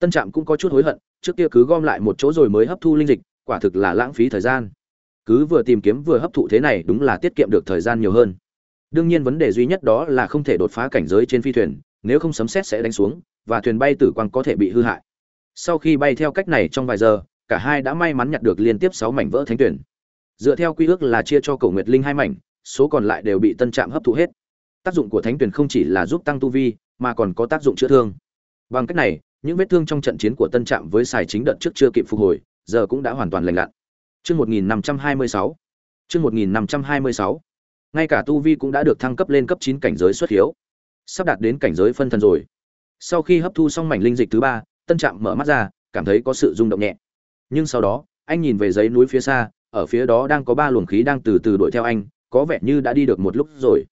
tân trạm cũng có chút hối hận, trước kia cứ gom lại một chỗ rồi mới hấp thu linh dịch, quả thực là lãng phí thời gian. Cứ vừa tìm kiếm vừa hấp thụ thế này đúng là tiết kiệm được thời gian nhiều hơn. Đương nhiên vấn đề duy nhất đó là không thể đột phá cảnh giới trên phi thuyền, nếu không sấm xét sẽ đánh xuống, và thuyền bay tử quang có thể bị hư hại. Sau khi bay theo cách này trong vài giờ, cả hai đã may mắn nhặt được liên tiếp sáu mảnh vỡ thánh tuyển. Dựa theo quy ước là chia cho cổ nguyệt linh hai mảnh, số còn lại đều bị tân trạm hấp thụ hết. Tác dụng của thánh tuyển không chỉ là giúp tăng tu vi, mà còn có tác dụng chữa thương. Bằng cách này những vết thương trong trận chiến của tân trạm với xài chính đợt trước chưa kịp phục hồi giờ cũng đã hoàn toàn lành lặn Trước 1526. Trước 1526. Ngay cả tu vi cũng đã được thăng cấp lên cấp 9 cảnh giới xuất hiếu. Sắp đạt đến cảnh giới phân thần rồi. Sau khi hấp thu xong mảnh linh dịch thứ ba, Tân Trạm mở mắt ra, cảm thấy có sự rung động nhẹ. Nhưng sau đó, anh nhìn về giấy núi phía xa, ở phía đó đang có ba luồng khí đang từ từ đuổi theo anh, có vẻ như đã đi được một lúc rồi.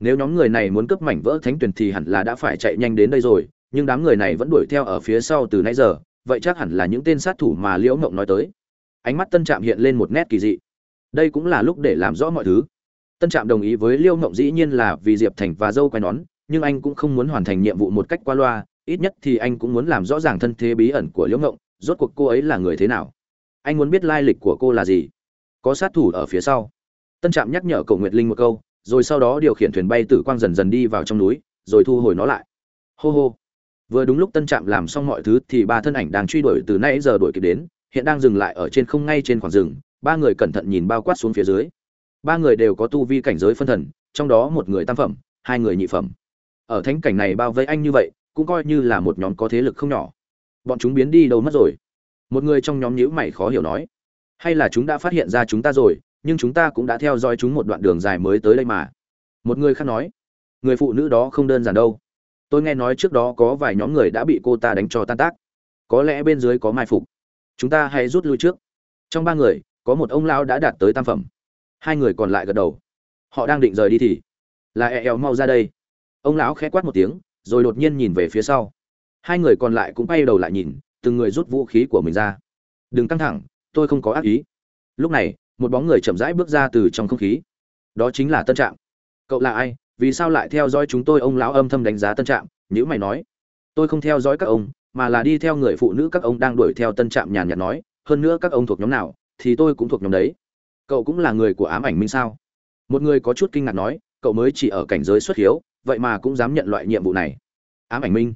Nếu nhóm người này muốn cướp mảnh vỡ thánh tuyển thì hẳn là đã phải chạy nhanh đến đây rồi, nhưng đám người này vẫn đuổi theo ở phía sau từ nãy giờ, vậy chắc hẳn là những tên sát thủ mà Liễu Ngộng nói tới. Ánh mắt tân trạm hiện lên một nét kỳ dị. Đây cũng là lúc để làm rõ mọi thứ. Tân trạm đồng ý với Liễu ngộng dĩ nhiên là vì diệp thành và dâu quay nón nhưng anh cũng không muốn hoàn thành nhiệm vụ một cách qua loa ít nhất thì anh cũng muốn làm rõ ràng thân thế bí ẩn của liễu ngộng rốt cuộc cô ấy là người thế nào. Anh muốn biết lai lịch của cô là gì? Có sát thủ ở phía sau. Tân trạm nhắc nhở cậu nguyệt linh một câu rồi sau đó điều khiển thuyền bay tử quang dần dần đi vào trong núi rồi thu hồi nó lại. Hô hô vừa đúng lúc tân trạm làm xong mọi thứ thì ba thân ảnh đang truy đuổi từ nay giờ đuổi kịp đến, hiện đang dừng lại ở trên không ngay trên khoảng rừng, ba người cẩn thận nhìn bao quát xuống phía dưới. Ba người đều có tu vi cảnh giới phân thần, trong đó một người tam phẩm, hai người nhị phẩm. Ở thánh cảnh này bao vây anh như vậy, cũng coi như là một nhóm có thế lực không nhỏ. Bọn chúng biến đi đâu mất rồi? Một người trong nhóm nhữ mày khó hiểu nói. Hay là chúng đã phát hiện ra chúng ta rồi, nhưng chúng ta cũng đã theo dõi chúng một đoạn đường dài mới tới đây mà. Một người khác nói. Người phụ nữ đó không đơn giản đâu tôi nghe nói trước đó có vài nhóm người đã bị cô ta đánh cho tan tác. Có lẽ bên dưới có mai phục. Chúng ta hãy rút lui trước. Trong ba người, có một ông lão đã đạt tới tam phẩm. Hai người còn lại gật đầu. Họ đang định rời đi thì, là e eo mau ra đây. Ông lão khẽ quát một tiếng, rồi đột nhiên nhìn về phía sau. Hai người còn lại cũng bay đầu lại nhìn, từng người rút vũ khí của mình ra. Đừng căng thẳng, tôi không có ác ý. Lúc này, một bóng người chậm rãi bước ra từ trong không khí. Đó chính là tân trạm. Cậu là ai? Vì sao lại theo dõi chúng tôi? Ông lão âm thầm đánh giá tân trạm nhữ mày nói. Tôi không theo dõi các ông, mà là đi theo người phụ nữ các ông đang đuổi theo tân trạm nhàn nhạt nói. Hơn nữa các ông thuộc nhóm nào, thì tôi cũng thuộc nhóm đấy. Cậu cũng là người của ám ảnh minh sao? Một người có chút kinh ngạc nói. Cậu mới chỉ ở cảnh giới xuất hiếu, vậy mà cũng dám nhận loại nhiệm vụ này. Ám ảnh minh.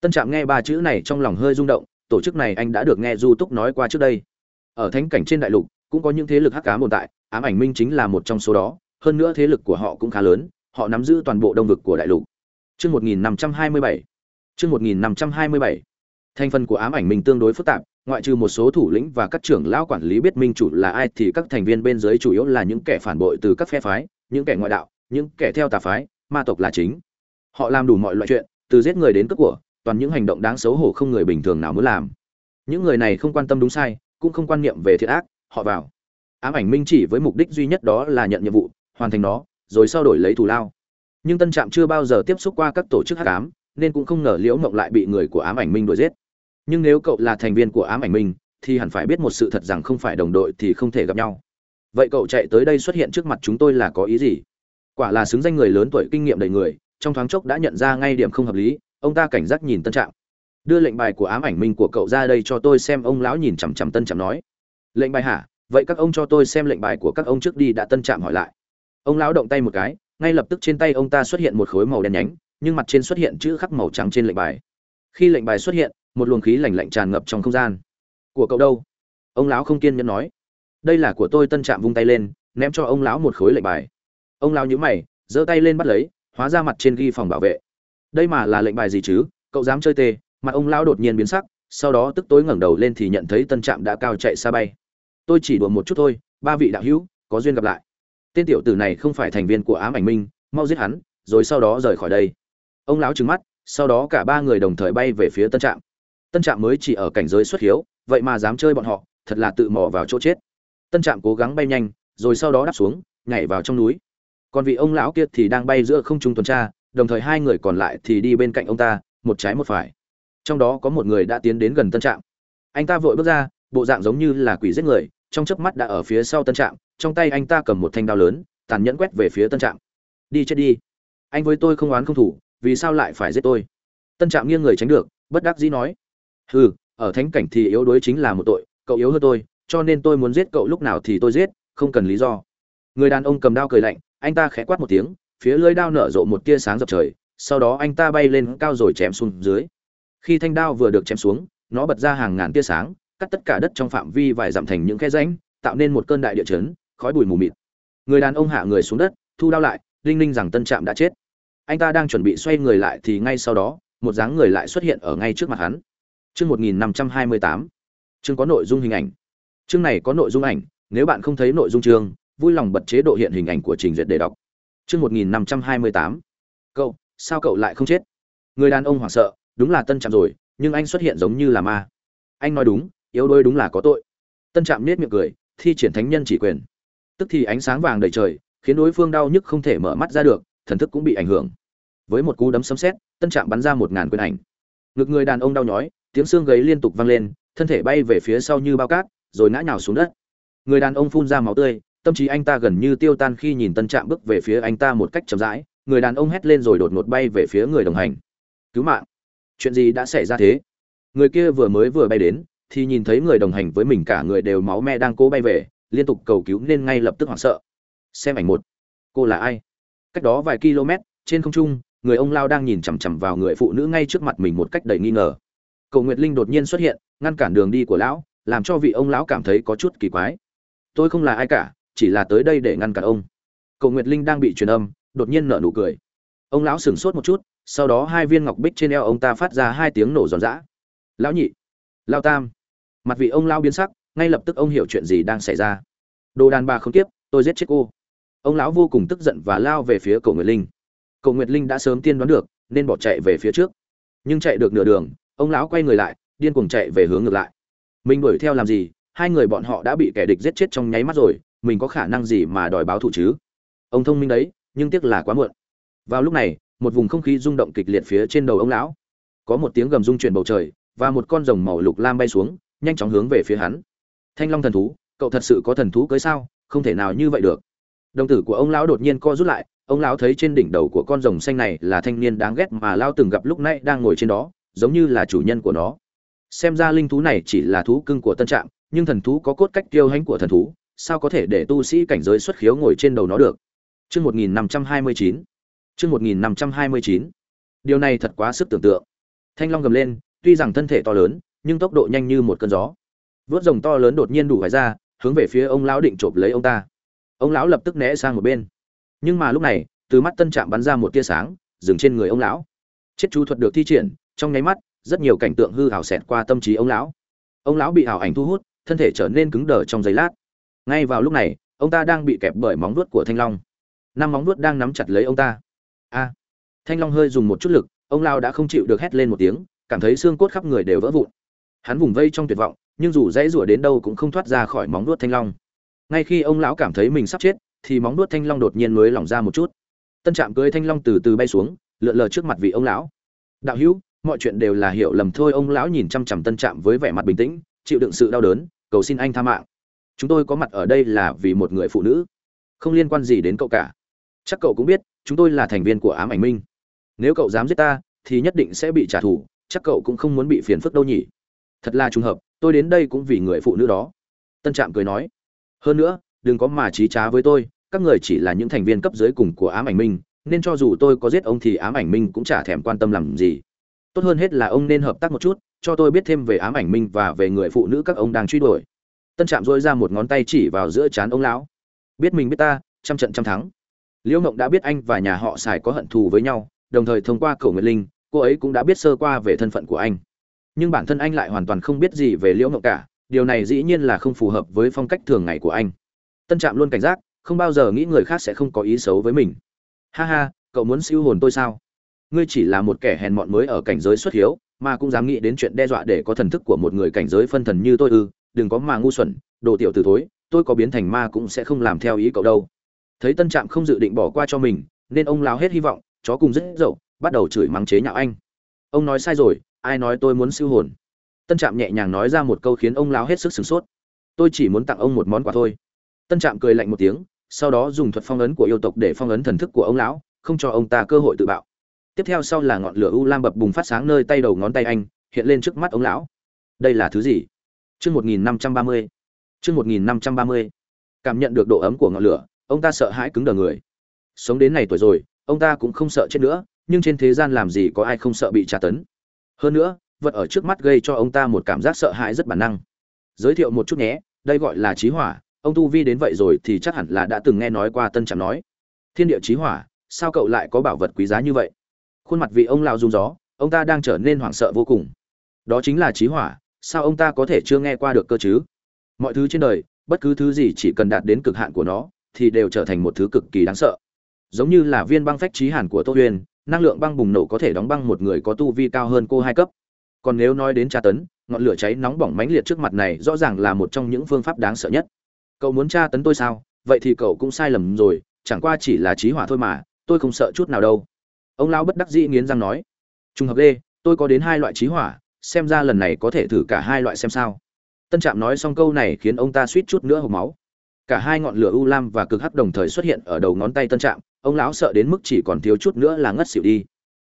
Tân trạm nghe ba chữ này trong lòng hơi rung động. Tổ chức này anh đã được nghe du túc nói qua trước đây. Ở thánh cảnh trên đại lục, cũng có những thế lực hắc cá tồn tại. Ám ảnh minh chính là một trong số đó. Hơn nữa thế lực của họ cũng khá lớn họ nắm giữ toàn bộ đông vực của đại lục Chương 1527. Chương 1527. Thành phần của ám ảnh minh tương đối phức tạp, ngoại trừ một số thủ lĩnh và các trưởng lão quản lý biết minh chủ là ai thì các thành viên bên dưới chủ yếu là những kẻ phản bội từ các phe phái, những kẻ ngoại đạo, những kẻ theo tà phái, ma tộc là chính. Họ làm đủ mọi loại chuyện, từ giết người đến cướp của, toàn những hành động đáng xấu hổ không người bình thường nào muốn làm. Những người này không quan tâm đúng sai, cũng không quan niệm về thiện ác, họ vào. Ám ảnh minh chỉ với mục đích duy nhất đó là nhận nhiệm vụ, hoàn thành nó, rồi sau đổi lấy thù lao. Nhưng Tân Trạm chưa bao giờ tiếp xúc qua các tổ chức hắc ám, nên cũng không ngờ Liễu Mộng lại bị người của ám ảnh minh đuổi giết. Nhưng nếu cậu là thành viên của ám ảnh minh thì hẳn phải biết một sự thật rằng không phải đồng đội thì không thể gặp nhau. Vậy cậu chạy tới đây xuất hiện trước mặt chúng tôi là có ý gì? Quả là xứng danh người lớn tuổi kinh nghiệm đầy người trong thoáng chốc đã nhận ra ngay điểm không hợp lý ông ta cảnh giác nhìn tân Trạm, đưa lệnh bài của ám ảnh minh của cậu ra đây cho tôi xem ông lão nhìn chằm chằm tân trạm nói. Lệnh bài hả? Vậy các ông cho tôi xem lệnh bài của các ông trước đi đã tân trạm hỏi lại ông lão động tay một cái, ngay lập tức trên tay ông ta xuất hiện một khối màu đen nhánh, nhưng mặt trên xuất hiện chữ khắc màu trắng trên lệnh bài. Khi lệnh bài xuất hiện, một luồng khí lạnh lạnh tràn ngập trong không gian. Của cậu đâu? Ông lão không kiên nhẫn nói. Đây là của tôi. Tân trạm vung tay lên, ném cho ông lão một khối lệnh bài. Ông lão nhíu mày, giơ tay lên bắt lấy, hóa ra mặt trên ghi phòng bảo vệ. Đây mà là lệnh bài gì chứ? Cậu dám chơi tê. Mặt ông lão đột nhiên biến sắc, sau đó tức tối ngẩng đầu lên thì nhận thấy tân trạm đã cao chạy xa bay. Tôi chỉ đùa một chút thôi, ba vị đạo hữu, có duyên gặp lại tên tiểu tử này không phải thành viên của ám ảnh minh, mau giết hắn, rồi sau đó rời khỏi đây. Ông lão trừng mắt, sau đó cả ba người đồng thời bay về phía tân trạm. Tân trạm mới chỉ ở cảnh giới xuất hiếu, vậy mà dám chơi bọn họ, thật là tự mò vào chỗ chết. Tân trạm cố gắng bay nhanh, rồi sau đó đáp xuống, nhảy vào trong núi. Còn vị ông lão kia thì đang bay giữa không trung tuần tra, đồng thời hai người còn lại thì đi bên cạnh ông ta, một trái một phải. Trong đó có một người đã tiến đến gần tân trạm. Anh ta vội bước ra, bộ dạng giống như là quỷ giết người trong chớp mắt đã ở phía sau tân trạm, trong tay anh ta cầm một thanh đao lớn, tàn nhẫn quét về phía tân trạm. Đi chết đi. Anh với tôi không oán không thủ, vì sao lại phải giết tôi? Tân trạm nghiêng người tránh được, bất đắc dĩ nói. Hừ, ở thánh cảnh thì yếu đuối chính là một tội, cậu yếu hơn tôi, cho nên tôi muốn giết cậu lúc nào thì tôi giết, không cần lý do. Người đàn ông cầm đao cười lạnh, anh ta khẽ quát một tiếng, phía lưỡi đao nở rộ một tia sáng dập trời, sau đó anh ta bay lên cao rồi chém xuống dưới. Khi thanh đao vừa được chém xuống, nó bật ra hàng ngàn tia sáng cắt tất cả đất trong phạm vi vài dặm thành những khe rãnh, tạo nên một cơn đại địa chấn, khói bụi mù mịt. Người đàn ông hạ người xuống đất, thu đao lại linh linh rằng tân trạm đã chết. Anh ta đang chuẩn bị xoay người lại thì ngay sau đó, một dáng người lại xuất hiện ở ngay trước mặt hắn. Chương một nghìn năm trăm hai mươi tám. Chương có nội dung hình ảnh. Chương này có nội dung ảnh, nếu bạn không thấy nội dung chương, vui lòng bật chế độ hiện hình ảnh của trình duyệt để đọc. Chương một nghìn năm trăm hai mươi tám. Cậu, sao cậu lại không chết? Người đàn ông hoảng sợ, đúng là tân trạm rồi, nhưng anh xuất hiện giống như là ma. Anh nói đúng yếu đuối đúng là có tội. Tân trạm nết miệng cười, thi triển thánh nhân chỉ quyền. Tức thì ánh sáng vàng đầy trời, khiến đối phương đau nhức không thể mở mắt ra được, thần thức cũng bị ảnh hưởng. Với một cú đấm sấm sét, tân trạm bắn ra một ngàn quyền ảnh. Ngực người đàn ông đau nhói, tiếng xương gầy liên tục vang lên, thân thể bay về phía sau như bao cát, rồi ngã nhào xuống đất. Người đàn ông phun ra máu tươi, tâm trí anh ta gần như tiêu tan khi nhìn tân trạm bước về phía anh ta một cách chậm rãi, người đàn ông hét lên rồi đột ngột bay về phía người đồng hành. Cứu mạng! Chuyện gì đã xảy ra thế? Người kia vừa mới vừa bay đến thì nhìn thấy người đồng hành với mình cả người đều máu me đang cố bay về, liên tục cầu cứu nên ngay lập tức hoảng sợ. Xem ảnh một. Cô là ai? Cách đó vài km, trên không trung, người ông lao đang nhìn chằm chằm vào người phụ nữ ngay trước mặt mình một cách đầy nghi ngờ. Cầu nguyệt linh đột nhiên xuất hiện, ngăn cản đường đi của lão, làm cho vị ông lão cảm thấy có chút kỳ quái. Tôi không là ai cả, chỉ là tới đây để ngăn cản ông. Cầu nguyệt linh đang bị truyền âm, đột nhiên nở nụ cười. Ông lão sửng sốt một chút, sau đó hai viên ngọc bích trên eo ông ta phát ra hai tiếng nổ giòn giã. Lão nhị. Lao tam mặt vị ông lao biến sắc, ngay lập tức ông hiểu chuyện gì đang xảy ra. Đồ đàn bà không tiếp, tôi giết chết cô. Ông lão vô cùng tức giận và lao về phía cầu nguyệt linh. Cầu nguyệt linh đã sớm tiên đoán được, nên bỏ chạy về phía trước. Nhưng chạy được nửa đường, ông lão quay người lại, điên cuồng chạy về hướng ngược lại. Mình đuổi theo làm gì? Hai người bọn họ đã bị kẻ địch giết chết trong nháy mắt rồi, mình có khả năng gì mà đòi báo thù chứ? Ông thông minh đấy, nhưng tiếc là quá muộn. Vào lúc này, một vùng không khí rung động kịch liệt phía trên đầu ông lão. Có một tiếng gầm rung chuyển bầu trời, và một con rồng màu lục lam bay xuống nhanh chóng hướng về phía hắn. Thanh long thần thú, cậu thật sự có thần thú cưới sao? Không thể nào như vậy được. Đồng tử của ông lão đột nhiên co rút lại, ông lão thấy trên đỉnh đầu của con rồng xanh này là thanh niên đáng ghét mà lao từng gặp lúc nãy đang ngồi trên đó, giống như là chủ nhân của nó. Xem ra linh thú này chỉ là thú cưng của tân trạm nhưng thần thú có cốt cách kiêu hãnh của thần thú, sao có thể để tu sĩ cảnh giới xuất khiếu ngồi trên đầu nó được? Chương một nghìn năm trăm hai mươi chín. Chương một nghìn năm trăm hai mươi chín. Điều này thật quá sức tưởng tượng. Thanh long gầm lên, tuy rằng thân thể to lớn nhưng tốc độ nhanh như một cơn gió. Vớt rồng to lớn đột nhiên đủ vải ra, hướng về phía ông lão định chộp lấy ông ta. Ông lão lập tức né sang một bên. Nhưng mà lúc này, từ mắt tân trạm bắn ra một tia sáng, dừng trên người ông lão. Chết chú thuật được thi triển, trong nháy mắt, rất nhiều cảnh tượng hư hảo xẹt qua tâm trí ông lão. Ông lão bị ảo ảnh thu hút, thân thể trở nên cứng đờ trong giây lát. Ngay vào lúc này, ông ta đang bị kẹp bởi móng vuốt của thanh long. Năm móng vuốt đang nắm chặt lấy ông ta. A! Thanh long hơi dùng một chút lực, ông lao đã không chịu được hét lên một tiếng, cảm thấy xương cốt khắp người đều vỡ vụn hắn vùng vây trong tuyệt vọng, nhưng dù dãy rủa đến đâu cũng không thoát ra khỏi móng đuốt thanh long. Ngay khi ông lão cảm thấy mình sắp chết, thì móng đuốt thanh long đột nhiên mới lỏng ra một chút. Tân trạm cưới thanh long từ từ bay xuống, lượn lờ trước mặt vị ông lão. Đạo hữu, mọi chuyện đều là hiểu lầm thôi. Ông lão nhìn chăm chằm tân trạm với vẻ mặt bình tĩnh, chịu đựng sự đau đớn, cầu xin anh tha mạng. Chúng tôi có mặt ở đây là vì một người phụ nữ, không liên quan gì đến cậu cả. Chắc cậu cũng biết, chúng tôi là thành viên của ám ảnh minh. Nếu cậu dám giết ta, thì nhất định sẽ bị trả thù, chắc cậu cũng không muốn bị phiền phức đâu nhỉ thật là trùng hợp, tôi đến đây cũng vì người phụ nữ đó. Tân trạm cười nói. Hơn nữa, đừng có mà trí trá với tôi, các người chỉ là những thành viên cấp dưới cùng của ám ảnh minh nên cho dù tôi có giết ông thì ám ảnh minh cũng chả thèm quan tâm làm gì. Tốt hơn hết là ông nên hợp tác một chút, cho tôi biết thêm về ám ảnh minh và về người phụ nữ các ông đang truy đuổi. Tân trạm dôi ra một ngón tay chỉ vào giữa trán ông lão. Biết mình biết ta, trăm trận trăm thắng. Liễu mộng đã biết anh và nhà họ sài có hận thù với nhau, đồng thời thông qua cầu nguyện linh, cô ấy cũng đã biết sơ qua về thân phận của anh nhưng bản thân anh lại hoàn toàn không biết gì về liễu mộng cả, điều này dĩ nhiên là không phù hợp với phong cách thường ngày của anh. Tân trạm luôn cảnh giác, không bao giờ nghĩ người khác sẽ không có ý xấu với mình. Ha ha, cậu muốn siêu hồn tôi sao? Ngươi chỉ là một kẻ hèn mọn mới ở cảnh giới xuất hiếu, mà cũng dám nghĩ đến chuyện đe dọa để có thần thức của một người cảnh giới phân thần như tôi ư, đừng có mà ngu xuẩn, đồ tiểu từ thối, tôi có biến thành ma cũng sẽ không làm theo ý cậu đâu. Thấy tân trạm không dự định bỏ qua cho mình, nên ông lao hết hy vọng, chó cùng rất dậu, bắt đầu chửi mắng chế nhạo anh. Ông nói sai rồi ai nói tôi muốn siêu hồn? Tân trạm nhẹ nhàng nói ra một câu khiến ông lao hết sức sửng sốt. Tôi chỉ muốn tặng ông một món quà thôi. Tân trạm cười lạnh một tiếng, sau đó dùng thuật phong ấn của yêu tộc để phong ấn thần thức của ông lão, không cho ông ta cơ hội tự bạo. Tiếp theo sau là ngọn lửa u lam bập bùng phát sáng nơi tay đầu ngón tay anh, hiện lên trước mắt ông lão. Đây là thứ gì? Chương một nghìn năm trăm ba mươi. Chương một nghìn năm trăm ba mươi. Cảm nhận được độ ấm của ngọn lửa, ông ta sợ hãi cứng đờ người. Sống đến này tuổi rồi, ông ta cũng không sợ chết nữa, nhưng trên thế gian làm gì có ai không sợ bị tra tấn hơn nữa, vật ở trước mắt gây cho ông ta một cảm giác sợ hãi rất bản năng. Giới thiệu một chút nhé, đây gọi là trí hỏa, ông tu vi đến vậy rồi thì chắc hẳn là đã từng nghe nói qua tân trạm nói. Thiên địa trí hỏa, sao cậu lại có bảo vật quý giá như vậy? Khuôn mặt vị ông lao rung gió, ông ta đang trở nên hoảng sợ vô cùng. Đó chính là trí hỏa, sao ông ta có thể chưa nghe qua được cơ chứ? Mọi thứ trên đời, bất cứ thứ gì chỉ cần đạt đến cực hạn của nó, thì đều trở thành một thứ cực kỳ đáng sợ. Giống như là viên băng phách trí hàn của tô huyền năng lượng băng bùng nổ có thể đóng băng một người có tu vi cao hơn cô hai cấp. Còn nếu nói đến tra tấn, ngọn lửa cháy nóng bỏng mãnh liệt trước mặt này rõ ràng là một trong những phương pháp đáng sợ nhất. Cậu muốn tra tấn tôi sao? Vậy thì cậu cũng sai lầm rồi, chẳng qua chỉ là trí hỏa thôi mà, tôi không sợ chút nào đâu. Ông lão bất đắc dĩ nghiến răng nói. Trùng hợp lê, tôi có đến hai loại trí hỏa, xem ra lần này có thể thử cả hai loại xem sao. Tân trạm nói xong câu này khiến ông ta suýt chút nữa hộp máu. Cả hai ngọn lửa u lam và cực hắc đồng thời xuất hiện ở đầu ngón tay tân trạm ông lão sợ đến mức chỉ còn thiếu chút nữa là ngất xỉu đi.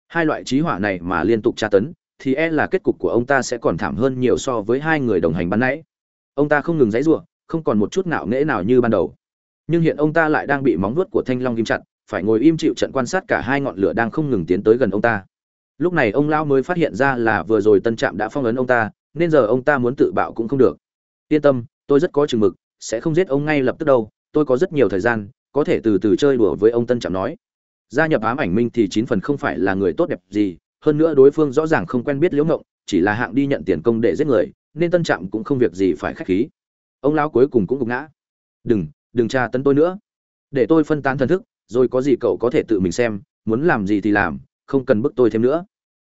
Hai loại trí hỏa này mà liên tục tra tấn, thì e là kết cục của ông ta sẽ còn thảm hơn nhiều so với hai người đồng hành ban nãy. Ông ta không ngừng dãy giụa, không còn một chút ngạo nghễ nào như ban đầu. Nhưng hiện ông ta lại đang bị móng vuốt của thanh long kim chặt, phải ngồi im chịu trận quan sát cả hai ngọn lửa đang không ngừng tiến tới gần ông ta. Lúc này ông lão mới phát hiện ra là vừa rồi tân trạm đã phong ấn ông ta, nên giờ ông ta muốn tự bạo cũng không được. Yên tâm, tôi rất có chừng mực, sẽ không giết ông ngay lập tức đâu, tôi có rất nhiều thời gian có thể từ từ chơi đùa với ông tân trạm nói. Gia nhập ám ảnh minh thì chín phần không phải là người tốt đẹp gì, hơn nữa đối phương rõ ràng không quen biết liễu ngộng, chỉ là hạng đi nhận tiền công để giết người, nên tân trạm cũng không việc gì phải khách khí. Ông lão cuối cùng cũng gục ngã. Đừng đừng tra tấn tôi nữa. Để tôi phân tán thần thức, rồi có gì cậu có thể tự mình xem, muốn làm gì thì làm, không cần bức tôi thêm nữa.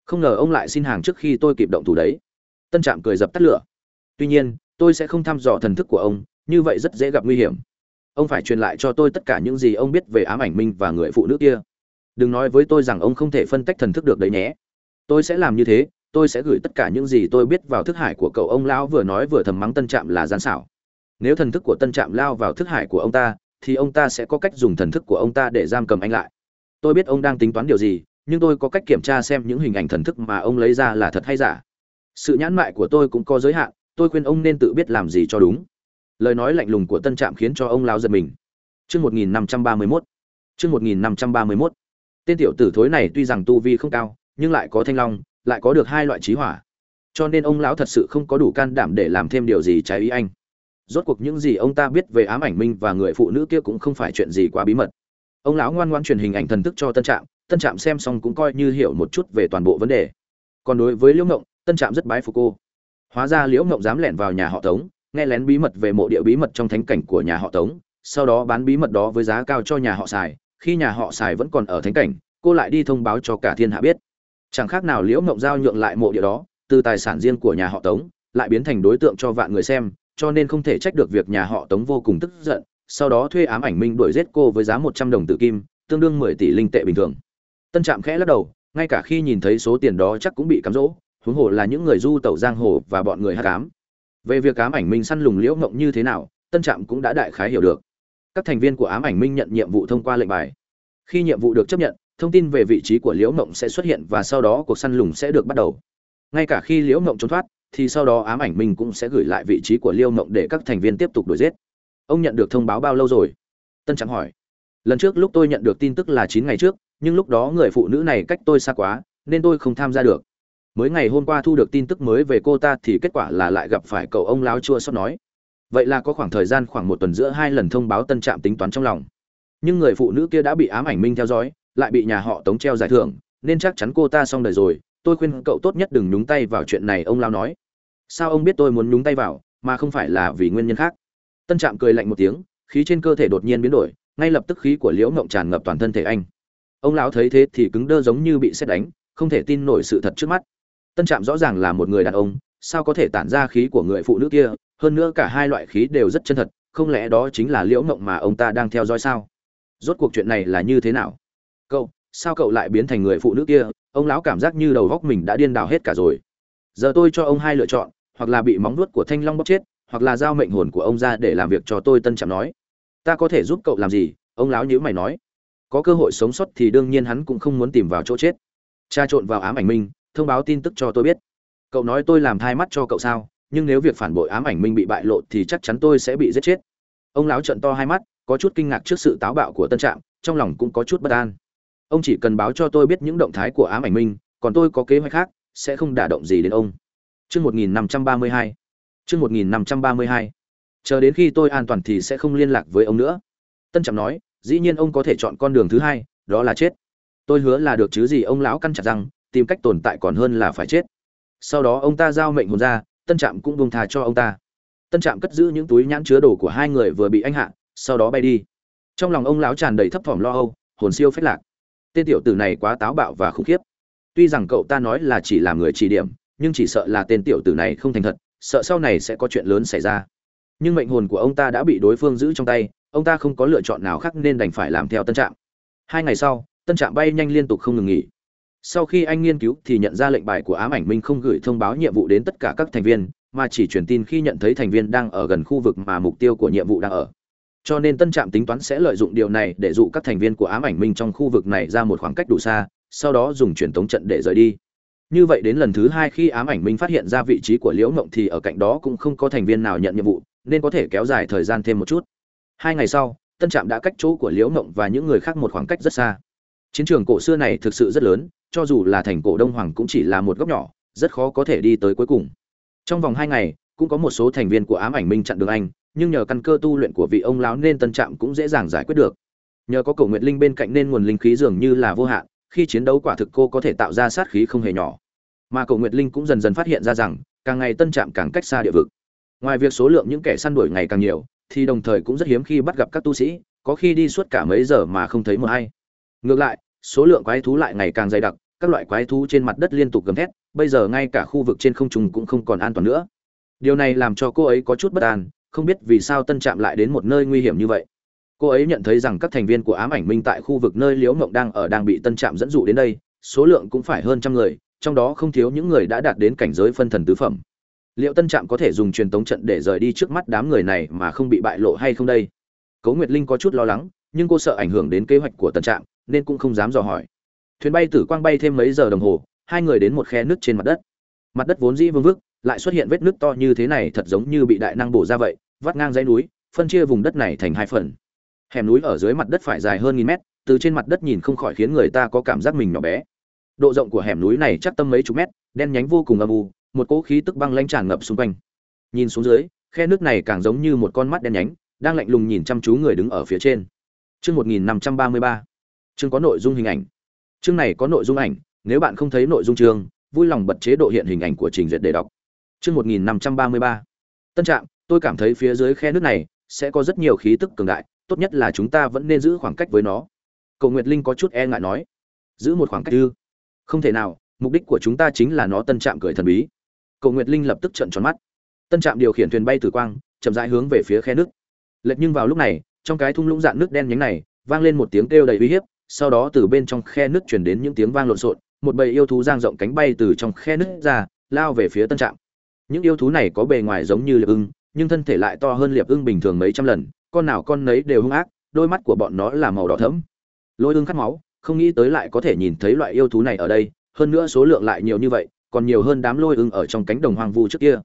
Không ngờ ông lại xin hàng trước khi tôi kịp động thủ đấy. Tân trạm cười dập tắt lửa. Tuy nhiên, tôi sẽ không thăm dò thần thức của ông, như vậy rất dễ gặp nguy hiểm ông phải truyền lại cho tôi tất cả những gì ông biết về ám ảnh minh và người phụ nữ kia. Đừng nói với tôi rằng ông không thể phân tách thần thức được đấy nhé. Tôi sẽ làm như thế, tôi sẽ gửi tất cả những gì tôi biết vào thức hải của cậu ông lão vừa nói vừa thầm mắng tân trạm là gian xảo. Nếu thần thức của tân trạm lao vào thức hải của ông ta, thì ông ta sẽ có cách dùng thần thức của ông ta để giam cầm anh lại. Tôi biết ông đang tính toán điều gì, nhưng tôi có cách kiểm tra xem những hình ảnh thần thức mà ông lấy ra là thật hay giả. Sự nhãn mại của tôi cũng có giới hạn, tôi khuyên ông nên tự biết làm gì cho đúng lời nói lạnh lùng của tân trạm khiến cho ông lao giật mình. Chương một nghìn năm trăm ba mươi mốt. Chương một nghìn năm trăm ba mươi mốt. Tên tiểu tử thối này tuy rằng tu vi không cao, nhưng lại có thanh long, lại có được hai loại trí hỏa. Cho nên ông lão thật sự không có đủ can đảm để làm thêm điều gì trái ý anh. Rốt cuộc những gì ông ta biết về ám ảnh minh và người phụ nữ kia cũng không phải chuyện gì quá bí mật. Ông lão ngoan ngoan truyền hình ảnh thần thức cho tân trạm tân trạm xem xong cũng coi như hiểu một chút về toàn bộ vấn đề. Còn đối với liễu ngộng, tân trạm rất bái phục cô. Hóa ra liễu ngộng dám lẻn vào nhà họ tống nghe lén bí mật về mộ địa bí mật trong thánh cảnh của nhà họ tống, sau đó bán bí mật đó với giá cao cho nhà họ xài khi nhà họ xài vẫn còn ở thánh cảnh, cô lại đi thông báo cho cả thiên hạ biết. Chẳng khác nào liễu ngộng giao nhượng lại mộ địa đó, từ tài sản riêng của nhà họ tống, lại biến thành đối tượng cho vạn người xem, cho nên không thể trách được việc nhà họ tống vô cùng tức giận, sau đó thuê ám ảnh minh đuổi giết cô với giá một trăm đồng tử kim, tương đương mười tỷ linh tệ bình thường. Tân trạm khẽ lắc đầu, ngay cả khi nhìn thấy số tiền đó chắc cũng bị cám dỗ, huống hồ là những người du tẩu giang hồ và bọn người hắc ám về việc ám ảnh minh săn lùng liễu ngộng như thế nào, tân trạm cũng đã đại khái hiểu được. Các thành viên của ám ảnh minh nhận nhiệm vụ thông qua lệnh bài. Khi nhiệm vụ được chấp nhận, thông tin về vị trí của liễu ngộng sẽ xuất hiện và sau đó cuộc săn lùng sẽ được bắt đầu. Ngay cả khi liễu ngộng trốn thoát, thì sau đó ám ảnh minh cũng sẽ gửi lại vị trí của liễu ngộng để các thành viên tiếp tục đuổi giết. Ông nhận được thông báo bao lâu rồi? Tân trạm hỏi. Lần trước lúc tôi nhận được tin tức là chín ngày trước, nhưng lúc đó người phụ nữ này cách tôi xa quá, nên tôi không tham gia được mới ngày hôm qua thu được tin tức mới về cô ta thì kết quả là lại gặp phải cậu ông láo chua xót nói. Vậy là có khoảng thời gian khoảng một tuần giữa hai lần thông báo tân trạm tính toán trong lòng. Nhưng người phụ nữ kia đã bị ám ảnh minh theo dõi, lại bị nhà họ tống treo giải thưởng, nên chắc chắn cô ta xong đời rồi, tôi khuyên cậu tốt nhất đừng nhúng tay vào chuyện này, ông lao nói. Sao ông biết tôi muốn nhúng tay vào, mà không phải là vì nguyên nhân khác? Tân trạm cười lạnh một tiếng, khí trên cơ thể đột nhiên biến đổi, ngay lập tức khí của liễu mộng tràn ngập toàn thân thể anh. Ông lão thấy thế thì cứng đơ giống như bị xét đánh, không thể tin nổi sự thật trước mắt tân trạm rõ ràng là một người đàn ông, sao có thể tản ra khí của người phụ nữ kia? Hơn nữa cả hai loại khí đều rất chân thật, không lẽ đó chính là liễu mộng mà ông ta đang theo dõi sao? Rốt cuộc chuyện này là như thế nào? Cậu, sao cậu lại biến thành người phụ nữ kia? Ông lão cảm giác như đầu góc mình đã điên đảo hết cả rồi. Giờ tôi cho ông hai lựa chọn, hoặc là bị móng nuốt của thanh long bóc chết, hoặc là giao mệnh hồn của ông ra để làm việc cho tôi, tân trạm nói. Ta có thể giúp cậu làm gì? Ông lão nhữ mày nói. Có cơ hội sống sót thì đương nhiên hắn cũng không muốn tìm vào chỗ chết. Tra trộn vào ám ảnh minh thông báo tin tức cho tôi biết. Cậu nói tôi làm thai mắt cho cậu sao, nhưng nếu việc phản bội ám ảnh minh bị bại lộ thì chắc chắn tôi sẽ bị giết chết. Ông lão trận to hai mắt, có chút kinh ngạc trước sự táo bạo của tân trạm, trong lòng cũng có chút bất an. Ông chỉ cần báo cho tôi biết những động thái của ám ảnh minh còn tôi có kế hoạch khác, sẽ không đả động gì đến ông. Chương một nghìn năm trăm ba mươi hai. Chương một nghìn năm trăm ba mươi hai. Chờ đến khi tôi an toàn thì sẽ không liên lạc với ông nữa. Tân trạm nói, dĩ nhiên ông có thể chọn con đường thứ hai, đó là chết. Tôi hứa là được chứ gì ông lão căn chặt rằng tìm cách tồn tại còn hơn là phải chết. Sau đó ông ta giao mệnh hồn ra, tân trạm cũng buông thà cho ông ta. Tân trạm cất giữ những túi nhãn chứa đồ của hai người vừa bị anh hạ, sau đó bay đi. Trong lòng ông lão tràn đầy thấp thỏm lo âu, hồn siêu phách lạc. Tên tiểu tử này quá táo bạo và khủng khiếp. Tuy rằng cậu ta nói là chỉ làm người chỉ điểm, nhưng chỉ sợ là tên tiểu tử này không thành thật, sợ sau này sẽ có chuyện lớn xảy ra. Nhưng mệnh hồn của ông ta đã bị đối phương giữ trong tay, ông ta không có lựa chọn nào khác nên đành phải làm theo tân trạm. Hai ngày sau, tân trạm bay nhanh liên tục không ngừng nghỉ sau khi anh nghiên cứu thì nhận ra lệnh bài của ám ảnh minh không gửi thông báo nhiệm vụ đến tất cả các thành viên, mà chỉ truyền tin khi nhận thấy thành viên đang ở gần khu vực mà mục tiêu của nhiệm vụ đang ở. Cho nên tân trạm tính toán sẽ lợi dụng điều này để dụ các thành viên của ám ảnh minh trong khu vực này ra một khoảng cách đủ xa, sau đó dùng truyền tống trận để rời đi. Như vậy đến lần thứ hai khi ám ảnh minh phát hiện ra vị trí của liễu ngộng thì ở cạnh đó cũng không có thành viên nào nhận nhiệm vụ, nên có thể kéo dài thời gian thêm một chút. Hai ngày sau, tân trạm đã cách chỗ của liễu ngộng và những người khác một khoảng cách rất xa. Chiến trường cổ xưa này thực sự rất lớn cho dù là thành cổ đông hoàng cũng chỉ là một góc nhỏ, rất khó có thể đi tới cuối cùng. Trong vòng hai ngày, cũng có một số thành viên của ám ảnh minh chặn đường anh, nhưng nhờ căn cơ tu luyện của vị ông lão nên tân trạm cũng dễ dàng giải quyết được. Nhờ có cầu nguyện linh bên cạnh nên nguồn linh khí dường như là vô hạn, khi chiến đấu quả thực cô có thể tạo ra sát khí không hề nhỏ. Mà cầu nguyện linh cũng dần dần phát hiện ra rằng, càng ngày tân trạm càng cách xa địa vực. Ngoài việc số lượng những kẻ săn đuổi ngày càng nhiều, thì đồng thời cũng rất hiếm khi bắt gặp các tu sĩ, có khi đi suốt cả mấy giờ mà không thấy một ai. Ngược lại số lượng quái thú lại ngày càng dày đặc, các loại quái thú trên mặt đất liên tục gầm thét, bây giờ ngay cả khu vực trên không trung cũng không còn an toàn nữa. Điều này làm cho cô ấy có chút bất an, không biết vì sao tân trạm lại đến một nơi nguy hiểm như vậy. Cô ấy nhận thấy rằng các thành viên của ám ảnh minh tại khu vực nơi liễu ngộng đang ở đang bị tân trạm dẫn dụ đến đây, số lượng cũng phải hơn trăm người, trong đó không thiếu những người đã đạt đến cảnh giới phân thần tứ phẩm. Liệu tân trạm có thể dùng truyền tống trận để rời đi trước mắt đám người này mà không bị bại lộ hay không đây? Cấu nguyệt linh có chút lo lắng, nhưng cô sợ ảnh hưởng đến kế hoạch của tân trạm nên cũng không dám dò hỏi. Thuyền bay tử quang bay thêm mấy giờ đồng hồ hai người đến một khe nước trên mặt đất. Mặt đất vốn dĩ vương vức lại xuất hiện vết nước to như thế này thật giống như bị đại năng bổ ra vậy vắt ngang dãy núi phân chia vùng đất này thành hai phần. Hẻm núi ở dưới mặt đất phải dài hơn nghìn mét từ trên mặt đất nhìn không khỏi khiến người ta có cảm giác mình nhỏ bé. Độ rộng của hẻm núi này chắc tâm mấy chục mét đen nhánh vô cùng âm u một cỗ khí tức băng lãnh tràn ngập xung quanh. Nhìn xuống dưới khe nước này càng giống như một con mắt đen nhánh đang lạnh lùng nhìn chăm chú người đứng ở phía trên. Trước 1533, chương có nội dung hình ảnh. Chương này có nội dung ảnh, nếu bạn không thấy nội dung chương, vui lòng bật chế độ hiện hình ảnh của trình duyệt để đọc. Chương một nghìn năm trăm ba mươi ba. Tân trạng tôi cảm thấy phía dưới khe nước này sẽ có rất nhiều khí tức cường đại, tốt nhất là chúng ta vẫn nên giữ khoảng cách với nó. Cầu nguyệt linh có chút e ngại nói. Giữ một khoảng cách ư? Không thể nào, mục đích của chúng ta chính là nó tân trạm cười thần bí. Cầu nguyệt linh lập tức trận tròn mắt. Tân trạm điều khiển thuyền bay từ quang, chậm rãi hướng về phía khe nước. Lệch nhưng vào lúc này, trong cái thung lũng dạn nước đen nhánh này, vang lên một tiếng kêu đầy uy hiếp sau đó từ bên trong khe nước truyền đến những tiếng vang lộn xộn, một bầy yêu thú giang rộng cánh bay từ trong khe nước ra, lao về phía tân trạm. Những yêu thú này có bề ngoài giống như liệp ưng, nhưng thân thể lại to hơn liệp ưng bình thường mấy trăm lần, con nào con nấy đều hung ác, đôi mắt của bọn nó là màu đỏ thẫm. Lôi ưng khát máu, không nghĩ tới lại có thể nhìn thấy loại yêu thú này ở đây, hơn nữa số lượng lại nhiều như vậy, còn nhiều hơn đám lôi ưng ở trong cánh đồng hoang vu trước kia.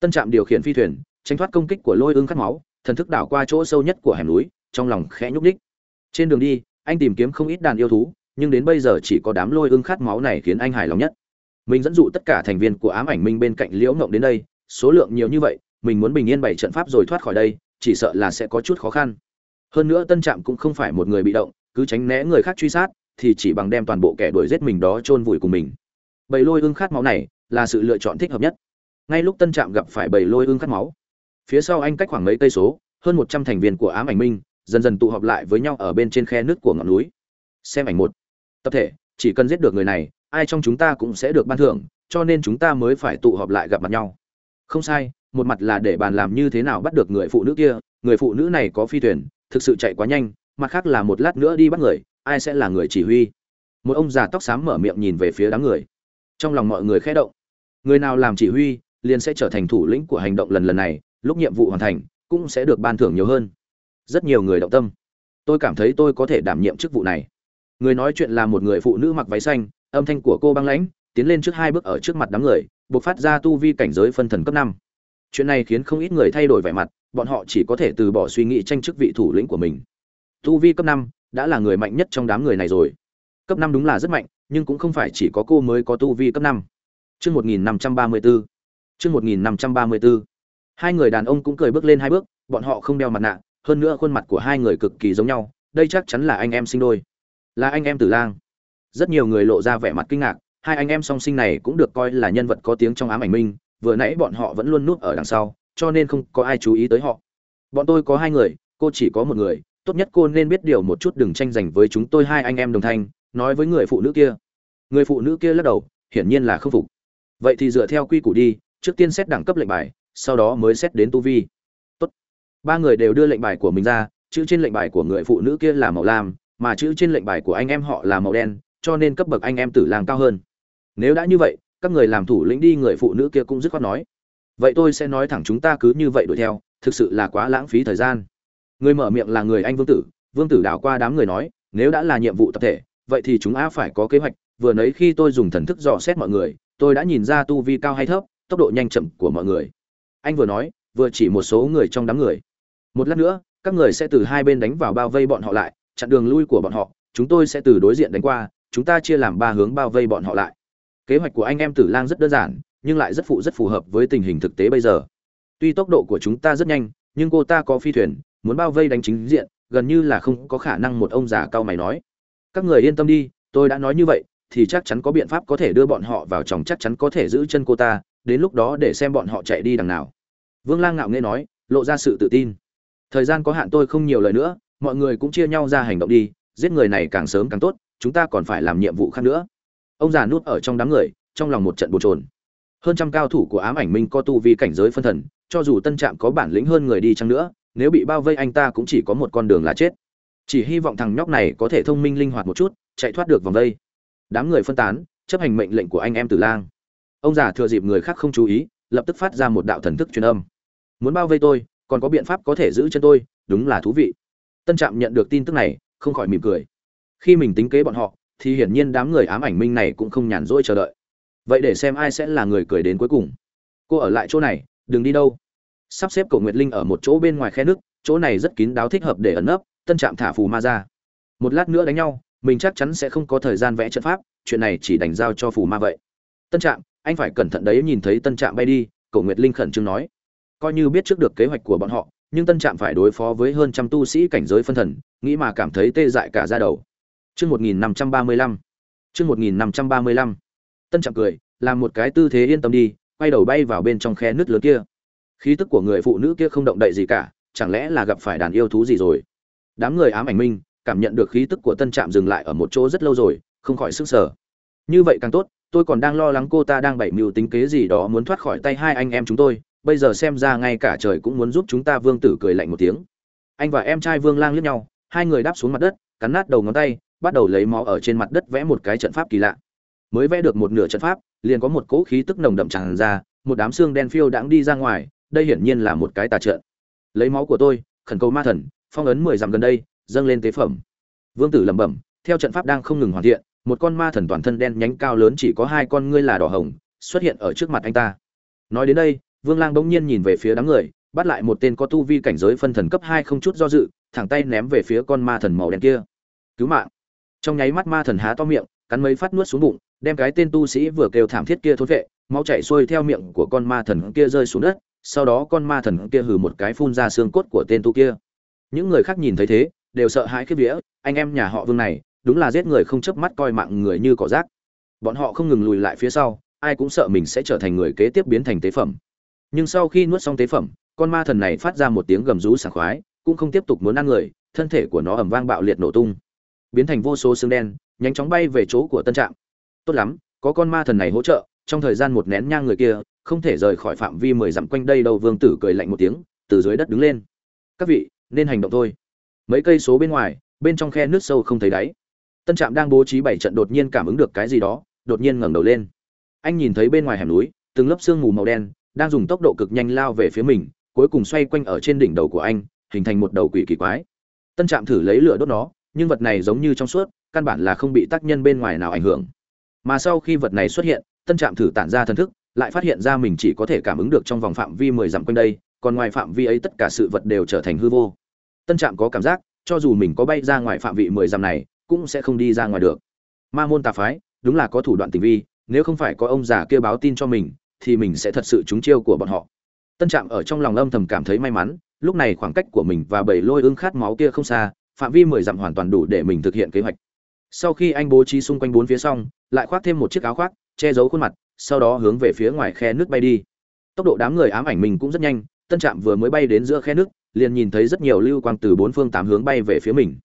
Tân trạm điều khiển phi thuyền, tránh thoát công kích của lôi ưng khát máu, thần thức đảo qua chỗ sâu nhất của hẻm núi, trong lòng khẽ nhúc ních trên đường đi anh tìm kiếm không ít đàn yêu thú, nhưng đến bây giờ chỉ có đám lôi ưng khát máu này khiến anh hài lòng nhất. Mình dẫn dụ tất cả thành viên của ám ảnh minh bên cạnh liễu ngộng đến đây, số lượng nhiều như vậy, mình muốn bình yên bảy trận pháp rồi thoát khỏi đây, chỉ sợ là sẽ có chút khó khăn. Hơn nữa tân trạm cũng không phải một người bị động, cứ tránh né người khác truy sát, thì chỉ bằng đem toàn bộ kẻ đuổi giết mình đó chôn vùi cùng mình. Bầy lôi ưng khát máu này là sự lựa chọn thích hợp nhất. Ngay lúc tân trạm gặp phải bầy lôi ưng khát máu, phía sau anh cách khoảng mấy cây số, hơn một trăm thành viên của ám ảnh minh dần dần tụ họp lại với nhau ở bên trên khe nước của ngọn núi. Xem ảnh một. Tập thể, chỉ cần giết được người này, ai trong chúng ta cũng sẽ được ban thưởng, cho nên chúng ta mới phải tụ họp lại gặp mặt nhau. Không sai, một mặt là để bàn làm như thế nào bắt được người phụ nữ kia, người phụ nữ này có phi thuyền, thực sự chạy quá nhanh, mặt khác là một lát nữa đi bắt người, ai sẽ là người chỉ huy? Một ông già tóc xám mở miệng nhìn về phía đám người. Trong lòng mọi người khẽ động. Người nào làm chỉ huy, liền sẽ trở thành thủ lĩnh của hành động lần lần này, lúc nhiệm vụ hoàn thành, cũng sẽ được ban thưởng nhiều hơn rất nhiều người động tâm. Tôi cảm thấy tôi có thể đảm nhiệm chức vụ này. Người nói chuyện là một người phụ nữ mặc váy xanh âm thanh của cô băng lãnh tiến lên trước hai bước ở trước mặt đám người buộc phát ra tu vi cảnh giới phân thần cấp năm. Chuyện này khiến không ít người thay đổi vẻ mặt bọn họ chỉ có thể từ bỏ suy nghĩ tranh chức vị thủ lĩnh của mình. Tu vi cấp năm đã là người mạnh nhất trong đám người này rồi. Cấp năm đúng là rất mạnh nhưng cũng không phải chỉ có cô mới có tu vi cấp năm. Chương 1534. Chương 1534. Hai người đàn ông cũng cười bước lên hai bước, bọn họ không đeo mặt nạ, hơn nữa khuôn mặt của hai người cực kỳ giống nhau, đây chắc chắn là anh em sinh đôi. Là anh em Tử Lang. Rất nhiều người lộ ra vẻ mặt kinh ngạc, hai anh em song sinh này cũng được coi là nhân vật có tiếng trong ám ảnh minh, vừa nãy bọn họ vẫn luôn núp ở đằng sau, cho nên không có ai chú ý tới họ. Bọn tôi có hai người, cô chỉ có một người, tốt nhất cô nên biết điều một chút đừng tranh giành với chúng tôi hai anh em đồng thanh, nói với người phụ nữ kia. Người phụ nữ kia lắc đầu, hiển nhiên là không phục vậy thì dựa theo quy củ đi trước tiên xét đẳng cấp lệnh bài sau đó mới xét đến tu vi ba người đều đưa lệnh bài của mình ra, chữ trên lệnh bài của người phụ nữ kia là màu lam, mà chữ trên lệnh bài của anh em họ là màu đen, cho nên cấp bậc anh em tử làng cao hơn. Nếu đã như vậy, các người làm thủ lĩnh đi, người phụ nữ kia cũng dứt khoát nói. Vậy tôi sẽ nói thẳng chúng ta cứ như vậy đuổi theo, thực sự là quá lãng phí thời gian. Người mở miệng là người anh vương tử vương tử đảo qua đám người nói, nếu đã là nhiệm vụ tập thể, vậy thì chúng a phải có kế hoạch, vừa nấy khi tôi dùng thần thức dò xét mọi người, tôi đã nhìn ra tu vi cao hay thấp, tốc độ nhanh chậm của mọi người. Anh vừa nói, vừa chỉ một số người trong đám người một lát nữa, các người sẽ từ hai bên đánh vào bao vây bọn họ lại, chặn đường lui của bọn họ, chúng tôi sẽ từ đối diện đánh qua, chúng ta chia làm ba hướng bao vây bọn họ lại. Kế hoạch của anh em tử lang rất đơn giản, nhưng lại rất phụ, rất phù hợp với tình hình thực tế bây giờ. Tuy tốc độ của chúng ta rất nhanh, nhưng cô ta có phi thuyền, muốn bao vây đánh chính diện, gần như là không có khả năng một ông già cao mày nói. Các người yên tâm đi, tôi đã nói như vậy, thì chắc chắn có biện pháp có thể đưa bọn họ vào chồng chắc chắn có thể giữ chân cô ta, đến lúc đó để xem bọn họ chạy đi đằng nào. Vương lang ngạo nghễ nói, lộ ra sự tự tin thời gian có hạn tôi không nhiều lời nữa, mọi người cũng chia nhau ra hành động đi, giết người này càng sớm càng tốt, chúng ta còn phải làm nhiệm vụ khác nữa. Ông già nuốt ở trong đám người, trong lòng một trận bồn trồn hơn trăm cao thủ của ám ảnh minh có tu vi cảnh giới phân thần, cho dù tân trạm có bản lĩnh hơn người đi chăng nữa, nếu bị bao vây anh ta cũng chỉ có một con đường là chết. Chỉ hy vọng thằng nhóc này có thể thông minh linh hoạt một chút, chạy thoát được vòng vây đám người phân tán, chấp hành mệnh lệnh của anh em tử lang. Ông già thừa dịp người khác không chú ý, lập tức phát ra một đạo thần thức truyền âm. Muốn bao vây tôi còn có biện pháp có thể giữ chân tôi, đúng là thú vị. Tân trạm nhận được tin tức này, không khỏi mỉm cười. Khi mình tính kế bọn họ, thì hiển nhiên đám người ám ảnh minh này cũng không nhàn rỗi chờ đợi. Vậy để xem ai sẽ là người cười đến cuối cùng. Cô ở lại chỗ này, đừng đi đâu. Sắp xếp cổ nguyệt linh ở một chỗ bên ngoài khe nước, chỗ này rất kín đáo thích hợp để ẩn nấp, tân trạm thả phù ma ra. Một lát nữa đánh nhau, mình chắc chắn sẽ không có thời gian vẽ trận pháp, chuyện này chỉ đành giao cho phù ma vậy. Tân trạm, anh phải cẩn thận đấy, nhìn thấy tân trạm bay đi cậu nguyệt linh khẩn trương nói coi như biết trước được kế hoạch của bọn họ, nhưng tân trạm phải đối phó với hơn trăm tu sĩ cảnh giới phân thần, nghĩ mà cảm thấy tê dại cả ra đầu. Chương một nghìn năm trăm ba mươi lăm. Chương một nghìn năm trăm ba mươi lăm. Tân trạm cười, làm một cái tư thế yên tâm đi, quay đầu bay vào bên trong khe nước lớn kia. Khí tức của người phụ nữ kia không động đậy gì cả, chẳng lẽ là gặp phải đàn yêu thú gì rồi? Đám người ám ảnh minh cảm nhận được khí tức của tân trạm dừng lại ở một chỗ rất lâu rồi, không khỏi sức sở như vậy càng tốt, tôi còn đang lo lắng cô ta đang bảy mưu tính kế gì đó muốn thoát khỏi tay hai anh em chúng tôi bây giờ xem ra ngay cả trời cũng muốn giúp chúng ta vương tử cười lạnh một tiếng. Anh và em trai vương lang liếc nhau, hai người đáp xuống mặt đất, cắn nát đầu ngón tay, bắt đầu lấy máu ở trên mặt đất vẽ một cái trận pháp kỳ lạ. Mới vẽ được một nửa trận pháp, liền có một cỗ khí tức nồng đậm tràn ra, một đám xương đen phiêu đãng đi ra ngoài, đây hiển nhiên là một cái tà trận lấy máu của tôi, khẩn cầu ma thần, phong ấn mười dặm gần đây, dâng lên tế phẩm. Vương tử lẩm bẩm, theo trận pháp đang không ngừng hoàn thiện, một con ma thần toàn thân đen nhánh cao lớn chỉ có hai con ngươi là đỏ hồng, xuất hiện ở trước mặt anh ta. Nói đến đây vương lang bỗng nhiên nhìn về phía đám người, bắt lại một tên có tu vi cảnh giới phân thần cấp hai không chút do dự, thẳng tay ném về phía con ma thần màu đen kia. Cứu mạng. Trong nháy mắt ma thần há to miệng, cắn mấy phát nuốt xuống bụng, đem cái tên tu sĩ vừa kêu thảm thiết kia thốt vệ, máu chảy xuôi theo miệng của con ma thần kia rơi xuống đất, sau đó con ma thần kia hừ một cái phun ra xương cốt của tên tu kia. Những người khác nhìn thấy thế, đều sợ hãi khiếp vía, anh em nhà họ vương này, đúng là giết người không chớp mắt coi mạng người như cỏ rác. Bọn họ không ngừng lùi lại phía sau, ai cũng sợ mình sẽ trở thành người kế tiếp biến thành tế phẩm nhưng sau khi nuốt xong tế phẩm, con ma thần này phát ra một tiếng gầm rú sảng khoái, cũng không tiếp tục muốn ăn người, thân thể của nó ầm vang bạo liệt nổ tung. Biến thành vô số xương đen, nhanh chóng bay về chỗ của tân trạm. Tốt lắm, có con ma thần này hỗ trợ, trong thời gian một nén nhang người kia, không thể rời khỏi phạm vi mười dặm quanh đây đâu, vương tử cười lạnh một tiếng, từ dưới đất đứng lên. Các vị, nên hành động thôi. Mấy cây số bên ngoài, bên trong khe nước sâu không thấy đáy. Tân trạm đang bố trí bảy trận đột nhiên cảm ứng được cái gì đó, đột nhiên ngẩng đầu lên. Anh nhìn thấy bên ngoài hẻm núi, từng lớp sương mù màu đen đang dùng tốc độ cực nhanh lao về phía mình, cuối cùng xoay quanh ở trên đỉnh đầu của anh, hình thành một đầu quỷ kỳ quái. Tân trạm thử lấy lửa đốt nó, nhưng vật này giống như trong suốt, căn bản là không bị tác nhân bên ngoài nào ảnh hưởng. Mà sau khi vật này xuất hiện, tân trạm thử tản ra thần thức, lại phát hiện ra mình chỉ có thể cảm ứng được trong vòng phạm vi mười dặm quanh đây, còn ngoài phạm vi ấy tất cả sự vật đều trở thành hư vô. Tân trạm có cảm giác, cho dù mình có bay ra ngoài phạm vị mười dặm này, cũng sẽ không đi ra ngoài được. Ma môn tà phái, đúng là có thủ đoạn tình vi, nếu không phải có ông già kia báo tin cho mình thì mình sẽ thật sự trúng chiêu của bọn họ. Tân trạm ở trong lòng âm thầm cảm thấy may mắn, lúc này khoảng cách của mình và bảy lôi ương khát máu kia không xa, phạm vi mười dặm hoàn toàn đủ để mình thực hiện kế hoạch. Sau khi anh bố trí xung quanh bốn phía xong, lại khoác thêm một chiếc áo khoác, che giấu khuôn mặt, sau đó hướng về phía ngoài khe nước bay đi. Tốc độ đám người ám ảnh mình cũng rất nhanh, tân trạm vừa mới bay đến giữa khe nước, liền nhìn thấy rất nhiều lưu quang từ bốn phương tám hướng bay về phía mình.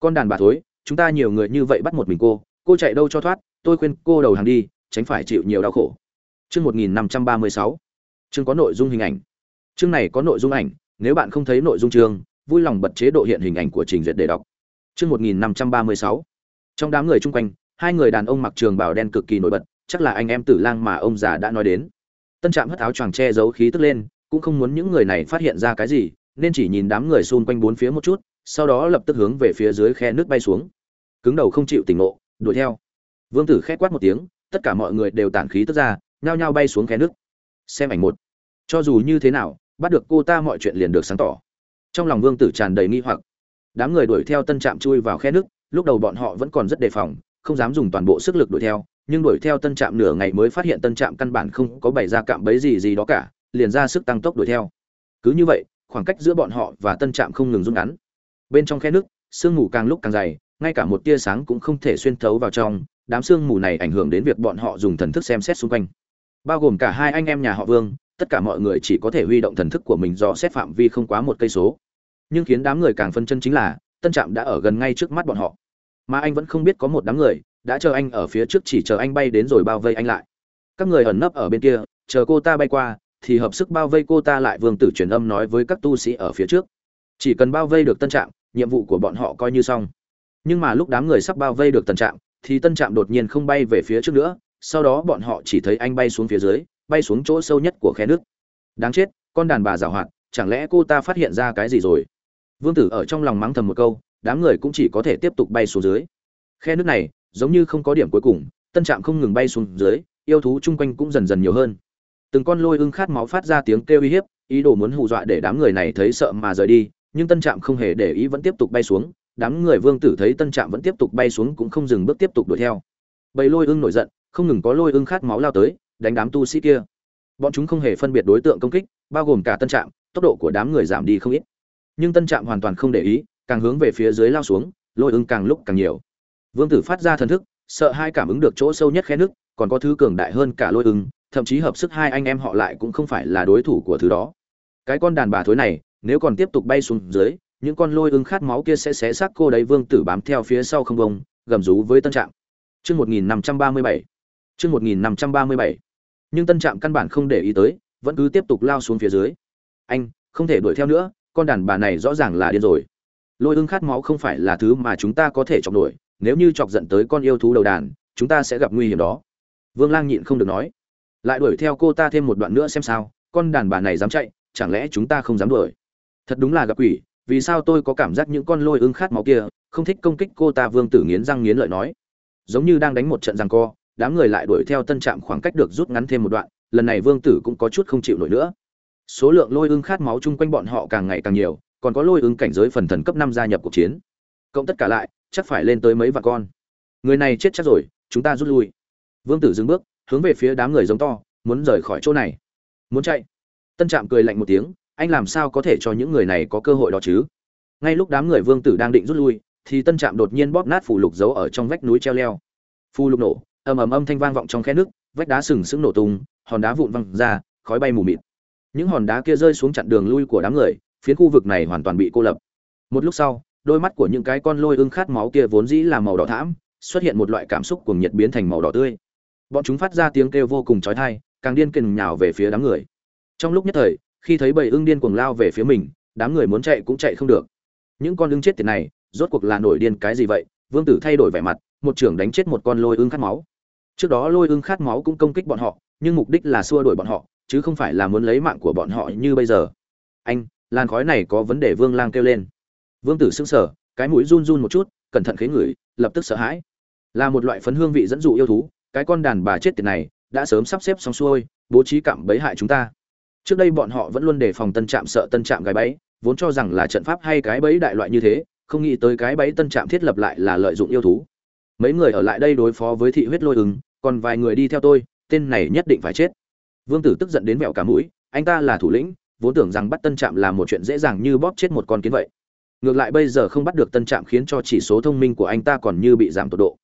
Con đàn bà thối, chúng ta nhiều người như vậy bắt một mình cô cô chạy đâu cho thoát, tôi khuyên cô đầu hàng đi, tránh phải chịu nhiều đau khổ chương một nghìn năm trăm ba mươi sáu. Chương có nội dung hình ảnh. Chương này có nội dung ảnh, nếu bạn không thấy nội dung chương, vui lòng bật chế độ hiện hình ảnh của trình duyệt để đọc. Chương một nghìn năm trăm ba mươi sáu. Trong đám người chung quanh, hai người đàn ông mặc trường bào đen cực kỳ nổi bật, chắc là anh em tử lang mà ông già đã nói đến. Tân trạm hất áo choàng che giấu khí tức lên, cũng không muốn những người này phát hiện ra cái gì, nên chỉ nhìn đám người xung quanh bốn phía một chút, sau đó lập tức hướng về phía dưới khe nước bay xuống. Cứng đầu không chịu tỉnh ngộ, đuổi theo. Vương tử khẽ quát một tiếng, tất cả mọi người đều tản khí tức ra nhao nhao bay xuống khe nước. Xem ảnh một. Cho dù như thế nào, bắt được cô ta mọi chuyện liền được sáng tỏ. Trong lòng vương tử tràn đầy nghi hoặc. Đám người đuổi theo tân trạm chui vào khe nước, lúc đầu bọn họ vẫn còn rất đề phòng, không dám dùng toàn bộ sức lực đuổi theo, nhưng đuổi theo tân trạm nửa ngày mới phát hiện tân trạm căn bản không có bày ra cạm bẫy gì gì đó cả, liền ra sức tăng tốc đuổi theo. Cứ như vậy, khoảng cách giữa bọn họ và tân trạm không ngừng rút ngắn. Bên trong khe nước, sương mù càng lúc càng dày, ngay cả một tia sáng cũng không thể xuyên thấu vào trong, đám sương mù này ảnh hưởng đến việc bọn họ dùng thần thức xem xét xung quanh bao gồm cả hai anh em nhà họ vương, tất cả mọi người chỉ có thể huy động thần thức của mình do xét phạm vi không quá một cây số. Nhưng khiến đám người càng phân chân chính là, tân trạm đã ở gần ngay trước mắt bọn họ. Mà anh vẫn không biết có một đám người đã chờ anh ở phía trước chỉ chờ anh bay đến rồi bao vây anh lại. Các người ẩn nấp ở bên kia, chờ cô ta bay qua, thì hợp sức bao vây cô ta lại, vương tử truyền âm nói với các tu sĩ ở phía trước. Chỉ cần bao vây được tân trạm, nhiệm vụ của bọn họ coi như xong. Nhưng mà lúc đám người sắp bao vây được tân trạm, thì tân trạm đột nhiên không bay về phía trước nữa sau đó bọn họ chỉ thấy anh bay xuống phía dưới, bay xuống chỗ sâu nhất của khe nước. Đáng chết, con đàn bà giảo hoạt, chẳng lẽ cô ta phát hiện ra cái gì rồi? Vương tử ở trong lòng mắng thầm một câu, đám người cũng chỉ có thể tiếp tục bay xuống dưới. Khe nước này, giống như không có điểm cuối cùng, tân trạm không ngừng bay xuống dưới, yêu thú chung quanh cũng dần dần nhiều hơn. Từng con lôi ưng khát máu phát ra tiếng kêu uy hiếp, ý đồ muốn hù dọa để đám người này thấy sợ mà rời đi, nhưng tân trạm không hề để ý vẫn tiếp tục bay xuống. Đám người vương tử thấy tân trạm vẫn tiếp tục bay xuống cũng không dừng bước tiếp tục đuổi theo. Bầy lôi ưng nổi giận không ngừng có lôi ưng khát máu lao tới đánh đám tu sĩ kia. Bọn chúng không hề phân biệt đối tượng công kích bao gồm cả tân trạm tốc độ của đám người giảm đi không ít. Nhưng tân trạm hoàn toàn không để ý càng hướng về phía dưới lao xuống lôi ưng càng lúc càng nhiều. Vương tử phát ra thần thức sợ hai cảm ứng được chỗ sâu nhất khe nước còn có thứ cường đại hơn cả lôi ưng thậm chí hợp sức hai anh em họ lại cũng không phải là đối thủ của thứ đó. Cái con đàn bà thối này nếu còn tiếp tục bay xuống dưới những con lôi ưng khát máu kia sẽ xé xác cô đấy vương tử bám theo phía sau không bông gầm rú với tân trạm. Trước 1537, chương một nghìn năm trăm ba mươi bảy. Nhưng tân trạm căn bản không để ý tới, vẫn cứ tiếp tục lao xuống phía dưới. Anh, không thể đuổi theo nữa, con đàn bà này rõ ràng là điên rồi. Lôi ưng khát máu không phải là thứ mà chúng ta có thể chọc nổi nếu như chọc giận tới con yêu thú đầu đàn, chúng ta sẽ gặp nguy hiểm đó. Vương lang nhịn không được nói. Lại đuổi theo cô ta thêm một đoạn nữa xem sao, con đàn bà này dám chạy, chẳng lẽ chúng ta không dám đuổi? Thật đúng là gặp quỷ, vì sao tôi có cảm giác những con lôi ưng khát máu kia không thích công kích cô ta? Vương tử nghiến răng nghiến lợi nói. Giống như đang đánh một trận giằng co đám người lại đuổi theo tân trạm khoảng cách được rút ngắn thêm một đoạn, lần này vương tử cũng có chút không chịu nổi nữa. Số lượng lôi ưng khát máu chung quanh bọn họ càng ngày càng nhiều, còn có lôi ưng cảnh giới phần thần cấp năm gia nhập cuộc chiến. Cộng tất cả lại, chắc phải lên tới mấy vạn con. Người này chết chắc rồi, chúng ta rút lui. Vương tử dừng bước, hướng về phía đám người giống to, muốn rời khỏi chỗ này. Muốn chạy. Tân trạm cười lạnh một tiếng, anh làm sao có thể cho những người này có cơ hội đó chứ? Ngay lúc đám người vương tử đang định rút lui, thì tân trạm đột nhiên bóp nát phù lục giấu ở trong vách núi treo leo. Phù lục nổ ầm ầm âm thanh vang vọng trong khe nước, vách đá sừng sững nổ tung, hòn đá vụn văng ra, khói bay mù mịt. Những hòn đá kia rơi xuống chặn đường lui của đám người, phiến khu vực này hoàn toàn bị cô lập. Một lúc sau, đôi mắt của những cái con lôi ưng khát máu kia vốn dĩ là màu đỏ thẫm, xuất hiện một loại cảm xúc cuồng nhiệt biến thành màu đỏ tươi. Bọn chúng phát ra tiếng kêu vô cùng chói tai, càng điên cuồng nhào về phía đám người. Trong lúc nhất thời, khi thấy bầy ưng điên cuồng lao về phía mình, đám người muốn chạy cũng chạy không được. Những con ưng chết tiệt này, rốt cuộc là nổi điên cái gì vậy? Vương tử thay đổi vẻ mặt, một trưởng đánh chết một con lôi ưng khát máu trước đó lôi ưng khát máu cũng công kích bọn họ, nhưng mục đích là xua đuổi bọn họ, chứ không phải là muốn lấy mạng của bọn họ như bây giờ. Anh, làn khói này có vấn đề vương lang kêu lên. Vương tử sững sờ, cái mũi run run một chút, cẩn thận khế ngửi, lập tức sợ hãi. Là một loại phấn hương vị dẫn dụ yêu thú, cái con đàn bà chết tiệt này đã sớm sắp xếp xong xuôi, bố trí cạm bẫy hại chúng ta. Trước đây bọn họ vẫn luôn đề phòng tân trạm sợ tân trạm gái bẫy, vốn cho rằng là trận pháp hay cái bẫy đại loại như thế, không nghĩ tới cái bẫy tân trạm thiết lập lại là lợi dụng yêu thú mấy người ở lại đây đối phó với thị huyết lôi ứng, còn vài người đi theo tôi, tên này nhất định phải chết. Vương tử tức giận đến vẹo cả mũi, anh ta là thủ lĩnh, vốn tưởng rằng bắt tân trạm là một chuyện dễ dàng như bóp chết một con kiến vậy. Ngược lại bây giờ không bắt được tân trạm khiến cho chỉ số thông minh của anh ta còn như bị giảm tột độ.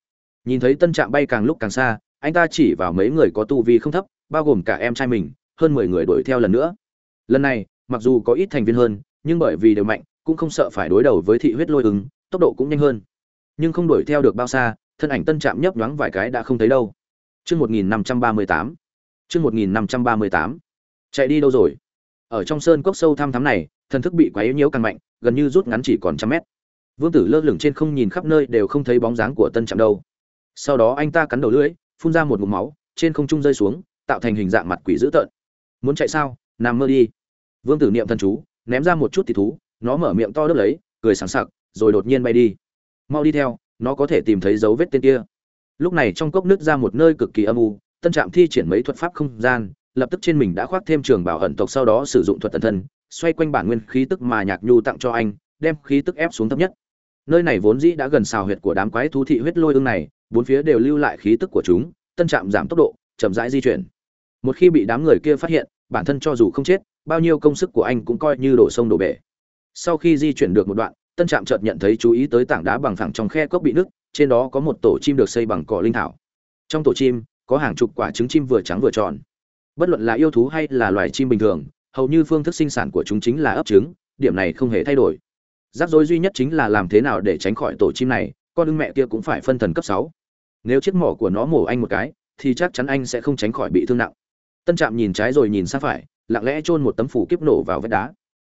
Nhìn thấy tân trạm bay càng lúc càng xa, anh ta chỉ vào mấy người có tu vi không thấp, bao gồm cả em trai mình, hơn mười người đuổi theo lần nữa. Lần này, mặc dù có ít thành viên hơn, nhưng bởi vì đều mạnh, cũng không sợ phải đối đầu với thị huyết lôi ứng, tốc độ cũng nhanh hơn. Nhưng không đuổi theo được bao xa thân ảnh tân trạm nhấp nhoáng vài cái đã không thấy đâu. Chương một nghìn năm trăm ba mươi tám. Chương một nghìn năm trăm ba mươi tám. Chạy đi đâu rồi? Ở trong sơn cốc sâu thăm thắm này, thần thức bị quá yếu nhiễu càng mạnh, gần như rút ngắn chỉ còn trăm mét. Vương tử lơ lửng trên không nhìn khắp nơi đều không thấy bóng dáng của tân trạm đâu. Sau đó anh ta cắn đầu lưỡi, phun ra một ngụm máu, trên không trung rơi xuống, tạo thành hình dạng mặt quỷ dữ tợn. Muốn chạy sao? Nằm mơ đi. Vương tử niệm thần chú, ném ra một chút thì thú, nó mở miệng to đớp lấy, cười sáng sặc, rồi đột nhiên bay đi. Mau đi theo nó có thể tìm thấy dấu vết tên kia. Lúc này trong cốc nước ra một nơi cực kỳ âm u, tân trạm thi triển mấy thuật pháp không gian, lập tức trên mình đã khoác thêm trường bảo ẩn tộc sau đó sử dụng thuật tần thân, xoay quanh bản nguyên khí tức mà nhạc nhu tặng cho anh, đem khí tức ép xuống thấp nhất. Nơi này vốn dĩ đã gần xào huyệt của đám quái thú thị huyết lôi ương này, bốn phía đều lưu lại khí tức của chúng, tân trạm giảm tốc độ, chậm rãi di chuyển. Một khi bị đám người kia phát hiện, bản thân cho dù không chết, bao nhiêu công sức của anh cũng coi như đổ sông đổ bể. Sau khi di chuyển được một đoạn tân trạm chợt nhận thấy chú ý tới tảng đá bằng phẳng trong khe cốc bị nứt, trên đó có một tổ chim được xây bằng cỏ linh thảo. Trong tổ chim, có hàng chục quả trứng chim vừa trắng vừa tròn. Bất luận là yêu thú hay là loài chim bình thường, hầu như phương thức sinh sản của chúng chính là ấp trứng, điểm này không hề thay đổi. Rắc rối duy nhất chính là làm thế nào để tránh khỏi tổ chim này, con ưng mẹ kia cũng phải phân thần cấp sáu. Nếu chiếc mỏ của nó mổ anh một cái, thì chắc chắn anh sẽ không tránh khỏi bị thương nặng. Tân trạm nhìn trái rồi nhìn sang phải, lặng lẽ chôn một tấm phủ kiếp nổ vào vách đá.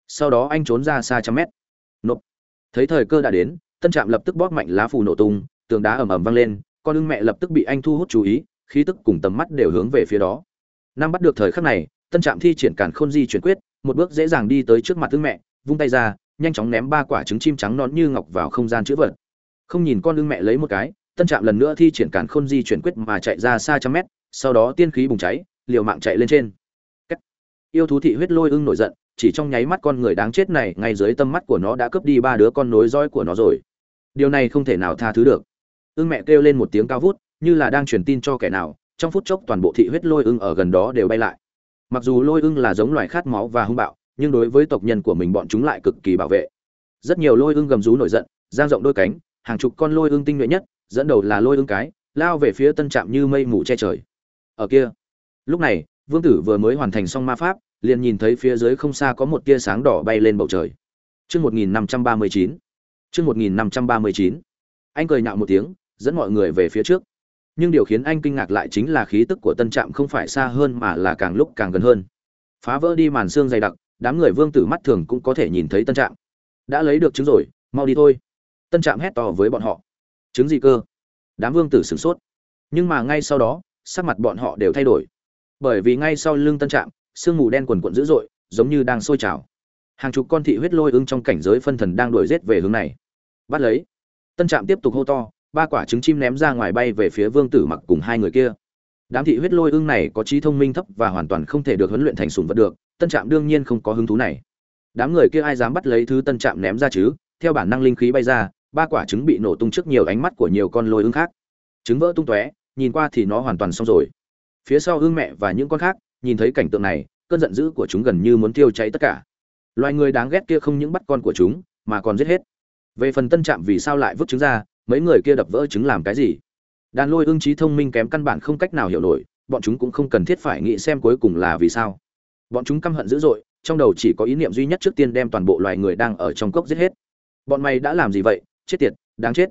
Sau đó anh trốn ra xa trăm mét. Nộp thấy thời cơ đã đến, tân trạm lập tức bóp mạnh lá phù nổ tung, tường đá ầm ầm vang lên, con ưng mẹ lập tức bị anh thu hút chú ý, khí tức cùng tầm mắt đều hướng về phía đó. Nam bắt được thời khắc này, tân trạm thi triển càn khôn di chuyển quyết, một bước dễ dàng đi tới trước mặt ưng mẹ, vung tay ra, nhanh chóng ném ba quả trứng chim trắng nón như ngọc vào không gian chữ vật. Không nhìn con ưng mẹ lấy một cái, tân trạm lần nữa thi triển càn khôn di chuyển quyết mà chạy ra xa trăm mét, sau đó tiên khí bùng cháy, liều mạng chạy lên trên. Cách. yêu thú thị huyết lôi ưng nổi giận chỉ trong nháy mắt con người đáng chết này ngay dưới tâm mắt của nó đã cướp đi ba đứa con nối dõi của nó rồi. Điều này không thể nào tha thứ được. Ưng mẹ kêu lên một tiếng cao vút, như là đang truyền tin cho kẻ nào, trong phút chốc toàn bộ thị huyết lôi ưng ở gần đó đều bay lại. Mặc dù lôi ưng là giống loài khát máu và hung bạo, nhưng đối với tộc nhân của mình bọn chúng lại cực kỳ bảo vệ. Rất nhiều lôi ưng gầm rú nổi giận, giang rộng đôi cánh, hàng chục con lôi ưng tinh nhuệ nhất, dẫn đầu là lôi ưng cái, lao về phía tân trạm như mây mù che trời. Ở kia, lúc này, vương tử vừa mới hoàn thành xong ma pháp liền nhìn thấy phía dưới không xa có một tia sáng đỏ bay lên bầu trời. Chương một nghìn năm trăm ba mươi chín. Chương một nghìn năm trăm ba mươi chín. Anh cười nhạo một tiếng, dẫn mọi người về phía trước. Nhưng điều khiến anh kinh ngạc lại chính là khí tức của tân trạm không phải xa hơn mà là càng lúc càng gần hơn. Phá vỡ đi màn xương dày đặc, đám người vương tử mắt thường cũng có thể nhìn thấy tân trạm. Đã lấy được trứng rồi, mau đi thôi. Tân trạm hét to với bọn họ. Trứng gì cơ? Đám vương tử sửng sốt. Nhưng mà ngay sau đó, sắc mặt bọn họ đều thay đổi. Bởi vì ngay sau lưng tân trạm sương mù đen quần quận dữ dội, giống như đang sôi trào. Hàng chục con thị huyết lôi ưng trong cảnh giới phân thần đang đuổi rết về hướng này. Bắt lấy. Tân trạm tiếp tục hô to, ba quả trứng chim ném ra ngoài bay về phía vương tử mặc cùng hai người kia. Đám thị huyết lôi ưng này có trí thông minh thấp và hoàn toàn không thể được huấn luyện thành sùng vật được, tân trạm đương nhiên không có hứng thú này. Đám người kia ai dám bắt lấy thứ tân trạm ném ra chứ? Theo bản năng linh khí bay ra, ba quả trứng bị nổ tung trước nhiều ánh mắt của nhiều con lôi ưng khác. Trứng vỡ tung tóe, nhìn qua thì nó hoàn toàn xong rồi. Phía sau ưng mẹ và những con khác nhìn thấy cảnh tượng này, cơn giận dữ của chúng gần như muốn tiêu cháy tất cả. Loài người đáng ghét kia không những bắt con của chúng, mà còn giết hết. Về phần tân trạm vì sao lại vứt trứng ra, mấy người kia đập vỡ trứng làm cái gì? Đàn lôi ưng trí thông minh kém căn bản không cách nào hiểu nổi, bọn chúng cũng không cần thiết phải nghĩ xem cuối cùng là vì sao. Bọn chúng căm hận dữ dội, trong đầu chỉ có ý niệm duy nhất trước tiên đem toàn bộ loài người đang ở trong cốc giết hết. Bọn mày đã làm gì vậy? Chết tiệt, đáng chết.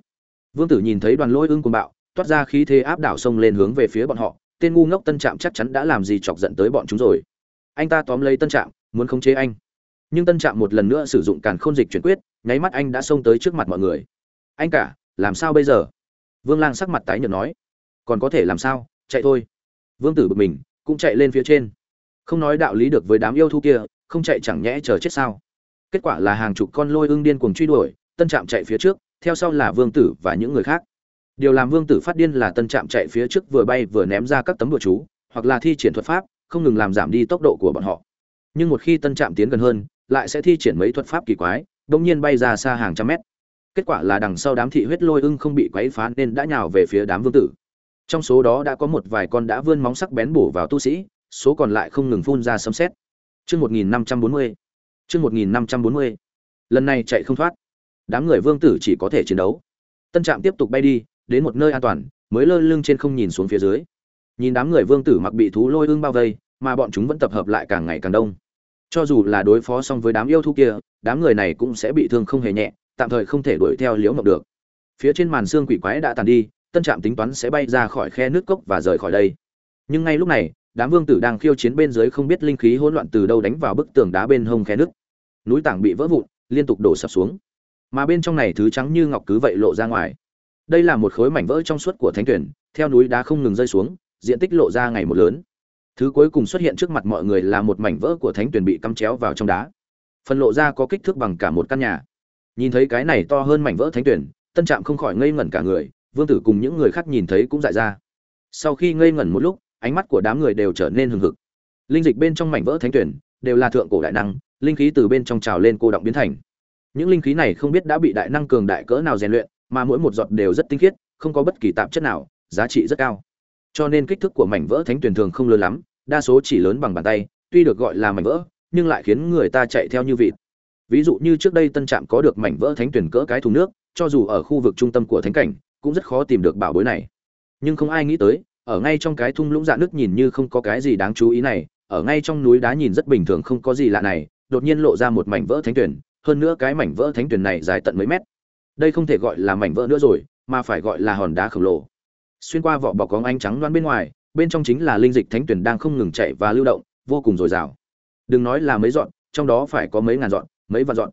Vương tử nhìn thấy đoàn lôi ưng cùng bạo, toát ra khí thế áp đảo sông lên hướng về phía bọn họ tên ngu ngốc tân trạm chắc chắn đã làm gì chọc giận tới bọn chúng rồi. Anh ta tóm lấy tân trạm, muốn khống chế anh. Nhưng tân trạm một lần nữa sử dụng càn khôn dịch chuyển quyết, nháy mắt anh đã xông tới trước mặt mọi người. Anh cả, làm sao bây giờ? Vương lang sắc mặt tái nhợt nói. Còn có thể làm sao? Chạy thôi. Vương tử bực mình, cũng chạy lên phía trên. Không nói đạo lý được với đám yêu thu kia, không chạy chẳng nhẽ chờ chết sao? Kết quả là hàng chục con lôi ưng điên cuồng truy đuổi, tân trạm chạy phía trước, theo sau là vương tử và những người khác điều làm vương tử phát điên là tân trạm chạy phía trước vừa bay vừa ném ra các tấm bùa chú, hoặc là thi triển thuật pháp, không ngừng làm giảm đi tốc độ của bọn họ. Nhưng một khi tân trạm tiến gần hơn, lại sẽ thi triển mấy thuật pháp kỳ quái, bỗng nhiên bay ra xa hàng trăm mét. Kết quả là đằng sau đám thị huyết lôi ưng không bị quấy phá nên đã nhào về phía đám vương tử. Trong số đó đã có một vài con đã vươn móng sắc bén bổ vào tu sĩ, số còn lại không ngừng phun ra sấm xét chương một nghìn năm trăm bốn mươi. Chương một nghìn năm trăm bốn mươi. Lần này chạy không thoát. Đám người vương tử chỉ có thể chiến đấu. Tân trạm tiếp tục bay đi đến một nơi an toàn, mới lơ lưng trên không nhìn xuống phía dưới. Nhìn đám người vương tử mặc bị thú lôi ương bao vây, mà bọn chúng vẫn tập hợp lại càng ngày càng đông. Cho dù là đối phó xong với đám yêu thú kia, đám người này cũng sẽ bị thương không hề nhẹ, tạm thời không thể đuổi theo liễu mộng được. Phía trên màn xương quỷ quái đã tàn đi, tân trạm tính toán sẽ bay ra khỏi khe nước cốc và rời khỏi đây. Nhưng ngay lúc này, đám vương tử đang khiêu chiến bên dưới không biết linh khí hỗn loạn từ đâu đánh vào bức tường đá bên hông khe nước. Núi tảng bị vỡ vụn, liên tục đổ sập xuống. Mà bên trong này thứ trắng như ngọc cứ vậy lộ ra ngoài đây là một khối mảnh vỡ trong suốt của thánh tuyển, theo núi đá không ngừng rơi xuống, diện tích lộ ra ngày một lớn. Thứ cuối cùng xuất hiện trước mặt mọi người là một mảnh vỡ của thánh tuyển bị cắm chéo vào trong đá. Phần lộ ra có kích thước bằng cả một căn nhà. Nhìn thấy cái này to hơn mảnh vỡ thánh tuyển, tân trạm không khỏi ngây ngẩn cả người, vương tử cùng những người khác nhìn thấy cũng dại ra. Sau khi ngây ngẩn một lúc, ánh mắt của đám người đều trở nên hừng hực. Linh dịch bên trong mảnh vỡ thánh tuyển đều là thượng cổ đại năng, linh khí từ bên trong trào lên cô động biến thành. Những linh khí này không biết đã bị đại năng cường đại cỡ nào rèn luyện mà mỗi một giọt đều rất tinh khiết, không có bất kỳ tạp chất nào, giá trị rất cao. Cho nên kích thước của mảnh vỡ thánh tuyển thường không lớn lắm, đa số chỉ lớn bằng bàn tay, tuy được gọi là mảnh vỡ, nhưng lại khiến người ta chạy theo như vịt. Ví dụ như trước đây tân trạm có được mảnh vỡ thánh tuyển cỡ cái thùng nước, cho dù ở khu vực trung tâm của thánh cảnh, cũng rất khó tìm được bảo bối này. Nhưng không ai nghĩ tới, ở ngay trong cái thung lũng dạ nước nhìn như không có cái gì đáng chú ý này, ở ngay trong núi đá nhìn rất bình thường không có gì lạ này, đột nhiên lộ ra một mảnh vỡ thánh tuyển, hơn nữa cái mảnh vỡ thánh tuyển này dài tận mấy mét đây không thể gọi là mảnh vỡ nữa rồi, mà phải gọi là hòn đá khổng lồ. Xuyên qua vỏ bọc có ánh trắng loan bên ngoài, bên trong chính là linh dịch thánh tuyển đang không ngừng chạy và lưu động, vô cùng dồi dào. Đừng nói là mấy dọn trong đó phải có mấy ngàn dọn mấy vạn dọn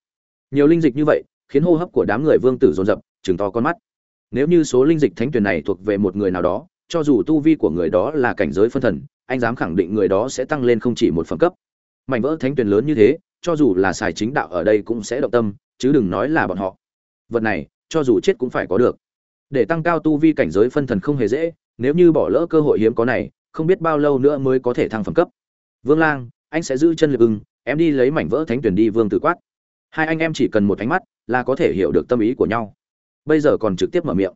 nhiều linh dịch như vậy, khiến hô hấp của đám người vương tử dồn dập chừng to con mắt. Nếu như số linh dịch thánh tuyển này thuộc về một người nào đó, cho dù tu vi của người đó là cảnh giới phân thần, anh dám khẳng định người đó sẽ tăng lên không chỉ một phẩm cấp. Mảnh vỡ thánh tuyển lớn như thế, cho dù là xài chính đạo ở đây cũng sẽ động tâm, chứ đừng nói là bọn họ vật này, cho dù chết cũng phải có được. Để tăng cao tu vi cảnh giới phân thần không hề dễ, nếu như bỏ lỡ cơ hội hiếm có này, không biết bao lâu nữa mới có thể thăng phẩm cấp. Vương lang, anh sẽ giữ chân lực ưng, em đi lấy mảnh vỡ thánh tuyển đi vương tử quát. Hai anh em chỉ cần một ánh mắt là có thể hiểu được tâm ý của nhau. Bây giờ còn trực tiếp mở miệng.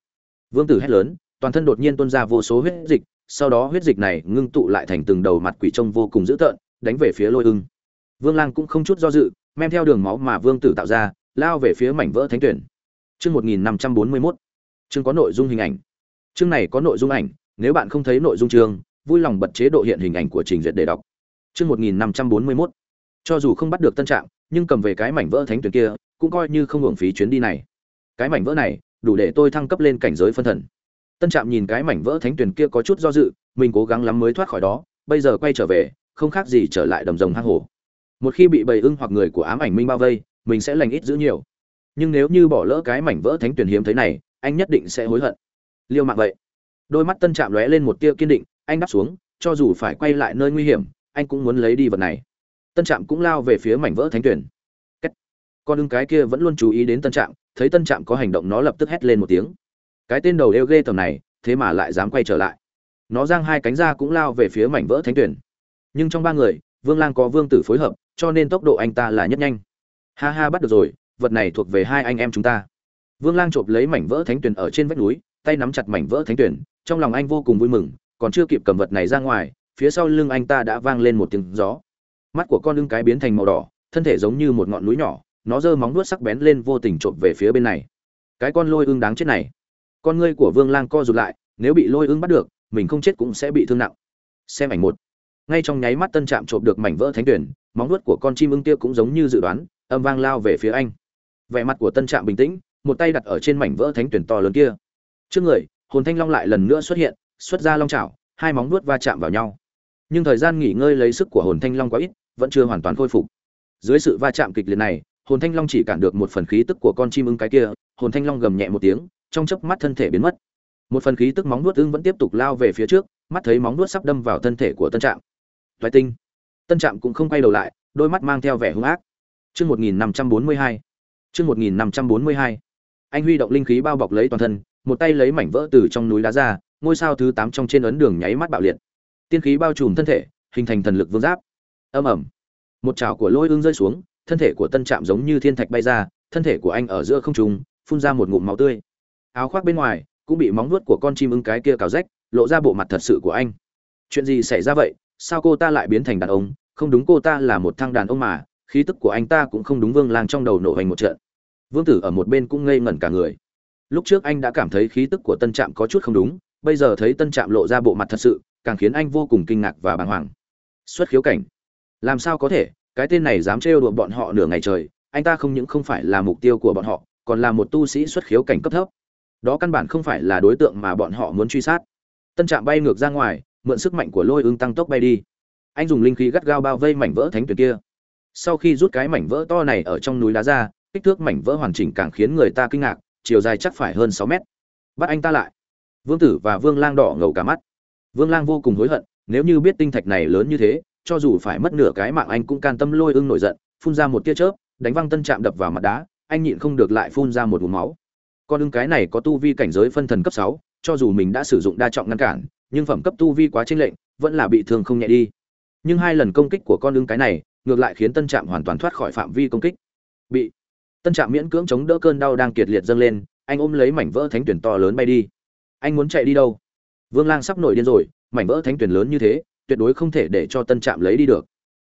Vương tử hét lớn, toàn thân đột nhiên tuôn ra vô số huyết dịch, sau đó huyết dịch này ngưng tụ lại thành từng đầu mặt quỷ trông vô cùng dữ tợn, đánh về phía lôi ưng. Vương lang cũng không chút do dự, men theo đường máu mà vương tử tạo ra, lao về phía mảnh vỡ thánh tuyển chương một nghìn năm trăm bốn mươi mốt. Chương có nội dung hình ảnh. Chương này có nội dung ảnh, nếu bạn không thấy nội dung chương, vui lòng bật chế độ hiện hình ảnh của trình duyệt để đọc. Chương một nghìn năm trăm bốn mươi mốt. Cho dù không bắt được tân trạng, nhưng cầm về cái mảnh vỡ thánh tuyển kia, cũng coi như không hưởng phí chuyến đi này. Cái mảnh vỡ này, đủ để tôi thăng cấp lên cảnh giới phân thần. Tân trạm nhìn cái mảnh vỡ thánh tuyển kia có chút do dự, mình cố gắng lắm mới thoát khỏi đó, bây giờ quay trở về, không khác gì trở lại đầm rồng hang hổ. Một khi bị bầy ưng hoặc người của ám ảnh minh bao vây, mình sẽ lành ít giữ nhiều nhưng nếu như bỏ lỡ cái mảnh vỡ thánh tuyển hiếm thế này, anh nhất định sẽ hối hận. Liêu mạng vậy. Đôi mắt tân trạm lóe lên một tia kiên định, anh đáp xuống, cho dù phải quay lại nơi nguy hiểm, anh cũng muốn lấy đi vật này. Tân trạm cũng lao về phía mảnh vỡ thánh tuyển. Con ưng cái kia vẫn luôn chú ý đến tân trạm, thấy tân trạm có hành động nó lập tức hét lên một tiếng. Cái tên đầu eo ghê tầm này, thế mà lại dám quay trở lại. Nó giang hai cánh ra cũng lao về phía mảnh vỡ thánh tuyển. Nhưng trong ba người, vương lang có vương tử phối hợp, cho nên tốc độ anh ta là nhất nhanh. Ha ha, bắt được rồi vật này thuộc về hai anh em chúng ta. Vương lang chộp lấy mảnh vỡ thánh tuyển ở trên vách núi, tay nắm chặt mảnh vỡ thánh tuyển, trong lòng anh vô cùng vui mừng, còn chưa kịp cầm vật này ra ngoài, phía sau lưng anh ta đã vang lên một tiếng gió. Mắt của con lưng cái biến thành màu đỏ, thân thể giống như một ngọn núi nhỏ, nó giơ móng vuốt sắc bén lên vô tình chộp về phía bên này. Cái con lôi ưng đáng chết này. Con ngươi của vương lang co rụt lại, nếu bị lôi ưng bắt được, mình không chết cũng sẽ bị thương nặng. Xem ảnh một. Ngay trong nháy mắt tân trạm chộp được mảnh vỡ thánh tuyển, móng vuốt của con chim ưng kia cũng giống như dự đoán, âm vang lao về phía anh vẻ mặt của tân trạm bình tĩnh, một tay đặt ở trên mảnh vỡ thánh tuyển to lớn kia. Trước người, hồn thanh long lại lần nữa xuất hiện, xuất ra long chảo, hai móng nuốt va chạm vào nhau. Nhưng thời gian nghỉ ngơi lấy sức của hồn thanh long quá ít, vẫn chưa hoàn toàn khôi phục. Dưới sự va chạm kịch liệt này, hồn thanh long chỉ cản được một phần khí tức của con chim ưng cái kia, hồn thanh long gầm nhẹ một tiếng, trong chớp mắt thân thể biến mất. Một phần khí tức móng nuốt ưng vẫn tiếp tục lao về phía trước, mắt thấy móng nuốt sắp đâm vào thân thể của tân trạm. Toái tinh. Tân trạm cũng không quay đầu lại, đôi mắt mang theo vẻ hung ác. Chương một nghìn năm trăm bốn mươi hai chương một nghìn năm trăm bốn mươi hai. Anh huy động linh khí bao bọc lấy toàn thân một tay lấy mảnh vỡ từ trong núi đá ra ngôi sao thứ tám trong trên ấn đường nháy mắt bạo liệt. Tiên khí bao trùm thân thể hình thành thần lực vương giáp. Ầm ầm, một trào của lôi ương rơi xuống thân thể của tân trạm giống như thiên thạch bay ra thân thể của anh ở giữa không trung phun ra một ngụm máu tươi. Áo khoác bên ngoài cũng bị móng vuốt của con chim ưng cái kia cào rách lộ ra bộ mặt thật sự của anh. Chuyện gì xảy ra vậy? Sao cô ta lại biến thành đàn ông? Không đúng cô ta là một thằng đàn ông mà khí tức của anh ta cũng không đúng vương lang trong đầu nổ hành một trận. Vương tử ở một bên cũng ngây ngẩn cả người. Lúc trước anh đã cảm thấy khí tức của tân trạm có chút không đúng, bây giờ thấy tân trạm lộ ra bộ mặt thật sự, càng khiến anh vô cùng kinh ngạc và bàng hoàng. Xuất khiếu cảnh. Làm sao có thể? Cái tên này dám trêu đùa bọn họ nửa ngày trời, anh ta không những không phải là mục tiêu của bọn họ, còn là một tu sĩ xuất khiếu cảnh cấp thấp. Đó căn bản không phải là đối tượng mà bọn họ muốn truy sát. Tân trạm bay ngược ra ngoài, mượn sức mạnh của lôi ưng tăng tốc bay đi. Anh dùng linh khí gắt gao bao vây mảnh vỡ thánh tuyệt kia sau khi rút cái mảnh vỡ to này ở trong núi đá ra, kích thước mảnh vỡ hoàn chỉnh càng khiến người ta kinh ngạc, chiều dài chắc phải hơn sáu mét. Bắt anh ta lại. Vương tử và vương lang đỏ ngầu cả mắt. Vương lang vô cùng hối hận, nếu như biết tinh thạch này lớn như thế, cho dù phải mất nửa cái mạng anh cũng can tâm lôi ưng nổi giận, phun ra một tia chớp, đánh văng tân chạm đập vào mặt đá, anh nhịn không được lại phun ra một vùng máu. Con ưng cái này có tu vi cảnh giới phân thần cấp sáu, cho dù mình đã sử dụng đa trọng ngăn cản, nhưng phẩm cấp tu vi quá chênh lệnh vẫn là bị thương không nhẹ đi. Nhưng hai lần công kích của con ưng cái này ngược lại khiến tân trạm hoàn toàn thoát khỏi phạm vi công kích. Bị tân trạm miễn cưỡng chống đỡ cơn đau đang kiệt liệt dâng lên, anh ôm lấy mảnh vỡ thánh tuyển to lớn bay đi. Anh muốn chạy đi đâu? Vương lang sắp nổi điên rồi, mảnh vỡ thánh tuyển lớn như thế, tuyệt đối không thể để cho tân trạm lấy đi được.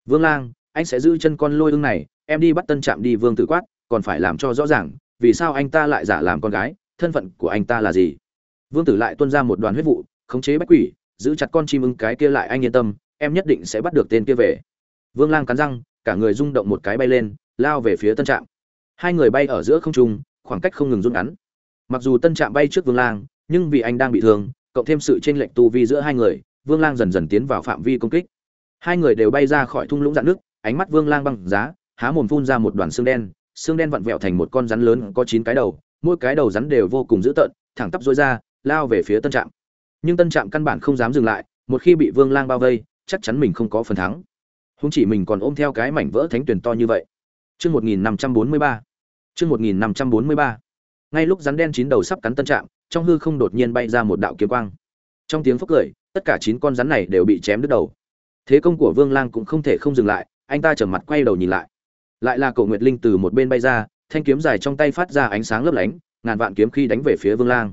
Vương lang, anh sẽ giữ chân con lôi ưng này, em đi bắt tân trạm đi vương tử quát, còn phải làm cho rõ ràng, vì sao anh ta lại giả làm con gái, thân phận của anh ta là gì? Vương tử lại tuân ra một đoàn huyết vụ, khống chế bách quỷ, giữ chặt con chim ưng cái kia lại anh yên tâm, em nhất định sẽ bắt được tên kia về vương lang cắn răng, cả người rung động một cái bay lên, lao về phía tân trạm. Hai người bay ở giữa không trung, khoảng cách không ngừng rút ngắn. Mặc dù tân trạm bay trước vương lang, nhưng vì anh đang bị thương, cộng thêm sự chênh lệch tu vi giữa hai người, vương lang dần dần tiến vào phạm vi công kích. Hai người đều bay ra khỏi thung lũng dạn nước, ánh mắt vương lang băng giá, há mồm phun ra một đoàn xương đen xương đen vặn vẹo thành một con rắn lớn có chín cái đầu, mỗi cái đầu rắn đều vô cùng dữ tợn, thẳng tắp rối ra, lao về phía tân trạm. Nhưng tân trạm căn bản không dám dừng lại, một khi bị vương lang bao vây, chắc chắn mình không có phần thắng không chỉ mình còn ôm theo cái mảnh vỡ thánh tuyển to như vậy. Chương một nghìn năm trăm bốn mươi ba. Chương một nghìn năm trăm bốn mươi ba. Ngay lúc rắn đen chín đầu sắp cắn tân trạm, trong hư không đột nhiên bay ra một đạo kiếm quang. Trong tiếng phốc cười, tất cả chín con rắn này đều bị chém đứt đầu. Thế công của vương lang cũng không thể không dừng lại, anh ta trầm mặt quay đầu nhìn lại. Lại là cổ nguyệt linh từ một bên bay ra, thanh kiếm dài trong tay phát ra ánh sáng lấp lánh, ngàn vạn kiếm khi đánh về phía vương lang.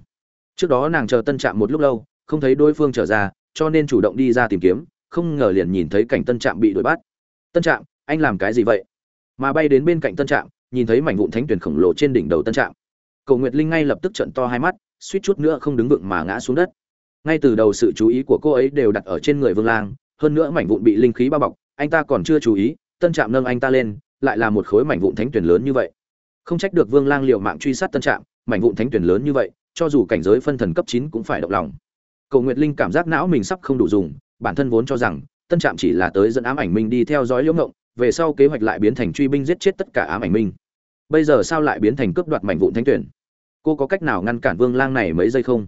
Trước đó nàng chờ tân trạm một lúc lâu, không thấy đối phương trở ra, cho nên chủ động đi ra tìm kiếm không ngờ liền nhìn thấy cảnh tân trạm bị đuổi bắt. Tân trạm, anh làm cái gì vậy? Mà bay đến bên cạnh tân trạm, nhìn thấy mảnh vụn thánh tuyển khổng lồ trên đỉnh đầu tân trạm. Cầu nguyệt linh ngay lập tức trận to hai mắt, suýt chút nữa không đứng vững mà ngã xuống đất. Ngay từ đầu sự chú ý của cô ấy đều đặt ở trên người vương lang, hơn nữa mảnh vụn bị linh khí bao bọc, anh ta còn chưa chú ý, tân trạm nâng anh ta lên, lại là một khối mảnh vụn thánh tuyển lớn như vậy. Không trách được vương lang liệu mạng truy sát tân trạm, mảnh vụn thánh tuyển lớn như vậy, cho dù cảnh giới phân thần cấp chín cũng phải động lòng. Cầu nguyệt linh cảm giác não mình sắp không đủ dùng bản thân vốn cho rằng, tân trạm chỉ là tới dẫn ám ảnh minh đi theo dõi liễu ngộng, về sau kế hoạch lại biến thành truy binh giết chết tất cả ám ảnh minh. Bây giờ sao lại biến thành cướp đoạt mảnh vụn thánh tuyển? Cô có cách nào ngăn cản vương lang này mấy giây không?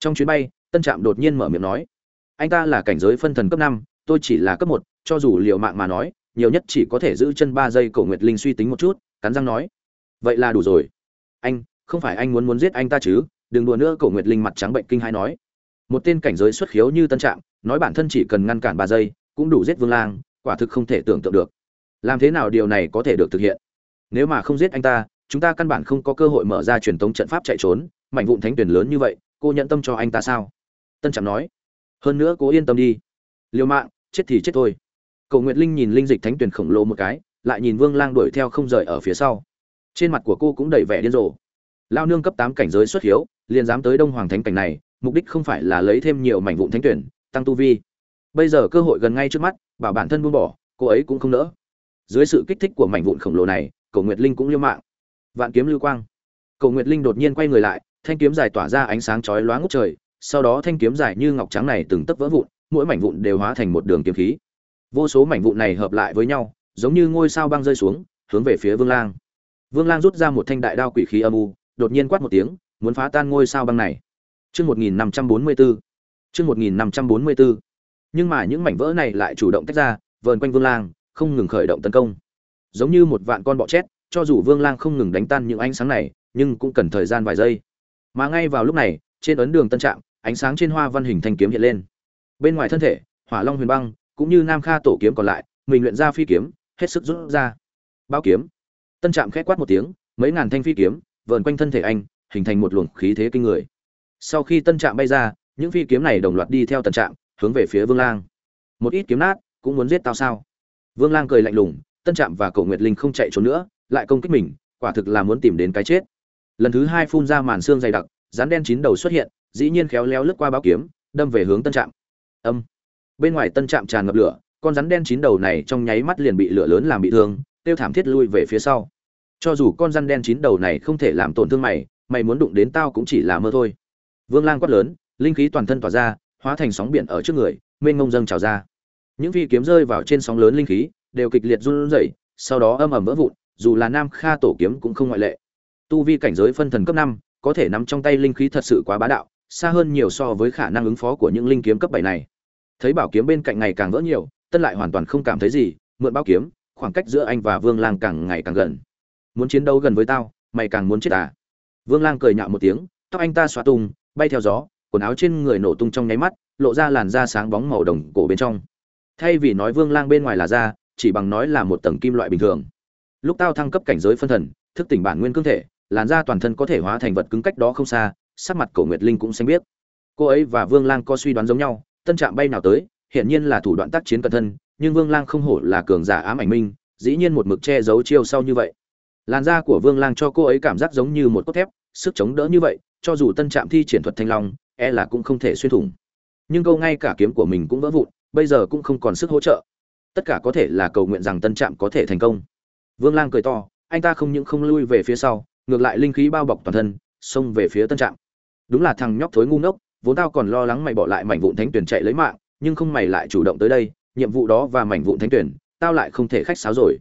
Trong chuyến bay, tân trạm đột nhiên mở miệng nói, anh ta là cảnh giới phân thần cấp năm, tôi chỉ là cấp một, cho dù liệu mạng mà nói, nhiều nhất chỉ có thể giữ chân ba giây cổ nguyệt linh suy tính một chút, cắn răng nói, vậy là đủ rồi. Anh, không phải anh muốn muốn giết anh ta chứ? Đừng đùa nữa, cổ nguyệt linh mặt trắng bệnh kinh hai nói một tên cảnh giới xuất khiếu như tân trạm, nói bản thân chỉ cần ngăn cản ba giây cũng đủ giết vương lang, quả thực không thể tưởng tượng được. Làm thế nào điều này có thể được thực hiện? Nếu mà không giết anh ta, chúng ta căn bản không có cơ hội mở ra truyền thống trận pháp chạy trốn, mảnh vụn thánh tuyển lớn như vậy, cô nhận tâm cho anh ta sao? Tân trạm nói. Hơn nữa cố yên tâm đi. Liều mạng, chết thì chết thôi. Cầu nguyệt linh nhìn linh dịch thánh tuyển khổng lồ một cái, lại nhìn vương lang đuổi theo không rời ở phía sau. Trên mặt của cô cũng đầy vẻ điên rồ. Lao nương cấp tám cảnh giới xuất hiếu liền dám tới đông hoàng thánh cảnh này mục đích không phải là lấy thêm nhiều mảnh vụn thánh tuyển, tăng tu vi. Bây giờ cơ hội gần ngay trước mắt, bảo bản thân buông bỏ, cô ấy cũng không nỡ. Dưới sự kích thích của mảnh vụn khổng lồ này cầu nguyệt linh cũng liêu mạng. Vạn kiếm lưu quang. Cầu nguyệt linh đột nhiên quay người lại, thanh kiếm dài tỏa ra ánh sáng chói lóa ngút trời, sau đó thanh kiếm dài như ngọc trắng này từng tấc vỡ vụn, mỗi mảnh vụn đều hóa thành một đường kiếm khí. Vô số mảnh vụn này hợp lại với nhau, giống như ngôi sao băng rơi xuống, hướng về phía vương lang. Vương lang rút ra một thanh đại đao quỷ khí âm u, đột nhiên quát một tiếng, muốn phá tan ngôi sao băng này. Chương 1544. Chương 1544. Nhưng mà những mảnh vỡ này lại chủ động tách ra, vờn quanh Vương Lang, không ngừng khởi động tấn công. Giống như một vạn con bọ chết, cho dù Vương Lang không ngừng đánh tan những ánh sáng này, nhưng cũng cần thời gian vài giây. Mà ngay vào lúc này, trên ấn đường tân trạm, ánh sáng trên hoa văn hình thanh kiếm hiện lên. Bên ngoài thân thể, hỏa long huyền băng cũng như nam kha tổ kiếm còn lại mình luyện ra phi kiếm hết sức rút ra bao kiếm tân trạm khẽ quát một tiếng mấy ngàn thanh phi kiếm vờn quanh thân thể anh hình thành một luồng khí thế kinh người sau khi tân trạm bay ra, những phi kiếm này đồng loạt đi theo tân trạm, hướng về phía vương lang. Một ít kiếm nát, cũng muốn giết tao sao? Vương lang cười lạnh lùng, tân trạm và cậu nguyệt linh không chạy trốn nữa, lại công kích mình, quả thực là muốn tìm đến cái chết. Lần thứ hai phun ra màn xương dày đặc, rắn đen chín đầu xuất hiện, dĩ nhiên khéo léo lướt qua báo kiếm, đâm về hướng tân trạm. Âm. Bên ngoài tân trạm tràn ngập lửa, con rắn đen chín đầu này trong nháy mắt liền bị lửa lớn làm bị thương, tiêu thảm thiết lui về phía sau. Cho dù con rắn đen chín đầu này không thể làm tổn thương mày mày muốn đụng đến tao cũng chỉ là mơ thôi vương lang quát lớn, linh khí toàn thân tỏa ra, hóa thành sóng biển ở trước người, mênh mông dâng trào ra. Những phi kiếm rơi vào trên sóng lớn linh khí, đều kịch liệt run rẩy, sau đó âm ầm vỡ vụn, dù là nam kha tổ kiếm cũng không ngoại lệ. Tu vi cảnh giới phân thần cấp năm, có thể nắm trong tay linh khí thật sự quá bá đạo, xa hơn nhiều so với khả năng ứng phó của những linh kiếm cấp bảy này. Thấy bảo kiếm bên cạnh ngày càng vỡ nhiều, tân lại hoàn toàn không cảm thấy gì, mượn bảo kiếm, khoảng cách giữa anh và vương lang càng ngày càng gần. Muốn chiến đấu gần với tao, mày càng muốn chết à? Vương lang cười nhạo một tiếng, tóc anh ta xóa tung bay theo gió, quần áo trên người nổ tung trong nháy mắt, lộ ra làn da sáng bóng màu đồng cổ bên trong. Thay vì nói vương lang bên ngoài là da, chỉ bằng nói là một tầng kim loại bình thường. Lúc tao thăng cấp cảnh giới phân thần, thức tỉnh bản nguyên cương thể, làn da toàn thân có thể hóa thành vật cứng cách đó không xa, sắc mặt cổ nguyệt linh cũng xanh biết cô ấy và vương lang có suy đoán giống nhau, tân trạm bay nào tới, hiển nhiên là thủ đoạn tác chiến cẩn thân, nhưng vương lang không hổ là cường giả ám ảnh minh, dĩ nhiên một mực che giấu chiêu sau như vậy. Làn da của vương lang cho cô ấy cảm giác giống như một cốt thép, sức chống đỡ như vậy cho dù tân trạm thi triển thuật thanh long e là cũng không thể xuyên thủng. Nhưng câu ngay cả kiếm của mình cũng vỡ vụn, bây giờ cũng không còn sức hỗ trợ. Tất cả có thể là cầu nguyện rằng tân trạm có thể thành công. Vương lang cười to, anh ta không những không lui về phía sau, ngược lại linh khí bao bọc toàn thân, xông về phía tân trạm. Đúng là thằng nhóc thối ngu ngốc, vốn tao còn lo lắng mày bỏ lại mảnh vụn thánh tuyển chạy lấy mạng, nhưng không mày lại chủ động tới đây, nhiệm vụ đó và mảnh vụn thánh tuyển, tao lại không thể khách sáo rồi.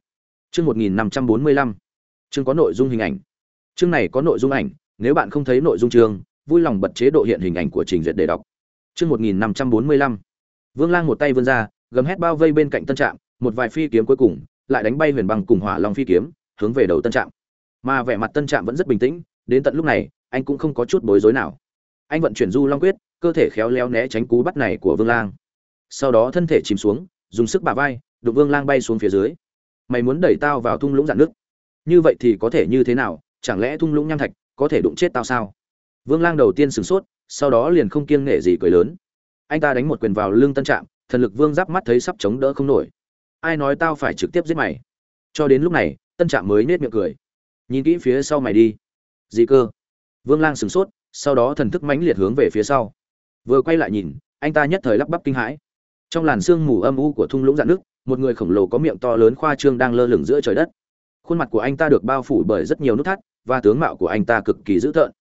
Chương một nghìn năm trăm bốn mươi lăm. Chương có nội dung hình ảnh. Chương này có nội dung ảnh nếu bạn không thấy nội dung chương, vui lòng bật chế độ hiện hình ảnh của trình duyệt để đọc. Chương một nghìn năm trăm bốn mươi lăm. Vương lang một tay vươn ra, gầm hét bao vây bên cạnh tân trạm, một vài phi kiếm cuối cùng, lại đánh bay huyền băng cùng hỏa long phi kiếm, hướng về đầu tân trạm. Mà vẻ mặt tân trạm vẫn rất bình tĩnh, đến tận lúc này, anh cũng không có chút bối rối nào. Anh vận chuyển du long quyết, cơ thể khéo léo né tránh cú bắt này của vương lang. Sau đó thân thể chìm xuống, dùng sức bả vai, đụng vương lang bay xuống phía dưới. Mày muốn đẩy tao vào thung lũng dạn nước như vậy thì có thể như thế nào? Chẳng lẽ thung lũng nham thạch có thể đụng chết tao sao? Vương lang đầu tiên sửng sốt, sau đó liền không kiêng nể gì cười lớn. Anh ta đánh một quyền vào lưng tân trạm, thần lực vương giáp mắt thấy sắp chống đỡ không nổi. Ai nói tao phải trực tiếp giết mày? Cho đến lúc này, tân trạm mới nết miệng cười. Nhìn kỹ phía sau mày đi. Gì cơ? Vương lang sửng sốt, sau đó thần thức mãnh liệt hướng về phía sau. Vừa quay lại nhìn, anh ta nhất thời lắp bắp kinh hãi. Trong làn sương mù âm u của thung lũng dạn nước một người khổng lồ có miệng to lớn khoa trương đang lơ lửng giữa trời đất. Khuôn mặt của anh ta được bao phủ bởi rất nhiều nút thắt và tướng mạo của anh ta cực kỳ dữ tợn.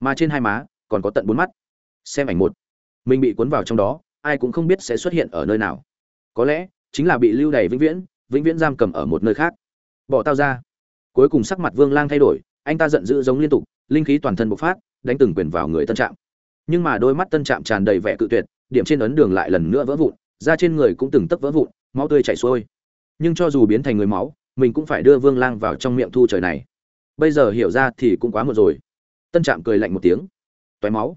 Mà trên hai má, còn có tận bốn mắt. Xem ảnh một. Mình bị cuốn vào trong đó, ai cũng không biết sẽ xuất hiện ở nơi nào. Có lẽ, chính là bị lưu đày vĩnh viễn vĩnh viễn giam cầm ở một nơi khác. Bỏ tao ra. Cuối cùng sắc mặt vương lang thay đổi, anh ta giận dữ giống liên tục, linh khí toàn thân bộc phát, đánh từng quyền vào người tân trạm. Nhưng mà đôi mắt tân trạm tràn đầy vẻ cự tuyệt, điểm trên ấn đường lại lần nữa vỡ vụn, da trên người cũng từng tấc vỡ vụn, máu tươi chảy xuôi. Nhưng cho dù biến thành người máu, mình cũng phải đưa vương lang vào trong miệng thu trời này bây giờ hiểu ra thì cũng quá muộn rồi. Tân trạm cười lạnh một tiếng. Toái máu.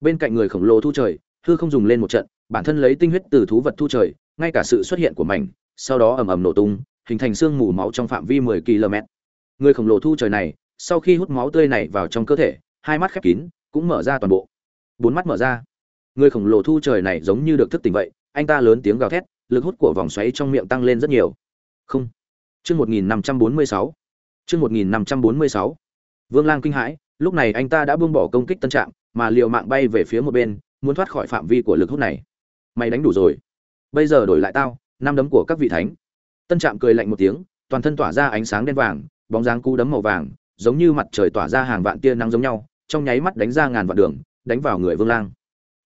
Bên cạnh người khổng lồ thu trời, hư không dùng lên một trận, bản thân lấy tinh huyết từ thú vật thu trời, ngay cả sự xuất hiện của mảnh, sau đó ầm ầm nổ tung, hình thành xương mù máu trong phạm vi 10 km. Người khổng lồ thu trời này, sau khi hút máu tươi này vào trong cơ thể, hai mắt khép kín, cũng mở ra toàn bộ. Bốn mắt mở ra. Người khổng lồ thu trời này giống như được thức tỉnh vậy, anh ta lớn tiếng gào thét, lực hút của vòng xoáy trong miệng tăng lên rất nhiều. Không. Chương một nghìn năm trăm bốn mươi sáu chương một nghìn năm trăm bốn mươi sáu. Vương lang kinh hãi, lúc này anh ta đã buông bỏ công kích tân trạng mà liều mạng bay về phía một bên, muốn thoát khỏi phạm vi của lực hút này. Mày đánh đủ rồi. Bây giờ đổi lại tao, năm đấm của các vị thánh. Tân trạm cười lạnh một tiếng, toàn thân tỏa ra ánh sáng đen vàng, bóng dáng cú đấm màu vàng, giống như mặt trời tỏa ra hàng vạn tia nắng giống nhau, trong nháy mắt đánh ra ngàn vạn đường, đánh vào người vương lang.